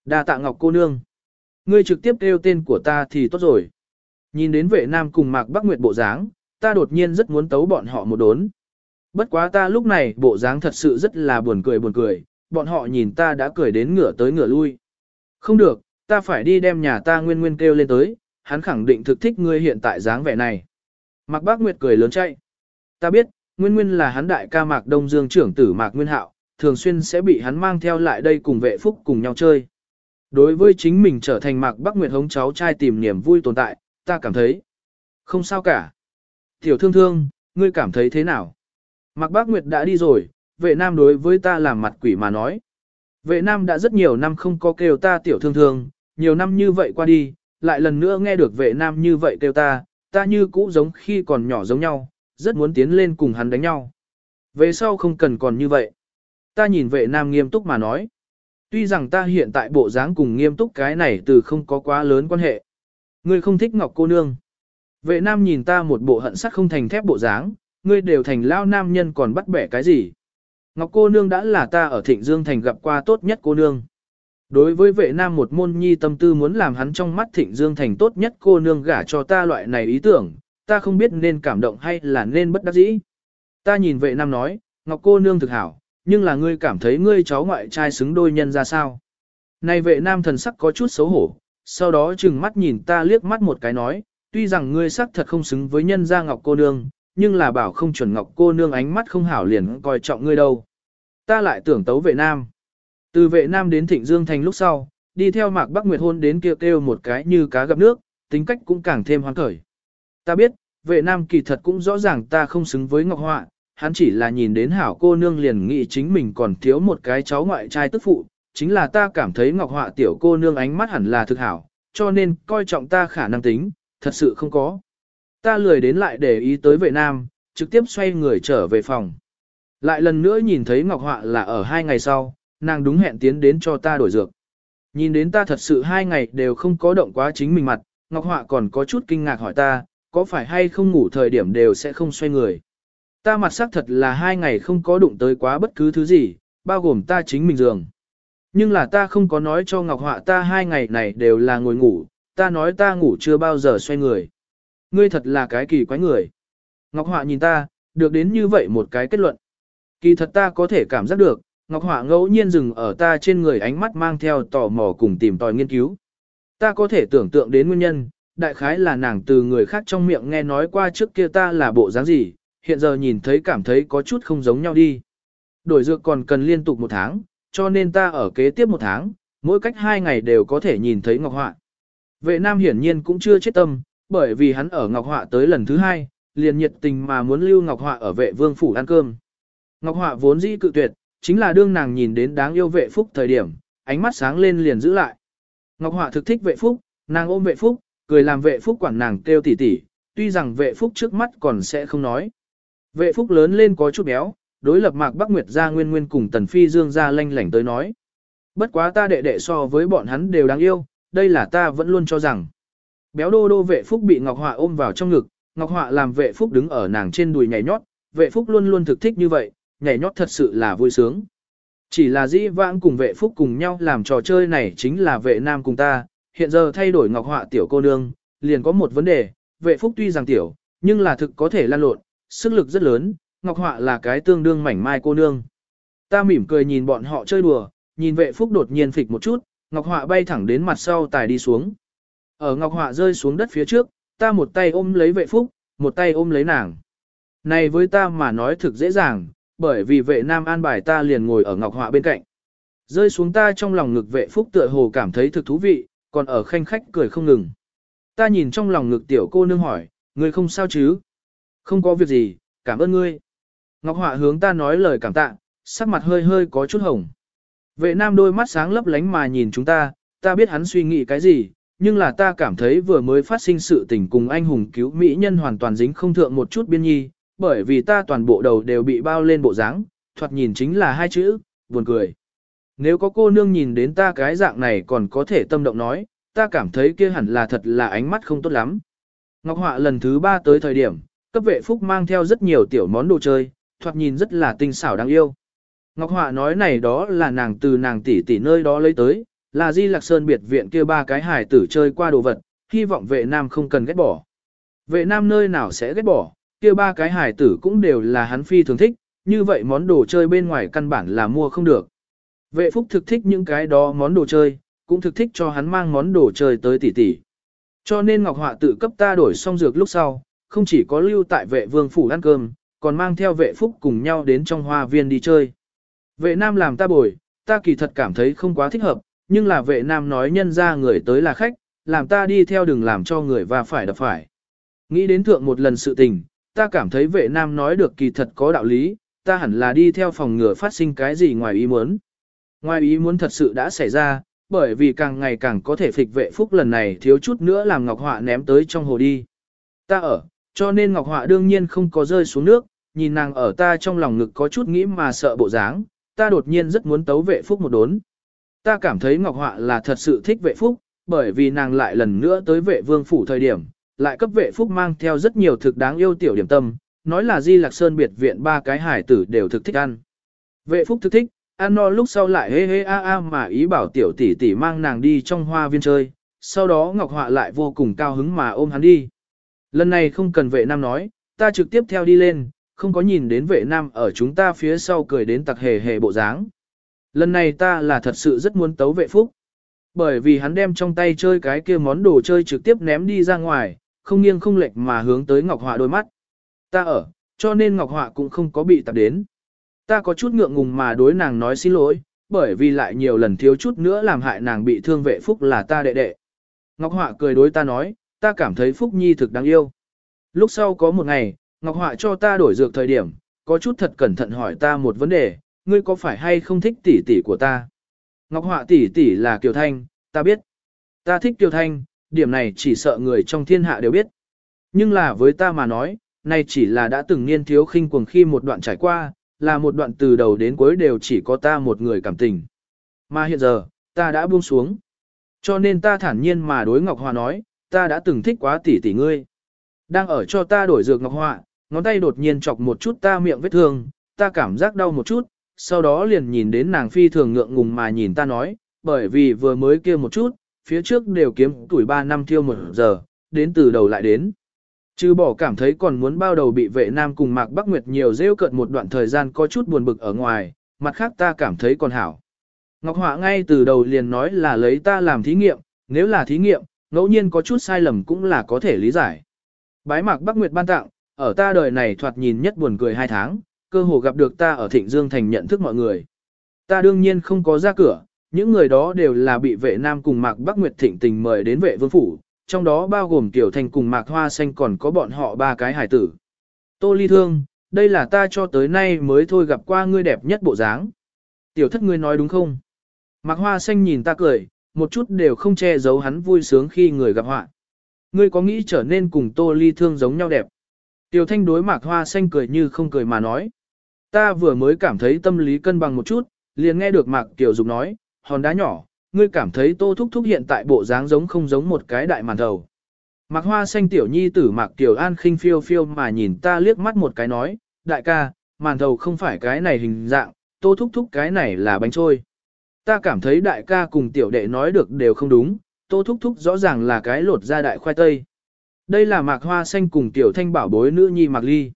Đa tạ Ngọc cô nương. Ngươi trực tiếp kêu tên của ta thì tốt rồi. Nhìn đến vệ nam cùng Mạc Bắc Nguyệt bộ dáng, ta đột nhiên rất muốn tấu bọn họ một đốn. Bất quá ta lúc này bộ dáng thật sự rất là buồn cười buồn cười, bọn họ nhìn ta đã cười đến ngửa tới ngửa lui. Không được, ta phải đi đem nhà ta nguyên nguyên kêu lên tới, hắn khẳng định thực thích ngươi hiện tại dáng vẻ này. Mạc Bác Nguyệt cười lớn chạy. Ta biết, nguyên nguyên là hắn đại ca Mạc Đông Dương trưởng tử Mạc Nguyên Hạo, thường xuyên sẽ bị hắn mang theo lại đây cùng vệ phúc cùng nhau chơi. Đối với chính mình trở thành Mạc Bác Nguyệt hống cháu trai tìm niềm vui tồn tại, ta cảm thấy không sao cả. Tiểu thương thương, ngươi cảm thấy thế nào? Mạc Bác Nguyệt đã đi rồi, vệ nam đối với ta làm mặt quỷ mà nói. Vệ nam đã rất nhiều năm không có kêu ta tiểu thương thương, nhiều năm như vậy qua đi, lại lần nữa nghe được vệ nam như vậy kêu ta, ta như cũ giống khi còn nhỏ giống nhau, rất muốn tiến lên cùng hắn đánh nhau. Về sau không cần còn như vậy. Ta nhìn vệ nam nghiêm túc mà nói. Tuy rằng ta hiện tại bộ dáng cùng nghiêm túc cái này từ không có quá lớn quan hệ. Ngươi không thích ngọc cô nương. Vệ nam nhìn ta một bộ hận sắc không thành thép bộ dáng, ngươi đều thành lao nam nhân còn bắt bẻ cái gì. Ngọc cô nương đã là ta ở Thịnh Dương Thành gặp qua tốt nhất cô nương. Đối với vệ nam một môn nhi tâm tư muốn làm hắn trong mắt Thịnh Dương Thành tốt nhất cô nương gả cho ta loại này ý tưởng, ta không biết nên cảm động hay là nên bất đắc dĩ. Ta nhìn vệ nam nói, Ngọc cô nương thực hảo, nhưng là ngươi cảm thấy ngươi cháu ngoại trai xứng đôi nhân ra sao. Này vệ nam thần sắc có chút xấu hổ, sau đó chừng mắt nhìn ta liếc mắt một cái nói, tuy rằng ngươi sắc thật không xứng với nhân gia Ngọc cô nương, nhưng là bảo không chuẩn Ngọc cô nương ánh mắt không hảo liền coi trọng ngươi đâu. Ta lại tưởng tấu vệ nam. Từ vệ nam đến Thịnh Dương Thành lúc sau, đi theo Mạc Bắc Nguyệt hôn đến kêu kêu một cái như cá gặp nước, tính cách cũng càng thêm hoang khởi. Ta biết, vệ nam kỳ thật cũng rõ ràng ta không xứng với Ngọc Họa, hắn chỉ là nhìn đến hảo cô nương liền nghĩ chính mình còn thiếu một cái cháu ngoại trai tức phụ, chính là ta cảm thấy Ngọc Họa tiểu cô nương ánh mắt hẳn là thực hảo, cho nên coi trọng ta khả năng tính, thật sự không có. Ta lười đến lại để ý tới vệ nam, trực tiếp xoay người trở về phòng. Lại lần nữa nhìn thấy Ngọc Họa là ở hai ngày sau, nàng đúng hẹn tiến đến cho ta đổi dược. Nhìn đến ta thật sự hai ngày đều không có động quá chính mình mặt, Ngọc Họa còn có chút kinh ngạc hỏi ta, có phải hay không ngủ thời điểm đều sẽ không xoay người. Ta mặt sắc thật là hai ngày không có đụng tới quá bất cứ thứ gì, bao gồm ta chính mình giường. Nhưng là ta không có nói cho Ngọc Họa ta hai ngày này đều là ngồi ngủ, ta nói ta ngủ chưa bao giờ xoay người. Ngươi thật là cái kỳ quái người. Ngọc Họa nhìn ta, được đến như vậy một cái kết luận. Kỳ thật ta có thể cảm giác được, Ngọc Họa ngẫu nhiên dừng ở ta trên người ánh mắt mang theo tò mò cùng tìm tòi nghiên cứu. Ta có thể tưởng tượng đến nguyên nhân, đại khái là nàng từ người khác trong miệng nghe nói qua trước kia ta là bộ dáng gì, hiện giờ nhìn thấy cảm thấy có chút không giống nhau đi. Đổi dược còn cần liên tục một tháng, cho nên ta ở kế tiếp một tháng, mỗi cách hai ngày đều có thể nhìn thấy Ngọc Họa. Vệ Nam hiển nhiên cũng chưa chết tâm, bởi vì hắn ở Ngọc Họa tới lần thứ hai, liền nhiệt tình mà muốn lưu Ngọc Họa ở vệ vương phủ ăn cơm. Ngọc Họa vốn dĩ cự tuyệt, chính là đương nàng nhìn đến đáng yêu vệ phúc thời điểm, ánh mắt sáng lên liền giữ lại. Ngọc Họa thực thích vệ phúc, nàng ôm vệ phúc, cười làm vệ phúc quản nàng kêu tỉ tỉ, tuy rằng vệ phúc trước mắt còn sẽ không nói. Vệ phúc lớn lên có chút béo, đối lập mạc Bắc Nguyệt gia nguyên nguyên cùng tần phi dương gia lanh lảnh tới nói. Bất quá ta đệ đệ so với bọn hắn đều đáng yêu, đây là ta vẫn luôn cho rằng. Béo đô đô vệ phúc bị Ngọc Họa ôm vào trong ngực, Ngọc Họa làm vệ phúc đứng ở nàng trên đùi nhảy nhót, vệ phúc luôn luôn thực thích như vậy, nhảy nhót thật sự là vui sướng. Chỉ là dĩ vãng cùng vệ phúc cùng nhau làm trò chơi này chính là vệ nam cùng ta, hiện giờ thay đổi Ngọc Họa tiểu cô nương, liền có một vấn đề, vệ phúc tuy rằng tiểu, nhưng là thực có thể lan lộn, sức lực rất lớn, Ngọc Họa là cái tương đương mảnh mai cô nương. Ta mỉm cười nhìn bọn họ chơi đùa, nhìn vệ phúc đột nhiên phịch một chút, Ngọc Họa bay thẳng đến mặt sau tài đi xuống. Ở Ngọc Họa rơi xuống đất phía trước, ta một tay ôm lấy vệ phúc, một tay ôm lấy nàng. Này với ta mà nói thực dễ dàng, bởi vì vệ nam an bài ta liền ngồi ở Ngọc Họa bên cạnh. Rơi xuống ta trong lòng ngực vệ phúc tựa hồ cảm thấy thực thú vị, còn ở khanh khách cười không ngừng. Ta nhìn trong lòng ngực tiểu cô nương hỏi, người không sao chứ? Không có việc gì, cảm ơn ngươi. Ngọc Họa hướng ta nói lời cảm tạ, sắc mặt hơi hơi có chút hồng. Vệ nam đôi mắt sáng lấp lánh mà nhìn chúng ta, ta biết hắn suy nghĩ cái gì, nhưng là ta cảm thấy vừa mới phát sinh sự tình cùng anh hùng cứu mỹ nhân hoàn toàn dính không thượng một chút biên nhi, bởi vì ta toàn bộ đầu đều bị bao lên bộ dáng, thoạt nhìn chính là hai chữ, buồn cười. Nếu có cô nương nhìn đến ta cái dạng này còn có thể tâm động nói, ta cảm thấy kia hẳn là thật là ánh mắt không tốt lắm. Ngọc Họa lần thứ ba tới thời điểm, cấp vệ phúc mang theo rất nhiều tiểu món đồ chơi, thoạt nhìn rất là tinh xảo đáng yêu. Ngọc Họa nói này đó là nàng từ nàng tỷ tỷ nơi đó lấy tới, là Di Lạc Sơn biệt viện kia ba cái hải tử chơi qua đồ vật, hy vọng vệ nam không cần ghét bỏ. Vệ nam nơi nào sẽ ghét bỏ, kia ba cái hải tử cũng đều là hắn phi thường thích, như vậy món đồ chơi bên ngoài căn bản là mua không được. Vệ phúc thực thích những cái đó món đồ chơi, cũng thực thích cho hắn mang món đồ chơi tới tỷ tỷ. Cho nên Ngọc Họa tự cấp ta đổi xong dược lúc sau, không chỉ có lưu tại vệ vương phủ ăn cơm, còn mang theo vệ phúc cùng nhau đến trong hoa viên đi chơi. Vệ nam làm ta bồi, ta kỳ thật cảm thấy không quá thích hợp, nhưng là vệ nam nói nhân ra người tới là khách, làm ta đi theo đừng làm cho người và phải đập phải. Nghĩ đến thượng một lần sự tình, ta cảm thấy vệ nam nói được kỳ thật có đạo lý, ta hẳn là đi theo phòng ngừa phát sinh cái gì ngoài ý muốn. Ngoài ý muốn thật sự đã xảy ra, bởi vì càng ngày càng có thể phịch vệ phúc lần này thiếu chút nữa làm Ngọc Họa ném tới trong hồ đi. Ta ở, cho nên Ngọc Họa đương nhiên không có rơi xuống nước, nhìn nàng ở ta trong lòng ngực có chút nghĩ mà sợ bộ dáng, ta đột nhiên rất muốn tấu vệ phúc một đốn. Ta cảm thấy Ngọc Họa là thật sự thích vệ phúc, bởi vì nàng lại lần nữa tới vệ vương phủ thời điểm, lại cấp vệ phúc mang theo rất nhiều thực đáng yêu tiểu điểm tâm, nói là Di Lạc Sơn biệt viện ba cái hải tử đều thực thích ăn. Vệ phúc thực thích, ăn no lúc sau lại hê hê a a mà ý bảo tiểu tỷ tỷ mang nàng đi trong hoa viên chơi, sau đó Ngọc Họa lại vô cùng cao hứng mà ôm hắn đi. Lần này không cần vệ nam nói, ta trực tiếp theo đi lên, không có nhìn đến vệ nam ở chúng ta phía sau cười đến tặc hề hề bộ dáng. Lần này ta là thật sự rất muốn tấu vệ phúc. Bởi vì hắn đem trong tay chơi cái kia món đồ chơi trực tiếp ném đi ra ngoài, không nghiêng không lệch mà hướng tới Ngọc Họa đôi mắt. Ta ở, cho nên Ngọc Họa cũng không có bị tập đến. Ta có chút ngượng ngùng mà đối nàng nói xin lỗi, bởi vì lại nhiều lần thiếu chút nữa làm hại nàng bị thương vệ phúc là ta đệ đệ. Ngọc Họa cười đối ta nói, ta cảm thấy Phúc Nhi thực đáng yêu. Lúc sau có một ngày, Ngọc Họa cho ta đổi dược thời điểm, có chút thật cẩn thận hỏi ta một vấn đề, ngươi có phải hay không thích tỷ tỷ của ta? Ngọc Họa tỷ tỷ là Kiều Thanh, ta biết. Ta thích Kiều Thanh, điểm này chỉ sợ người trong thiên hạ đều biết. Nhưng là với ta mà nói, này chỉ là đã từng niên thiếu khinh cuồng khi một đoạn trải qua, là một đoạn từ đầu đến cuối đều chỉ có ta một người cảm tình. Mà hiện giờ, ta đã buông xuống. Cho nên ta thản nhiên mà đối Ngọc họa nói, ta đã từng thích quá tỷ tỷ ngươi. Đang ở cho ta đổi dược Ngọc họa, ngón tay đột nhiên chọc một chút ta miệng vết thương, ta cảm giác đau một chút, sau đó liền nhìn đến nàng phi thường ngượng ngùng mà nhìn ta nói, bởi vì vừa mới kia một chút, phía trước đều kiếm tuổi 3 năm thiêu một giờ, đến từ đầu lại đến. Chứ bỏ cảm thấy còn muốn bao đầu bị vệ nam cùng Mạc Bắc Nguyệt nhiều rêu cận một đoạn thời gian có chút buồn bực ở ngoài, mặt khác ta cảm thấy còn hảo. Ngọc Họa ngay từ đầu liền nói là lấy ta làm thí nghiệm, nếu là thí nghiệm, ngẫu nhiên có chút sai lầm cũng là có thể lý giải. Bái Mạc Bắc Nguyệt ban tặng, ở ta đời này thoạt nhìn nhất buồn cười hai tháng, cơ hồ gặp được ta ở Thịnh Dương Thành nhận thức mọi người. Ta đương nhiên không có ra cửa, những người đó đều là bị vệ nam cùng Mạc Bắc Nguyệt Thịnh tình mời đến vệ vương phủ, trong đó bao gồm Tiểu Thành cùng Mạc Hoa Xanh còn có bọn họ ba cái hải tử. Tô Ly Thương, đây là ta cho tới nay mới thôi gặp qua ngươi đẹp nhất bộ dáng. Tiểu thất ngươi nói đúng không? Mạc Hoa Xanh nhìn ta cười, một chút đều không che giấu hắn vui sướng khi người gặp họa. Ngươi có nghĩ trở nên cùng Tô Ly Thương giống nhau đẹp? Tiểu Thanh đối Mạc Hoa Xanh cười như không cười mà nói. Ta vừa mới cảm thấy tâm lý cân bằng một chút, liền nghe được Mạc Tiểu Dục nói, hòn đá nhỏ, ngươi cảm thấy Tô Thúc Thúc hiện tại bộ dáng giống không giống một cái đại màn đầu? Mạc Hoa Xanh tiểu nhi tử Mạc Tiểu An khinh phiêu phiêu mà nhìn ta liếc mắt một cái nói, đại ca, màn đầu không phải cái này hình dạng, Tô Thúc Thúc cái này là bánh trôi. Ta cảm thấy đại ca cùng tiểu đệ nói được đều không đúng, Tô Thúc Thúc rõ ràng là cái lột ra đại khoai tây. Đây là Mạc Hoa Xanh cùng tiểu thanh bảo bối nữ nhi Mạc Ly.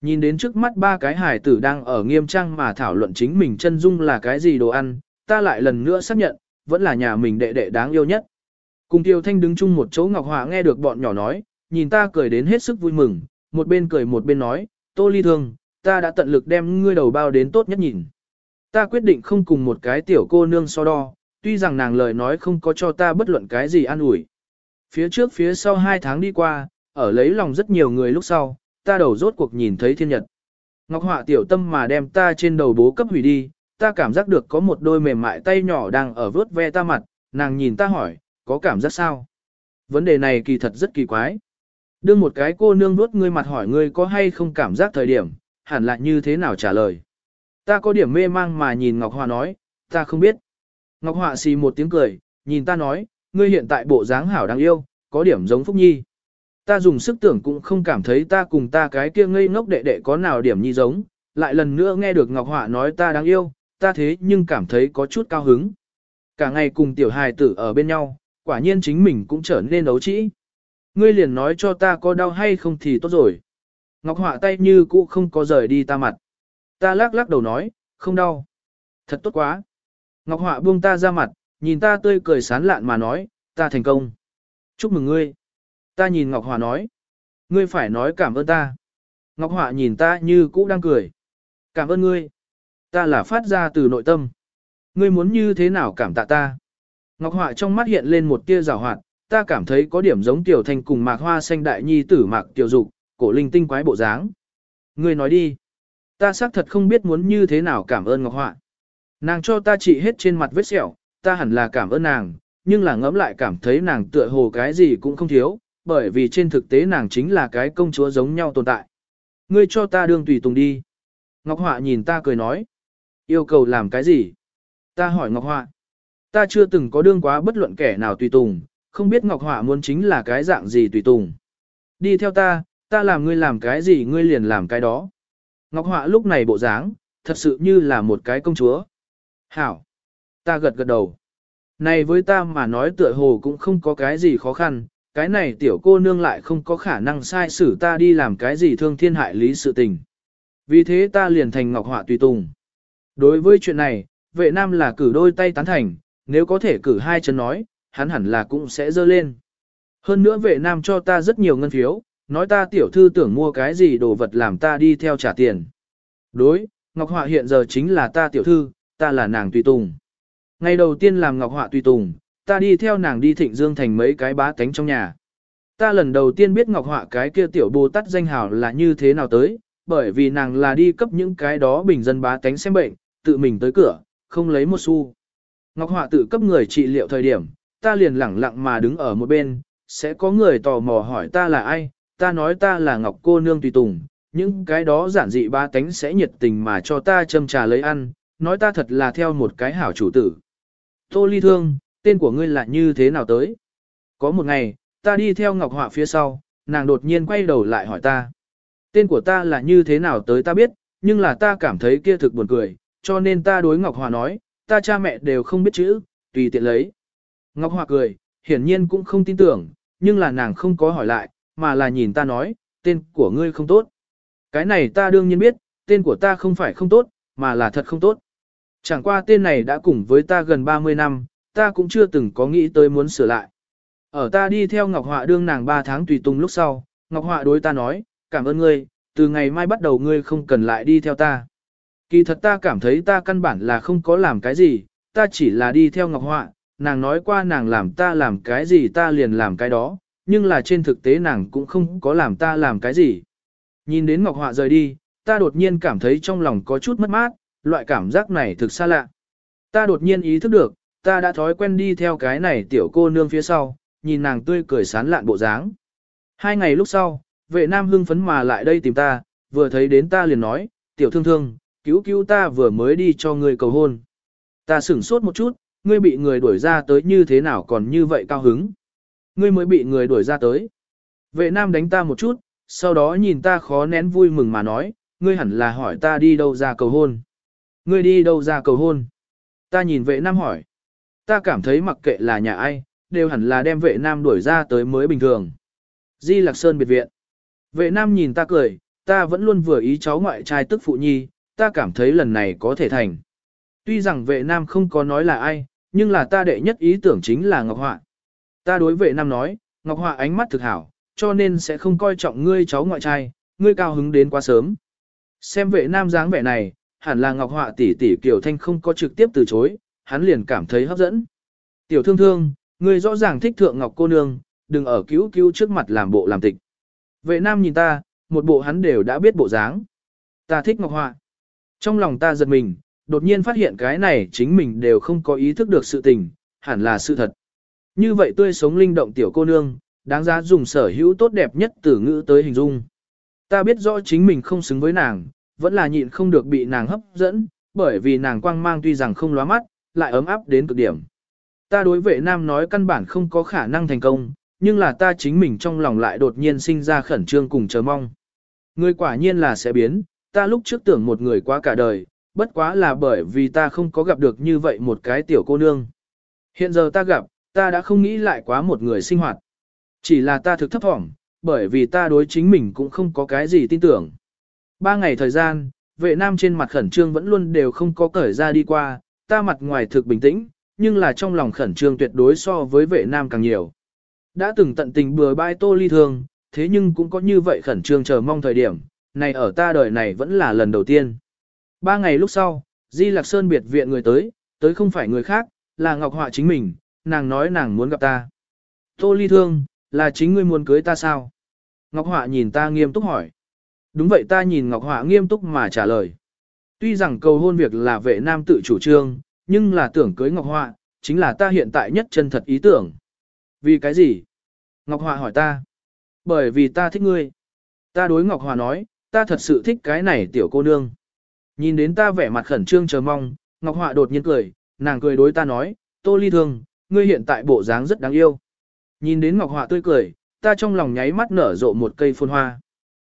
Nhìn đến trước mắt ba cái hải tử đang ở nghiêm trang mà thảo luận chính mình chân dung là cái gì đồ ăn, ta lại lần nữa xác nhận, vẫn là nhà mình đệ đệ đáng yêu nhất. Cùng tiểu Thanh đứng chung một chỗ Ngọc Hòa nghe được bọn nhỏ nói, nhìn ta cười đến hết sức vui mừng, một bên cười một bên nói, Tô Ly Thương, ta đã tận lực đem ngươi đầu bao đến tốt nhất nhìn. Ta quyết định không cùng một cái tiểu cô nương so đo, tuy rằng nàng lời nói không có cho ta bất luận cái gì an ủi. Phía trước phía sau hai tháng đi qua, ở lấy lòng rất nhiều người lúc sau, ta đầu rốt cuộc nhìn thấy thiên nhật. Ngọc Họa tiểu tâm mà đem ta trên đầu bố cấp hủy đi, ta cảm giác được có một đôi mềm mại tay nhỏ đang ở vớt ve ta mặt, nàng nhìn ta hỏi, có cảm giác sao? Vấn đề này kỳ thật rất kỳ quái. Đương một cái cô nương vuốt ngươi mặt hỏi ngươi có hay không cảm giác thời điểm, hẳn là như thế nào trả lời. Ta có điểm mê mang mà nhìn Ngọc Họa nói, ta không biết. Ngọc Họa xì một tiếng cười, nhìn ta nói, ngươi hiện tại bộ dáng hảo đáng yêu, có điểm giống Phúc Nhi. Ta dùng sức tưởng cũng không cảm thấy ta cùng ta cái kia ngây ngốc đệ đệ có nào điểm nhi giống, lại lần nữa nghe được Ngọc Họa nói ta đáng yêu, ta thế nhưng cảm thấy có chút cao hứng. Cả ngày cùng tiểu hài tử ở bên nhau, quả nhiên chính mình cũng trở nên ấu trĩ. Ngươi liền nói cho ta có đau hay không thì tốt rồi. Ngọc Họa tay như cũ không có rời đi ta mặt. Ta lắc lắc đầu nói, không đau. Thật tốt quá. Ngọc Họa buông ta ra mặt, nhìn ta tươi cười sán lạn mà nói, ta thành công. Chúc mừng ngươi. Ta nhìn Ngọc Họa nói, ngươi phải nói cảm ơn ta. Ngọc Họa nhìn ta như cũ đang cười. Cảm ơn ngươi. Ta là phát ra từ nội tâm. Ngươi muốn như thế nào cảm tạ ta? Ngọc Họa trong mắt hiện lên một tia rào hoạt, ta cảm thấy có điểm giống tiểu thành cùng mạc hoa xanh đại nhi tử mạc tiểu dục, cổ linh tinh quái bộ dáng. Ngươi nói đi. Ta xác thật không biết muốn như thế nào cảm ơn Ngọc Họa. Nàng cho ta trị hết trên mặt vết sẹo, ta hẳn là cảm ơn nàng, nhưng là ngẫm lại cảm thấy nàng tựa hồ cái gì cũng không thiếu, bởi vì trên thực tế nàng chính là cái công chúa giống nhau tồn tại. Ngươi cho ta đương tùy tùng đi. Ngọc Họa nhìn ta cười nói. Yêu cầu làm cái gì? Ta hỏi Ngọc Họa. Ta chưa từng có đương quá bất luận kẻ nào tùy tùng, không biết Ngọc Họa muốn chính là cái dạng gì tùy tùng. Đi theo ta, ta làm ngươi làm cái gì ngươi liền làm cái đó. Ngọc Họa lúc này bộ dáng, thật sự như là một cái công chúa. Hảo. Ta gật gật đầu. Này với ta mà nói tựa hồ cũng không có cái gì khó khăn, cái này tiểu cô nương lại không có khả năng sai xử ta đi làm cái gì thương thiên hại lý sự tình. Vì thế ta liền thành Ngọc Họa tùy tùng. Đối với chuyện này, vệ nam là cử đôi tay tán thành, nếu có thể cử hai chân nói, hắn hẳn là cũng sẽ dơ lên. Hơn nữa vệ nam cho ta rất nhiều ngân phiếu, nói ta tiểu thư tưởng mua cái gì đồ vật làm ta đi theo trả tiền. Đối, Ngọc Họa hiện giờ chính là ta tiểu thư, ta là nàng tùy tùng. Ngày đầu tiên làm Ngọc Họa tùy tùng, ta đi theo nàng đi thịnh dương thành mấy cái bá tánh trong nhà. Ta lần đầu tiên biết Ngọc Họa cái kia tiểu bồ tát danh hào là như thế nào tới, bởi vì nàng là đi cấp những cái đó bình dân bá tánh xem bệnh, tự mình tới cửa, không lấy một xu. Ngọc Họa tự cấp người trị liệu thời điểm, ta liền lẳng lặng mà đứng ở một bên, sẽ có người tò mò hỏi ta là ai, ta nói ta là Ngọc cô nương tùy tùng, những cái đó giản dị ba tánh sẽ nhiệt tình mà cho ta châm trà lấy ăn, nói ta thật là theo một cái hảo chủ tử. Tô ly thương, tên của ngươi là như thế nào tới? Có một ngày, ta đi theo Ngọc Họa phía sau, nàng đột nhiên quay đầu lại hỏi ta. Tên của ta là như thế nào tới ta biết, nhưng là ta cảm thấy kia thực buồn cười, cho nên ta đối Ngọc Họa nói, ta cha mẹ đều không biết chữ, tùy tiện lấy. Ngọc Họa cười, hiển nhiên cũng không tin tưởng, nhưng là nàng không có hỏi lại, mà là nhìn ta nói, tên của ngươi không tốt. Cái này ta đương nhiên biết, tên của ta không phải không tốt, mà là thật không tốt. Chẳng qua tên này đã cùng với ta gần 30 năm, ta cũng chưa từng có nghĩ tới muốn sửa lại. Ở ta đi theo Ngọc Họa đương nàng 3 tháng tùy tùng lúc sau, Ngọc Họa đối ta nói, cảm ơn ngươi, từ ngày mai bắt đầu ngươi không cần lại đi theo ta. Kỳ thật ta cảm thấy ta căn bản là không có làm cái gì, ta chỉ là đi theo Ngọc Họa, nàng nói qua nàng làm ta làm cái gì ta liền làm cái đó, nhưng là trên thực tế nàng cũng không có làm ta làm cái gì. Nhìn đến Ngọc Họa rời đi, ta đột nhiên cảm thấy trong lòng có chút mất mát, loại cảm giác này thực xa lạ. Ta đột nhiên ý thức được, ta đã thói quen đi theo cái này tiểu cô nương phía sau, nhìn nàng tươi cười sán lạn bộ dáng. Hai ngày lúc sau, vệ nam hưng phấn mà lại đây tìm ta, vừa thấy đến ta liền nói, tiểu thương thương, cứu cứu ta vừa mới đi cho ngươi cầu hôn. Ta sửng sốt một chút, ngươi bị người đuổi ra tới như thế nào còn như vậy cao hứng. Ngươi mới bị người đuổi ra tới. Vệ nam đánh ta một chút, sau đó nhìn ta khó nén vui mừng mà nói, ngươi hẳn là hỏi ta đi đâu ra cầu hôn. Ngươi đi đâu ra cầu hôn? Ta nhìn vệ nam hỏi. Ta cảm thấy mặc kệ là nhà ai, đều hẳn là đem vệ nam đuổi ra tới mới bình thường. Di Lạc Sơn biệt viện. Vệ nam nhìn ta cười, ta vẫn luôn vừa ý cháu ngoại trai tức phụ nhi, ta cảm thấy lần này có thể thành. Tuy rằng vệ nam không có nói là ai, nhưng là ta đệ nhất ý tưởng chính là Ngọc Họa. Ta đối vệ nam nói, Ngọc Họa ánh mắt thực hảo, cho nên sẽ không coi trọng ngươi cháu ngoại trai, ngươi cao hứng đến quá sớm. Xem vệ nam dáng vẻ này, hẳn là Ngọc Họa tỷ tỷ Kiều Thanh không có trực tiếp từ chối, hắn liền cảm thấy hấp dẫn. Tiểu thương thương, ngươi rõ ràng thích thượng Ngọc cô nương, đừng ở cứu cứu trước mặt làm bộ làm tịch. Vệ nam nhìn ta, một bộ hắn đều đã biết bộ dáng. Ta thích Ngọc Họa. Trong lòng ta giật mình, đột nhiên phát hiện cái này chính mình đều không có ý thức được sự tình, hẳn là sự thật. Như vậy tươi sống linh động tiểu cô nương, đáng giá dùng sở hữu tốt đẹp nhất từ ngữ tới hình dung. Ta biết rõ chính mình không xứng với nàng, vẫn là nhịn không được bị nàng hấp dẫn, bởi vì nàng quang mang tuy rằng không lóa mắt, lại ấm áp đến cực điểm. Ta đối vệ nam nói căn bản không có khả năng thành công, nhưng là ta chính mình trong lòng lại đột nhiên sinh ra khẩn trương cùng chờ mong. Người quả nhiên là sẽ biến, ta lúc trước tưởng một người quá cả đời, bất quá là bởi vì ta không có gặp được như vậy một cái tiểu cô nương. Hiện giờ ta gặp, ta đã không nghĩ lại quá một người sinh hoạt. Chỉ là ta thực thấp thỏm, bởi vì ta đối chính mình cũng không có cái gì tin tưởng. Ba ngày thời gian, vệ nam trên mặt khẩn trương vẫn luôn đều không có cởi ra đi qua, ta mặt ngoài thực bình tĩnh, nhưng là trong lòng khẩn trương tuyệt đối so với vệ nam càng nhiều. Đã từng tận tình bừa bãi tô ly thương, thế nhưng cũng có như vậy khẩn trương chờ mong thời điểm, này ở ta đời này vẫn là lần đầu tiên. Ba ngày lúc sau, Di Lạc Sơn biệt viện người tới, tới không phải người khác, là Ngọc Họa chính mình, nàng nói nàng muốn gặp ta. Tô ly thương, là chính ngươi muốn cưới ta sao? Ngọc Họa nhìn ta nghiêm túc hỏi. Đúng vậy ta nhìn Ngọc Họa nghiêm túc mà trả lời. Tuy rằng cầu hôn việc là vệ nam tự chủ trương, nhưng là tưởng cưới Ngọc Họa, chính là ta hiện tại nhất chân thật ý tưởng. Vì cái gì? Ngọc Họa hỏi ta. Bởi vì ta thích ngươi. Ta đối Ngọc Họa nói, ta thật sự thích cái này tiểu cô nương. Nhìn đến ta vẻ mặt khẩn trương chờ mong, Ngọc Họa đột nhiên cười, nàng cười đối ta nói, Tô Ly Thương, ngươi hiện tại bộ dáng rất đáng yêu. Nhìn đến Ngọc Họa tươi cười, ta trong lòng nháy mắt nở rộ một cây phun hoa.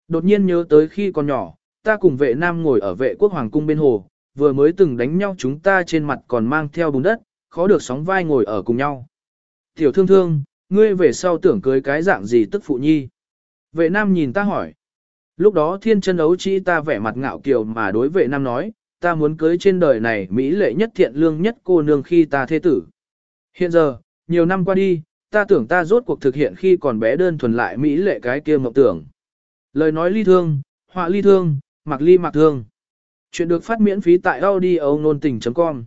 Đột nhiên nhớ tới khi còn nhỏ, ta cùng vệ nam ngồi ở vệ quốc hoàng cung bên hồ, vừa mới từng đánh nhau chúng ta trên mặt còn mang theo bùn đất, khó được sóng vai ngồi ở cùng nhau. Tiểu thương thương, ngươi về sau tưởng cưới cái dạng gì tức phụ nhi? Vệ nam nhìn ta hỏi. Lúc đó thiên chân ấu chỉ ta vẻ mặt ngạo kiều mà đối vệ nam nói, ta muốn cưới trên đời này mỹ lệ nhất thiện lương nhất cô nương khi ta thế tử. Hiện giờ, nhiều năm qua đi, ta tưởng ta rốt cuộc thực hiện khi còn bé đơn thuần lại mỹ lệ cái kia mộng tưởng. Lời nói ly thương, họa ly thương, mặc ly mặc thương. Chuyện được phát miễn phí tại audio nôn tình.com